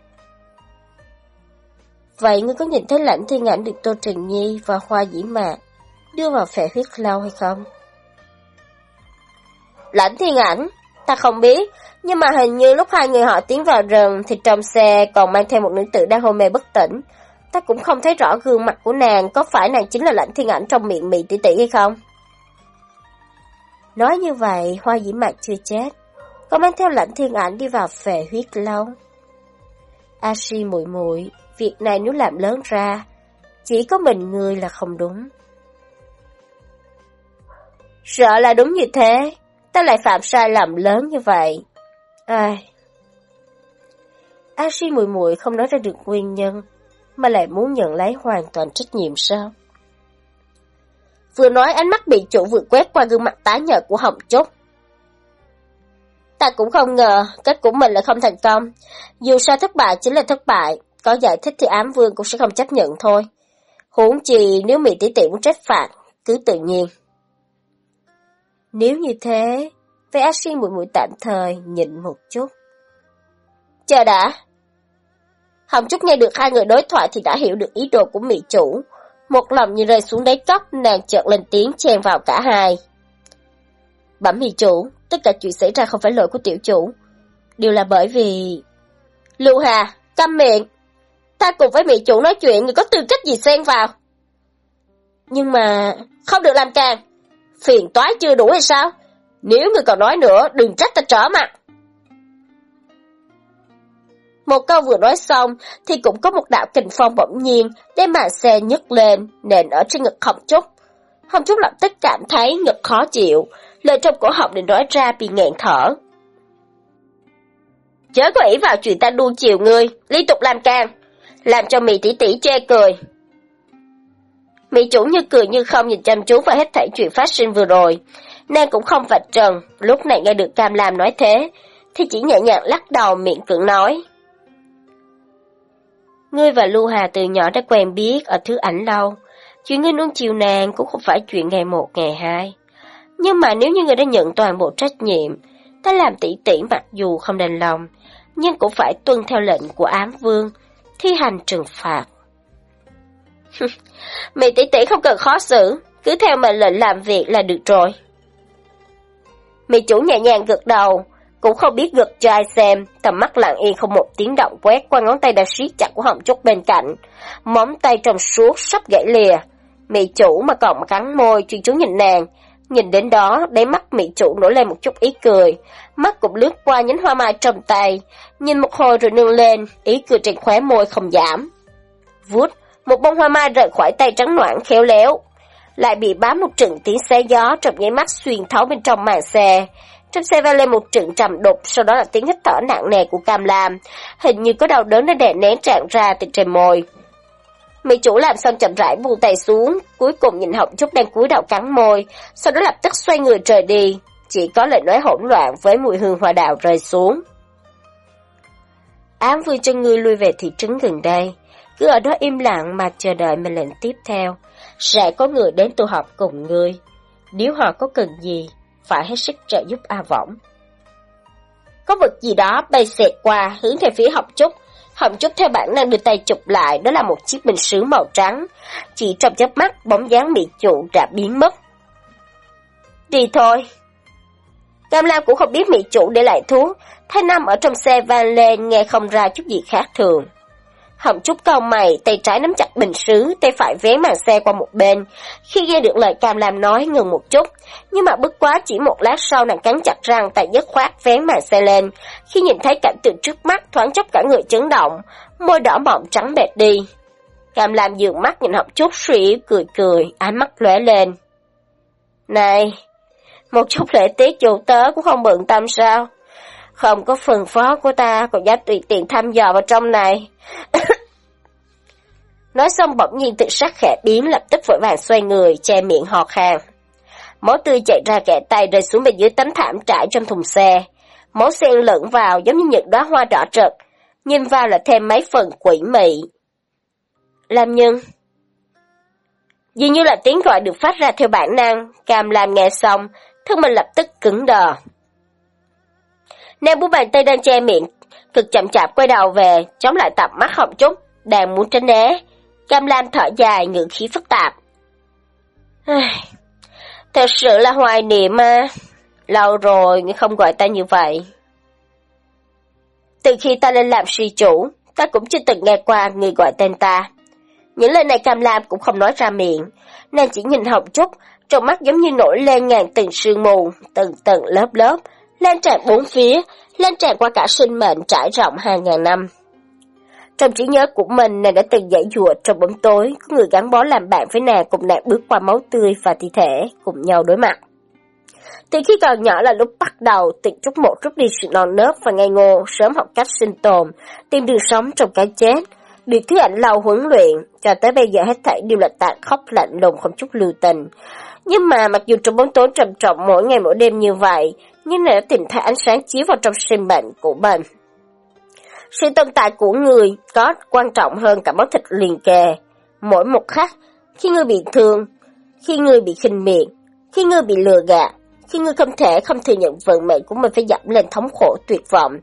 Vậy ngươi có nhìn thấy lãnh thiên ảnh được Tô Trần Nhi và Hoa Dĩ Mạc đưa vào phẻ huyết lâu hay không? Lãnh thiên ảnh? Ta không biết, nhưng mà hình như lúc hai người họ tiến vào rừng thì trong xe còn mang theo một nữ tử đang hôn mê bất tỉnh. Ta cũng không thấy rõ gương mặt của nàng, có phải nàng chính là lãnh thiên ảnh trong miệng mị tỷ tỷ hay không? Nói như vậy, hoa dĩ mạc chưa chết, có mang theo lãnh thiên ảnh đi vào về huyết lâu. Ashi muội muội, việc này nếu làm lớn ra, chỉ có mình người là không đúng. Sợ là đúng như thế, ta lại phạm sai lầm lớn như vậy. Ai? Ashi muội muội không nói ra được nguyên nhân, mà lại muốn nhận lấy hoàn toàn trách nhiệm sao? Vừa nói ánh mắt bị chủ vừa quét qua gương mặt tái nhợt của Hồng Trúc. Ta cũng không ngờ kết của mình là không thành công. Dù sao thất bại chính là thất bại, có giải thích thì ám vương cũng sẽ không chấp nhận thôi. Huống chi nếu Mỹ tỷ tỷ muốn trách phạt, cứ tự nhiên. Nếu như thế, với Ashi mũi mũi tạm thời nhịn một chút. Chờ đã. Hồng Trúc nghe được hai người đối thoại thì đã hiểu được ý đồ của Mỹ chủ. Một lòng như rơi xuống đáy cốc, nàng chợt lên tiếng chen vào cả hai. Bẩm Mỹ chủ, tất cả chuyện xảy ra không phải lỗi của tiểu chủ. Điều là bởi vì... Lưu Hà, câm miệng. Ta cùng với Mỹ chủ nói chuyện, người có tư cách gì xen vào. Nhưng mà... Không được làm càng. Phiền toái chưa đủ hay sao? Nếu người còn nói nữa, đừng trách ta trở mặt. Một câu vừa nói xong, thì cũng có một đạo kình phong bỗng nhiên, đem màn xe nhấc lên, nền ở trên ngực Hồng Trúc. Hồng Trúc lập tức cảm thấy ngực khó chịu, lời trong cổ họng định nói ra bị nghẹn thở. Chớ có ý vào chuyện ta đua chiều ngươi, liên tục làm càng, làm cho mì tỷ tỷ chê cười. Mỹ chủ như cười như không nhìn chăm chú vào hết thảy chuyện phát sinh vừa rồi. Nàng cũng không vạch trần, lúc này nghe được Cam Lam nói thế, thì chỉ nhẹ nhàng lắc đầu miệng cưỡng nói. Ngươi và Lưu Hà từ nhỏ đã quen biết ở thứ ảnh lâu. Chuyện ngươi nuông chiều nàng cũng không phải chuyện ngày một ngày hai. Nhưng mà nếu như ngươi đã nhận toàn bộ trách nhiệm, ta làm tỷ tỷ mặc dù không đành lòng, nhưng cũng phải tuân theo lệnh của ám vương, thi hành trừng phạt. <laughs> Mị tỷ tỷ không cần khó xử, cứ theo mệnh lệnh làm việc là được rồi. Mị chủ nhẹ nhàng gật đầu, cũng không biết gật cho ai xem, tầm mắt lặng yên không một tiếng động quét qua ngón tay đang siết chặt của họng trúc bên cạnh. Móng tay trong suốt sắp gãy lìa. Mị chủ mà còn cắn môi, chuyên chú nhìn nàng. Nhìn đến đó, đáy mắt mị chủ nổi lên một chút ý cười. Mắt cũng lướt qua nhánh hoa mai trong tay. Nhìn một hồi rồi nương lên, ý cười trên khóe môi không giảm. Vút, một bông hoa mai rời khỏi tay trắng noãn khéo léo. Lại bị bám một trận tiếng xé gió trong nháy mắt xuyên thấu bên trong màn xe. Trong xe vang lên một trận trầm đục, sau đó là tiếng hít thở nặng nề của Cam Lam. Hình như có đau đớn đã đè nén tràn ra từ trên môi. Mỹ chủ làm xong chậm rãi buông tay xuống, cuối cùng nhìn Hồng Trúc đang cúi đầu cắn môi, sau đó lập tức xoay người trời đi. Chỉ có lời nói hỗn loạn với mùi hương hoa đào rơi xuống. Ám vui cho ngươi lui về thị trấn gần đây, cứ ở đó im lặng mà chờ đợi mệnh lệnh tiếp theo. Sẽ có người đến tu học cùng ngươi. Nếu họ có cần gì, phải hết sức trợ giúp A Võng. Có vật gì đó bay xẹt qua hướng theo phía Hồng Trúc. Hồng Trúc theo bản năng đưa tay chụp lại, đó là một chiếc bình sứ màu trắng. Chỉ trong chớp mắt, bóng dáng bị trụ đã biến mất. Đi thôi. Cam Lam cũng không biết mỹ chủ để lại thuốc, thay nam ở trong xe van lên nghe không ra chút gì khác thường. Hồng Trúc cau mày, tay trái nắm chặt bình sứ, tay phải vén màn xe qua một bên. Khi nghe được lời Cam Lam nói ngừng một chút, nhưng mà bất quá chỉ một lát sau nàng cắn chặt răng tay dứt khoát vén màn xe lên. Khi nhìn thấy cảnh tượng trước mắt, thoáng chốc cả người chấn động, môi đỏ mọng trắng bệt đi. Cam Lam dường mắt nhìn Hồng Trúc suy cười cười, ánh mắt lóe lên. Này, một chút lễ tiết chủ tớ cũng không bận tâm sao? Không có phần phó của ta, còn dám tùy tiện thăm dò vào trong này. <coughs> Nói xong bỗng nhiên tự sắc khẽ biến lập tức vội vàng xoay người, che miệng họt hàng. Máu tươi chạy ra kẻ tay rơi xuống bên dưới tấm thảm trải trong thùng xe. Máu xen lẫn vào giống như những đóa hoa đỏ rực, nhìn vào là thêm mấy phần quỷ mị. Làm nhân Dường như là tiếng gọi được phát ra theo bản năng, cam làm nghe xong, thân mình lập tức cứng đờ. Nam bú bàn tay đang che miệng, cực chậm chạp quay đầu về, chống lại tập mắt họng chút, đang muốn tránh né. Cam Lam thở dài, ngữ khí phức tạp. Thật sự là hoài niệm mà. Lâu rồi ngươi không gọi ta như vậy. Từ khi ta lên làm suy chủ, ta cũng chưa từng nghe qua người gọi tên ta. Những lời này Cam Lam cũng không nói ra miệng, nàng chỉ nhìn Hồng Trúc, trong mắt giống như nổi lên ngàn từng sương mù, từng tầng lớp lớp, lan tràn bốn phía, lan tràn qua cả sinh mệnh trải rộng hàng ngàn năm. Trong trí nhớ của mình, nàng đã từng dãy dụa trong bóng tối, có người gắn bó làm bạn với nàng cùng nàng bước qua máu tươi và thi thể, cùng nhau đối mặt. Từ khi còn nhỏ là lúc bắt đầu, tiện chút một rút đi sự non nớt và ngây ngô, sớm học cách sinh tồn, tìm đường sống trong cái chết, được thứ ảnh lâu huấn luyện, cho tới bây giờ hết thảy đều là tàn khốc lạnh lùng không chút lưu tình. Nhưng mà mặc dù trong bóng tối trầm trọng mỗi ngày mỗi đêm như vậy, nhưng nàng đã tìm thấy ánh sáng chiếu vào trong sinh mệnh của mình. Sự tồn tại của người có quan trọng hơn cả máu thịt liền kề. Mỗi một khắc, khi người bị thương, khi người bị khinh miệt, khi người bị lừa gạt, khi người không thể không thừa nhận vận mệnh của mình phải dập lên thống khổ tuyệt vọng,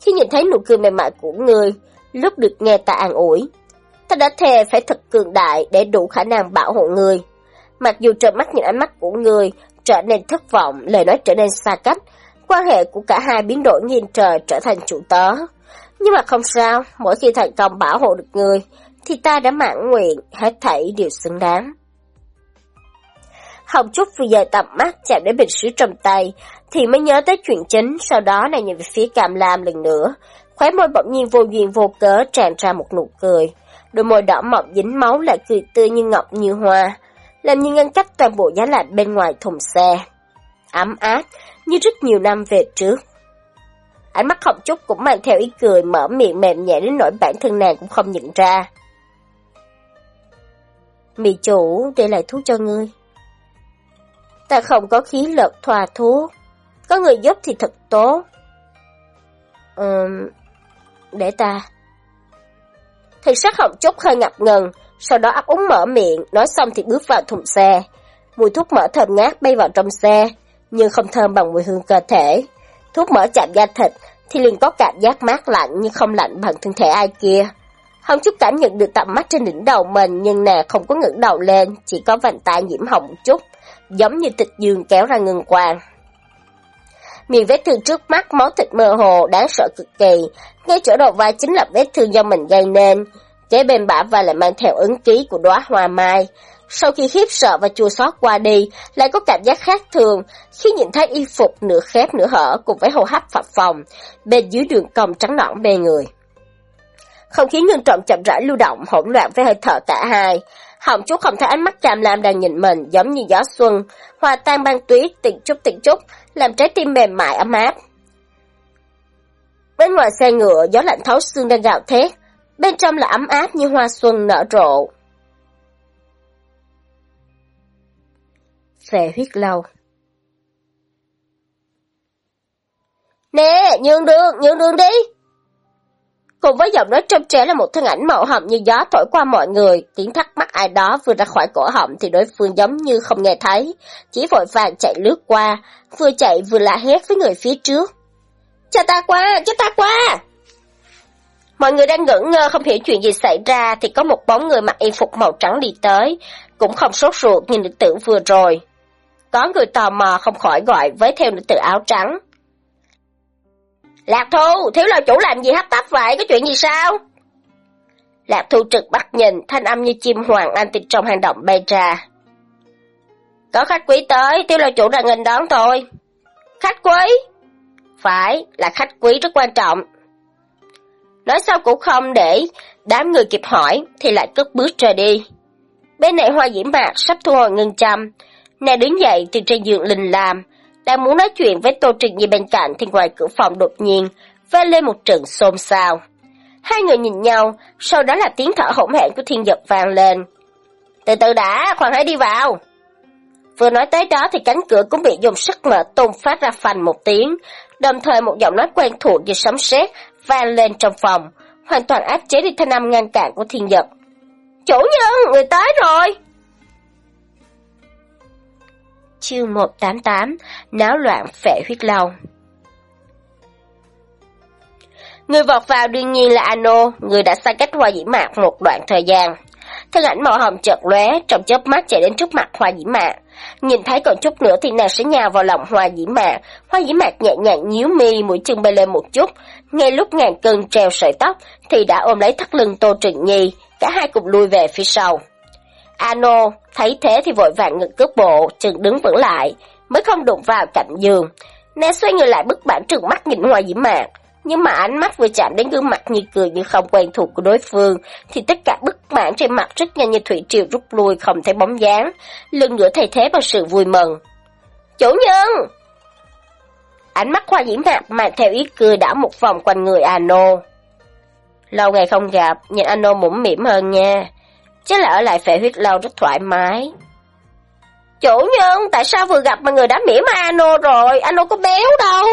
khi nhìn thấy nụ cười mềm mại của người, lúc được nghe ta an ủi, ta đã thề phải thật cường đại để đủ khả năng bảo hộ người, Mặc dù trợn mắt nhìn ánh mắt của người trở nên thất vọng, lời nói trở nên xa cách, quan hệ của cả hai biến đổi nghiêng trời trở thành chủ tớ. Nhưng mà không sao, mỗi khi thành công bảo hộ được người, thì ta đã mãn nguyện, hết thảy đều xứng đáng. Hồng Trúc vừa dời tầm mắt chạm đến bình sứ trong tay, thì mới nhớ tới chuyện chính, sau đó nàng nhìn về phía Cam Lam lần nữa. Khóe môi bỗng nhiên vô duyên vô cớ tràn ra một nụ cười. Đôi môi đỏ mọng dính máu lại cười tươi như ngọc như hoa, làm như ngăn cách toàn bộ giá lạnh bên ngoài thùng xe. Ấm áp, như rất nhiều năm về trước. Ánh mắt Hồng Trúc cũng mang theo ý cười mở miệng mềm nhẹ đến nỗi bản thân nàng cũng không nhận ra. Mì chủ để lại thuốc cho ngươi. Ta không có khí lực thoa thuốc. Có người giúp thì thật tốt. Ừm, để ta. Thật sắc Hồng Trúc hơi ngập ngừng, sau đó ấp úng mở miệng, nói xong thì bước vào thùng xe. Mùi thuốc mỡ thơm ngát bay vào trong xe, nhưng không thơm bằng mùi hương cơ thể. Thuốc mỡ chạm da thịt thì liền có cảm giác mát lạnh nhưng không lạnh bằng thân thể ai kia. Hồng chút cảm nhận được tầm mắt trên đỉnh đầu mình nhưng nàng không có ngẩng đầu lên, chỉ có vành tai nhiễm hồng một chút, giống như tịch dương kéo ra ngừng quàng Miệng vết thương trước mắt máu thịt mơ hồ đáng sợ cực kỳ, ngay chỗ đầu vai chính là vết thương do mình gây nên. Kế bên bả vai lại mang theo ứng ký của đóa hoa mai, sau khi khiếp sợ và chua xót qua đi, lại có cảm giác khác thường khi nhìn thấy y phục nửa khép nửa hở cùng với hô hấp phập phòng, bên dưới đường cong trắng nõn bề người. Không khí ngưng trọng chậm rãi lưu động, hỗn loạn với hơi thở cả hai. Hồng chú không thấy ánh mắt chàm Lam đang nhìn mình giống như gió xuân, hòa tan băng tuyết từng chút từng chút, làm trái tim mềm mại ấm áp. Bên ngoài xe ngựa, gió lạnh thấu xương đang gào thét, bên trong là ấm áp như hoa xuân nở rộ. về huyết lâu. Nè, nhường đường, nhường đường đi! Cùng với giọng nói trong trẻ là một thân ảnh màu hồng như gió thổi qua mọi người, tiếng thắc mắc ai đó vừa ra khỏi cổ họng thì đối phương giống như không nghe thấy, chỉ vội vàng chạy lướt qua, vừa chạy vừa la hét với người phía trước. Cho ta qua, cho ta qua! Mọi người đang ngỡ ngơ không hiểu chuyện gì xảy ra thì có một bóng người mặc y phục màu trắng đi tới, cũng không sốt ruột như nữ tử vừa rồi. Có người tò mò không khỏi gọi với theo nữ tử áo trắng. Lạc Thu, thiếu lão chủ làm gì hấp tấp vậy, có chuyện gì sao? Lạc Thu trực bắt nhìn, thanh âm như chim hoàng anh từ trong hang động bay ra. Có khách quý tới, thiếu lão chủ đang nghênh đón thôi. Khách quý? Phải, là khách quý rất quan trọng. Nói sao cũng không để đám người kịp hỏi, thì lại cất bước rời đi. Bên này hoa diễm mạc sắp thu hồi ngân châm, Nàng đứng dậy từ trên giường linh làm, Đang muốn nói chuyện với Tô Trịnh Nhi bên cạnh thì ngoài cửa phòng đột nhiên vang lên một trận xôn xao. Hai người nhìn nhau, sau đó là tiếng thở hỗn hển của thiên giật vang lên. Từ từ đã, khoan hãy đi vào. Vừa nói tới đó thì cánh cửa cũng bị dùng sức mở tung phát ra phành một tiếng, đồng thời một giọng nói quen thuộc như sấm sét vang lên trong phòng, hoàn toàn áp chế đi thanh âm ngăn cản của thiên giật. Chủ nhân, người tới rồi! Chương 188 Náo loạn phệ huyết lâu Người vọt vào đương nhiên là Ano, người đã xa cách Hoa Dĩ Mạc một đoạn thời gian. Thân ảnh màu hồng chợt lóe, trong chớp mắt chạy đến trước mặt Hoa Dĩ Mạc. Nhìn thấy còn chút nữa thì nàng sẽ nhào vào lòng Hoa Dĩ Mạc. Hoa Dĩ Mạc nhẹ nhàng nhíu mi, mũi chân bay lên một chút. Ngay lúc ngàn cân treo sợi tóc thì đã ôm lấy thắt lưng Tô Trịnh Nhi, cả hai cùng lui về phía sau. Ano thấy thế thì vội vàng ngực cướp bộ, chừng đứng vững lại, mới không đụng vào cạnh giường. Nàng xoay người lại bức bản trừng mắt nhìn Hoa Dĩ Mạc nhưng mà ánh mắt vừa chạm đến gương mặt như cười như không quen thuộc của đối phương, thì tất cả bức mãn trên mặt rất nhanh như thủy triều rút lui không thấy bóng dáng, lần nữa thay thế bằng sự vui mừng. Chủ nhân! Ánh mắt hoa diễm hạt mang theo ý cười đảo một vòng quanh người Ano. Lâu ngày không gặp, nhìn Ano mũm mỉm hơn nha. Chắc là ở lại phệ huyết lâu rất thoải mái. Chủ nhân, tại sao vừa gặp mà người đã mỉm Ano rồi, Ano có béo đâu.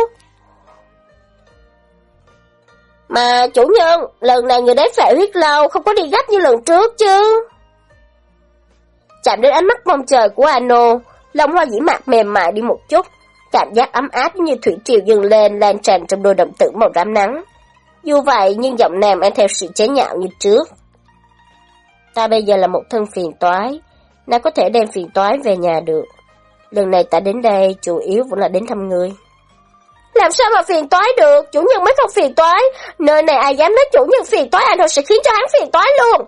Mà chủ nhân, lần này người đến phệ huyết lâu không có đi gấp như lần trước chứ. Chạm đến ánh mắt mong chờ của Ano, lòng hoa dĩ mạc mềm mại đi một chút, cảm giác ấm áp như thủy triều dâng lên lan tràn trong đôi đồng tử màu rám nắng. Dù vậy nhưng giọng nàng mang theo sự chế nhạo như trước. Ta bây giờ là một thân phiền toái, nàng có thể đem phiền toái về nhà được. Lần này ta đến đây chủ yếu vẫn là đến thăm người. Làm sao mà phiền toái được, chủ nhân mới không phiền toái. Nơi này ai dám nói chủ nhân phiền toái, anh sẽ khiến cho hắn phiền toái luôn.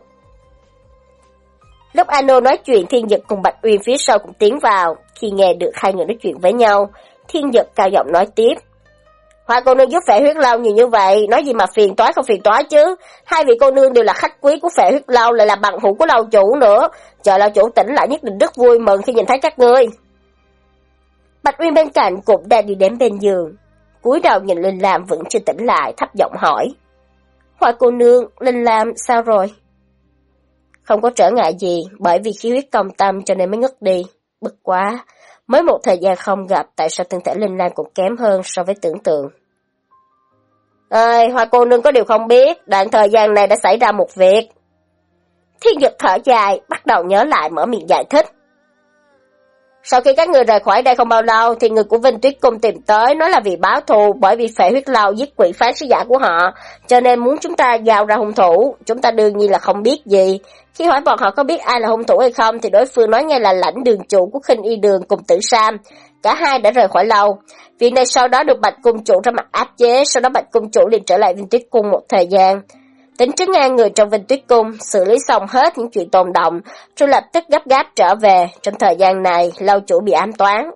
Lúc Ano nói chuyện, Thiên dực cùng Bạch Uyên phía sau cũng tiến vào. Khi nghe được hai người nói chuyện với nhau, Thiên Dực cao giọng nói tiếp. Hoa cô nương giúp phệ huyết lâu nhiều như vậy, nói gì mà phiền toái không phiền toái chứ. Hai vị cô nương đều là khách quý của phệ huyết lâu, lại là bằng hữu của lâu chủ nữa. Chờ lâu chủ tỉnh lại nhất định rất vui mừng khi nhìn thấy các ngươi. Bạch Uyên bên cạnh cũng đang đi đến bên giường cúi đầu nhìn Linh Lam vẫn chưa tỉnh lại, thấp giọng hỏi. Hoa cô nương, Linh Lam sao rồi? Không có trở ngại gì, bởi vì khí huyết công tâm cho nên mới ngất đi. Bực quá, mới một thời gian không gặp, tại sao thân thể Linh Lam cũng kém hơn so với tưởng tượng. Ơi, hoa cô nương có điều không biết, đoạn thời gian này đã xảy ra một việc. Thiên dực thở dài, bắt đầu nhớ lại mở miệng giải thích. Sau khi các người rời khỏi đây không bao lâu, thì người của Vinh Tuyết Cung tìm tới, nói là vì báo thù, bởi vì phệ huyết lao giết quỷ phán sứ giả của họ, cho nên muốn chúng ta giao ra hung thủ. Chúng ta đương nhiên là không biết gì. Khi hỏi bọn họ có biết ai là hung thủ hay không, thì đối phương nói ngay là lãnh đường chủ của khinh y đường cùng tử Sam. Cả hai đã rời khỏi lâu. Việc này sau đó được Bạch Cung chủ ra mặt áp chế, sau đó Bạch Cung chủ liền trở lại Vinh Tuyết Cung một thời gian. Tính trước ngang người trong Vinh Tuyết Cung, xử lý xong hết những chuyện tồn động, rồi lập tức gấp gáp trở về. Trong thời gian này, lâu chủ bị ám toán.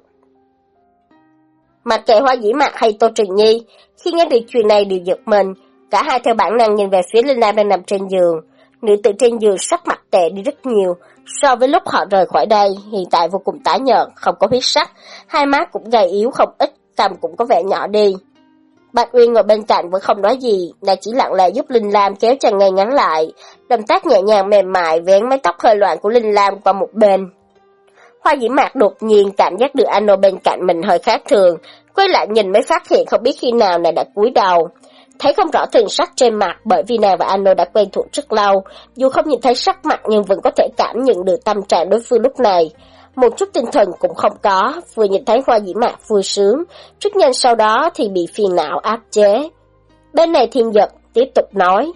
Mặt kệ hoa dĩ mặt hay Tô Trình Nhi, khi nghe được chuyện này đều giật mình, cả hai theo bản năng nhìn về phía Linh Lam đang nằm trên giường. Nữ tử trên giường sắc mặt tệ đi rất nhiều, so với lúc họ rời khỏi đây, hiện tại vô cùng tái nhợt, không có huyết sắc, hai má cũng gầy yếu không ít, cằm cũng có vẻ nhỏ đi. Bạch Uyên ngồi bên cạnh vẫn không nói gì, nàng chỉ lặng lẽ giúp Linh Lam kéo chân ngay ngắn lại, động tác nhẹ nhàng mềm mại vén mái tóc hơi loạn của Linh Lam qua một bên. Hoa dĩ mạc đột nhiên cảm giác được Ano bên cạnh mình hơi khác thường, quay lại nhìn mới phát hiện không biết khi nào nàng đã cúi đầu. Thấy không rõ thường sắc trên mặt bởi vì nàng và Ano đã quen thuộc rất lâu, dù không nhìn thấy sắc mặt nhưng vẫn có thể cảm nhận được tâm trạng đối phương lúc này một chút tinh thần cũng không có, vừa nhìn thấy hoa dĩ mạc vui sướng, rất nhanh sau đó thì bị phiền não áp chế. Bên này thiên giật tiếp tục nói.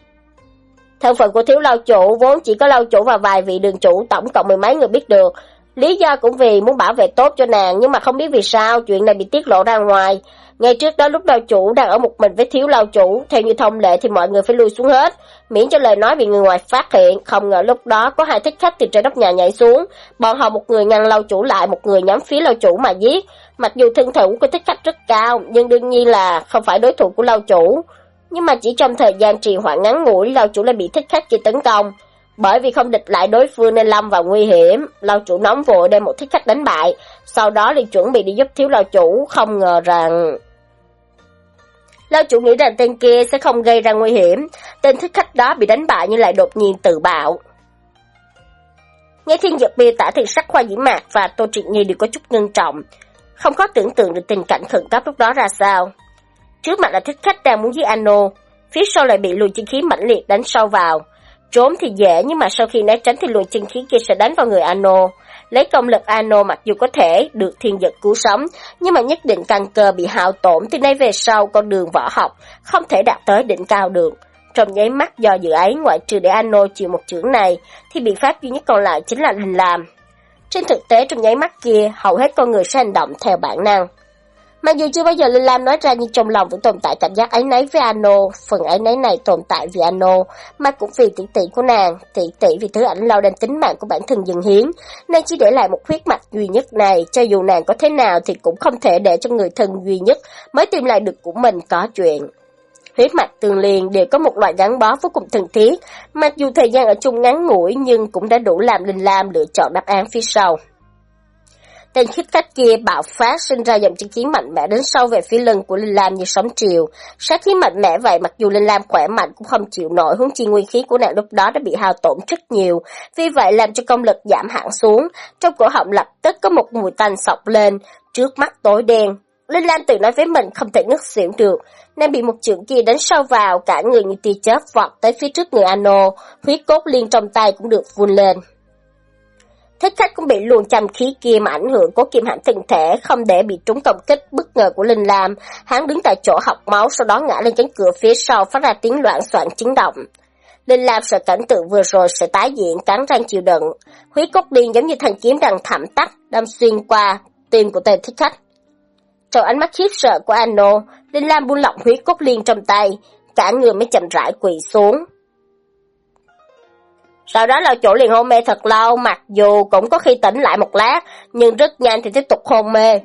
Thân phận của thiếu lao chủ vốn chỉ có lao chủ và vài vị đường chủ tổng cộng mười mấy người biết được. Lý do cũng vì muốn bảo vệ tốt cho nàng nhưng mà không biết vì sao chuyện này bị tiết lộ ra ngoài. Ngay trước đó lúc lao chủ đang ở một mình với thiếu lao chủ, theo như thông lệ thì mọi người phải lui xuống hết, miễn cho lời nói bị người ngoài phát hiện. Không ngờ lúc đó có hai thích khách từ trên nóc nhà nhảy xuống, bọn họ một người ngăn lao chủ lại, một người nhắm phía lao chủ mà giết. Mặc dù thân thủ của thích khách rất cao, nhưng đương nhiên là không phải đối thủ của lao chủ. Nhưng mà chỉ trong thời gian trì hoãn ngắn ngủi, lao chủ lại bị thích khách kia tấn công. Bởi vì không địch lại đối phương nên lâm vào nguy hiểm, lao chủ nóng vội đem một thích khách đánh bại, sau đó liền chuẩn bị đi giúp thiếu lao chủ, không ngờ rằng... Lao chủ nghĩ rằng tên kia sẽ không gây ra nguy hiểm, tên thích khách đó bị đánh bại nhưng lại đột nhiên tự bạo. Nghe thiên dược bia tả thì sắc khoa dĩ mạc và Tô Trị Nhi đều có chút ngưng trọng, không có tưởng tượng được tình cảnh khẩn cấp lúc đó ra sao. Trước mặt là thích khách đang muốn giết Ano, phía sau lại bị lùi chiến khí mãnh liệt đánh sâu vào. Trốn thì dễ nhưng mà sau khi né tránh thì luồng chân khí kia sẽ đánh vào người Ano. Lấy công lực Ano mặc dù có thể được thiên giật cứu sống, nhưng mà nhất định căn cơ bị hao tổn từ nay về sau con đường võ học, không thể đạt tới đỉnh cao được. Trong nháy mắt do dự ấy, ngoại trừ để Ano chịu một chưởng này, thì biện pháp duy nhất còn lại chính là Linh làm. Trên thực tế trong nháy mắt kia, hầu hết con người sẽ hành động theo bản năng. Mặc dù chưa bao giờ Linh Lam nói ra nhưng trong lòng vẫn tồn tại cảm giác ấy nấy với Ano, phần ấy nấy này tồn tại vì Ano, mà cũng vì tỷ tỷ của nàng, tỷ tỷ vì thứ ảnh lao đến tính mạng của bản thân dừng hiến, nên chỉ để lại một huyết mạch duy nhất này, cho dù nàng có thế nào thì cũng không thể để cho người thân duy nhất mới tìm lại được của mình có chuyện. Huyết mạch tương liền đều có một loại gắn bó vô cùng thân thiết, mặc dù thời gian ở chung ngắn ngủi nhưng cũng đã đủ làm Linh Lam lựa chọn đáp án phía sau. Tên khiếp khách kia bạo phát sinh ra dòng chân khí mạnh mẽ đến sâu về phía lưng của Linh Lam như sóng triều. Sát khí mạnh mẽ vậy mặc dù Linh Lam khỏe mạnh cũng không chịu nổi huống chi nguyên khí của nàng lúc đó đã bị hao tổn rất nhiều. Vì vậy làm cho công lực giảm hẳn xuống, trong cổ họng lập tức có một mùi tanh sọc lên, trước mắt tối đen. Linh Lam tự nói với mình không thể ngất xỉu được, nên bị một chưởng kia đánh sâu vào, cả người như tia chớp vọt tới phía trước người Ano, huyết cốt liên trong tay cũng được vun lên. Thích khách cũng bị luồng chăm khí kia mà ảnh hưởng của kim hãm thân thể, không để bị trúng công kích bất ngờ của Linh Lam. Hắn đứng tại chỗ học máu, sau đó ngã lên cánh cửa phía sau phát ra tiếng loạn soạn chấn động. Linh Lam sợ cảnh tượng vừa rồi sẽ tái diễn, cắn răng chịu đựng. Huyết cốt điên giống như thanh kiếm đang thẳm tắt, đâm xuyên qua tim của tên thích khách. Trong ánh mắt khiếp sợ của Ano, Linh Lam buông lỏng huyết cốt liên trong tay, cả người mới chậm rãi quỳ xuống. Sau đó lão chủ liền hôn mê thật lâu, mặc dù cũng có khi tỉnh lại một lát, nhưng rất nhanh thì tiếp tục hôn mê.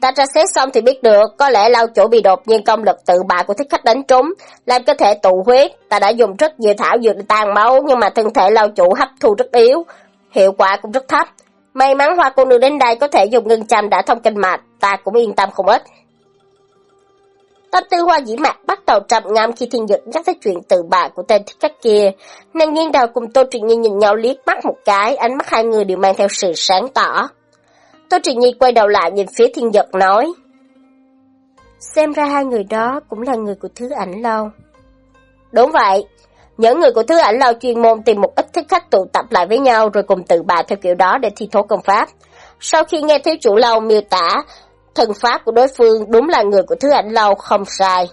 Ta tra xét xong thì biết được, có lẽ lao chủ bị đột nhiên công lực tự bại của thích khách đánh trúng, làm cơ thể tụ huyết. Ta đã dùng rất nhiều thảo dược để tan máu, nhưng mà thân thể lao chủ hấp thu rất yếu, hiệu quả cũng rất thấp. May mắn hoa cô nương đến đây có thể dùng ngân châm đã thông kinh mạch, ta cũng yên tâm không ít. Tâm tư hoa dĩ mạc bắt đầu trầm ngâm khi thiên dực nhắc tới chuyện tự bại của tên thích khách kia. Nàng nghiêng đầu cùng Tô Trịnh Nhi nhìn nhau liếc mắt một cái, ánh mắt hai người đều mang theo sự sáng tỏ. Tô Trịnh Nhi quay đầu lại nhìn phía thiên dực nói. Xem ra hai người đó cũng là người của thứ ảnh lâu. Đúng vậy, những người của thứ ảnh lâu chuyên môn tìm một ít thích khách tụ tập lại với nhau rồi cùng tự bại theo kiểu đó để thi thố công pháp. Sau khi nghe thiếu chủ lâu miêu tả, thần pháp của đối phương đúng là người của thứ ảnh lâu không sai.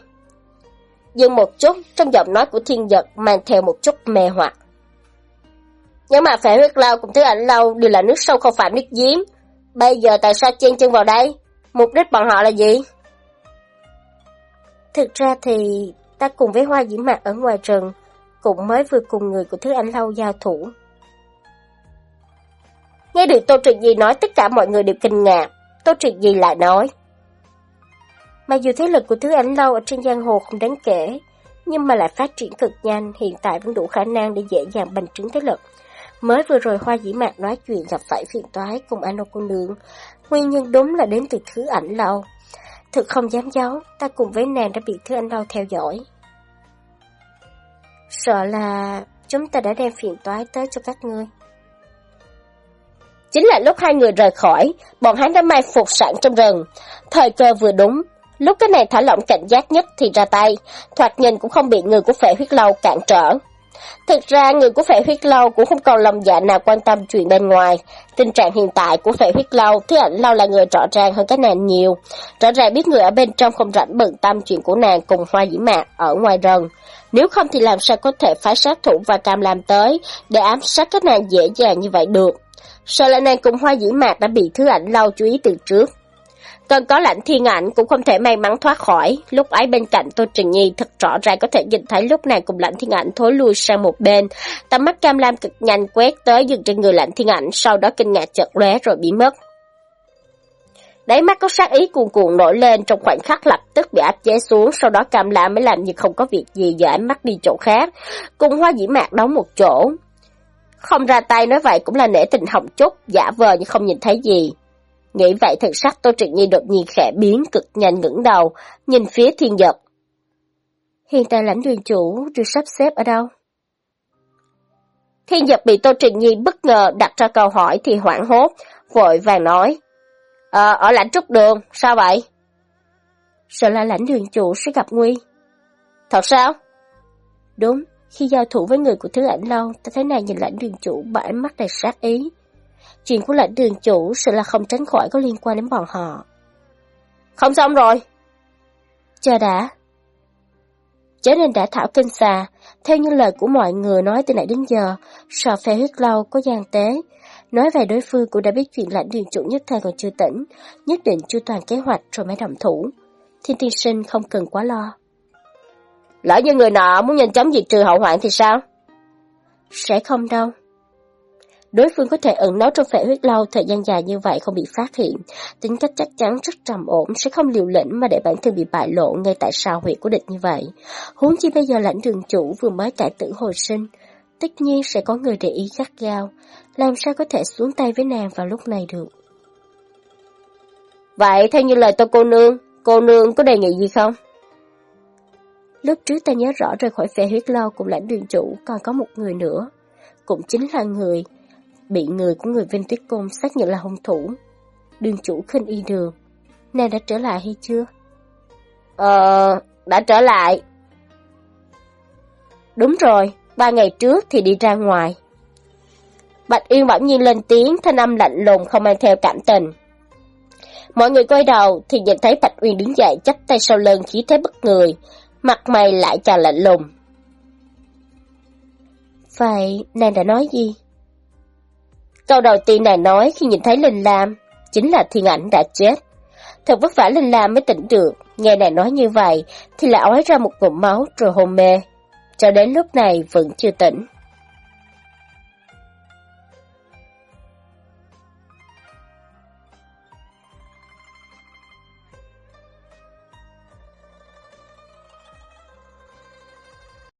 Dừng một chút, trong giọng nói của thiên giật mang theo một chút mê hoặc. Nhưng mà phệ huyết lâu cùng thứ ảnh lâu đều là nước sâu không phải nước giếng. Bây giờ tại sao chen chân vào đây? Mục đích bọn họ là gì? Thực ra thì ta cùng với hoa diễm mạc ở ngoài rừng, cũng mới vừa cùng người của thứ ảnh lâu giao thủ. Nghe được Tô Trịnh Di nói tất cả mọi người đều kinh ngạc, Tô Triệt Di lại nói. Mặc dù thế lực của Thứ Ảnh Lâu ở trên giang hồ không đáng kể, nhưng mà lại phát triển cực nhanh, hiện tại vẫn đủ khả năng để dễ dàng bành trướng thế lực. Mới vừa rồi Hoa Dĩ Mạc nói chuyện gặp phải phiền toái cùng anh cô nương, nguyên nhân đúng là đến từ Thứ Ảnh Lâu. Thực không dám giấu, ta cùng với nàng đã bị Thứ Ảnh Lâu theo dõi. Sợ là chúng ta đã đem phiền toái tới cho các ngươi. Chính là lúc hai người rời khỏi, bọn hắn đã mai phục sẵn trong rừng. Thời cơ vừa đúng, lúc cái này thả lỏng cảnh giác nhất thì ra tay, thoạt nhìn cũng không bị người của phệ huyết lâu cản trở. Thực ra người của phệ huyết lâu cũng không còn lòng dạ nào quan tâm chuyện bên ngoài. Tình trạng hiện tại của phệ huyết lâu, thứ ảnh lâu là người rõ ràng hơn cái nàng nhiều. Rõ ràng biết người ở bên trong không rảnh bận tâm chuyện của nàng cùng hoa dĩ mạc ở ngoài rừng. Nếu không thì làm sao có thể phái sát thủ và cam làm tới để ám sát các nàng dễ dàng như vậy được. Sợ là nàng cùng hoa dĩ mạc đã bị thứ ảnh lau chú ý từ trước. Còn có lãnh thiên ảnh cũng không thể may mắn thoát khỏi, lúc ấy bên cạnh Tô Trình Nhi thật rõ ràng có thể nhìn thấy lúc này cùng lãnh thiên ảnh thối lui sang một bên. Tầm mắt cam lam cực nhanh quét tới dừng trên người lãnh thiên ảnh, sau đó kinh ngạc chợt lóe rồi biến mất. Đáy mắt có sát ý cuồn cuộn nổi lên trong khoảnh khắc lập tức bị áp chế xuống, sau đó cam lam mới làm như không có việc gì giờ ánh mắt đi chỗ khác, cùng hoa dĩ mạc đóng một chỗ. Không ra tay nói vậy cũng là nể tình hỏng chút, giả vờ như không nhìn thấy gì. Nghĩ vậy thần sắc Tô Trịnh Nhi đột nhiên khẽ biến cực nhanh ngẩng đầu, nhìn phía thiên giật. Hiện tại lãnh đường chủ được sắp xếp ở đâu? Thiên giật bị Tô Trịnh Nhi bất ngờ đặt ra câu hỏi thì hoảng hốt, vội vàng nói. Ờ, ở lãnh trúc đường, sao vậy? Sợ là lãnh đường chủ sẽ gặp nguy. Thật sao? Đúng, khi giao thủ với người của thứ ảnh lâu, ta thấy này nhìn lãnh đường chủ bằng ánh mắt đầy sát ý. Chuyện của lãnh đường chủ sợ là không tránh khỏi có liên quan đến bọn họ. Không xong rồi. Chờ đã. Chớ nên đã thảo kinh xà, theo như lời của mọi người nói từ nãy đến giờ, sợ phe huyết lâu có gian tế. Nói về đối phương cũng đã biết chuyện lãnh đường chủ nhất thời còn chưa tỉnh, nhất định chưa toàn kế hoạch rồi mới động thủ. Thiên tiên sinh không cần quá lo. Lỡ như người nọ muốn nhanh chóng diệt trừ hậu hoạn thì sao? Sẽ không đâu. Đối phương có thể ẩn náu trong phệ huyết lâu thời gian dài như vậy không bị phát hiện, tính cách chắc chắn rất trầm ổn, sẽ không liều lĩnh mà để bản thân bị bại lộ ngay tại sao huyệt của địch như vậy. Huống chi bây giờ lãnh đường chủ vừa mới cải tử hồi sinh, tất nhiên sẽ có người để ý gắt gao, làm sao có thể xuống tay với nàng vào lúc này được. Vậy theo như lời tôi cô nương, cô nương có đề nghị gì không? Lúc trước ta nhớ rõ rời khỏi phệ huyết lâu cùng lãnh đường chủ còn có một người nữa, cũng chính là người bị người của người Vinh Tuyết Côn xác nhận là hung thủ. Đường chủ khinh y đường, nàng đã trở lại hay chưa? Ờ, đã trở lại. Đúng rồi, ba ngày trước thì đi ra ngoài. Bạch Yên bỗng nhiên lên tiếng, thanh âm lạnh lùng không mang theo cảm tình. Mọi người quay đầu thì nhìn thấy Bạch Uyên đứng dậy chắp tay sau lưng khí thế bất người, mặt mày lại chào lạnh lùng. Vậy nàng đã nói gì? Câu đầu tiên nàng nói khi nhìn thấy Linh Lam, chính là thiên ảnh đã chết. Thật vất vả Linh Lam mới tỉnh được, nghe nàng nói như vậy thì lại ói ra một ngụm máu rồi hôn mê. Cho đến lúc này vẫn chưa tỉnh.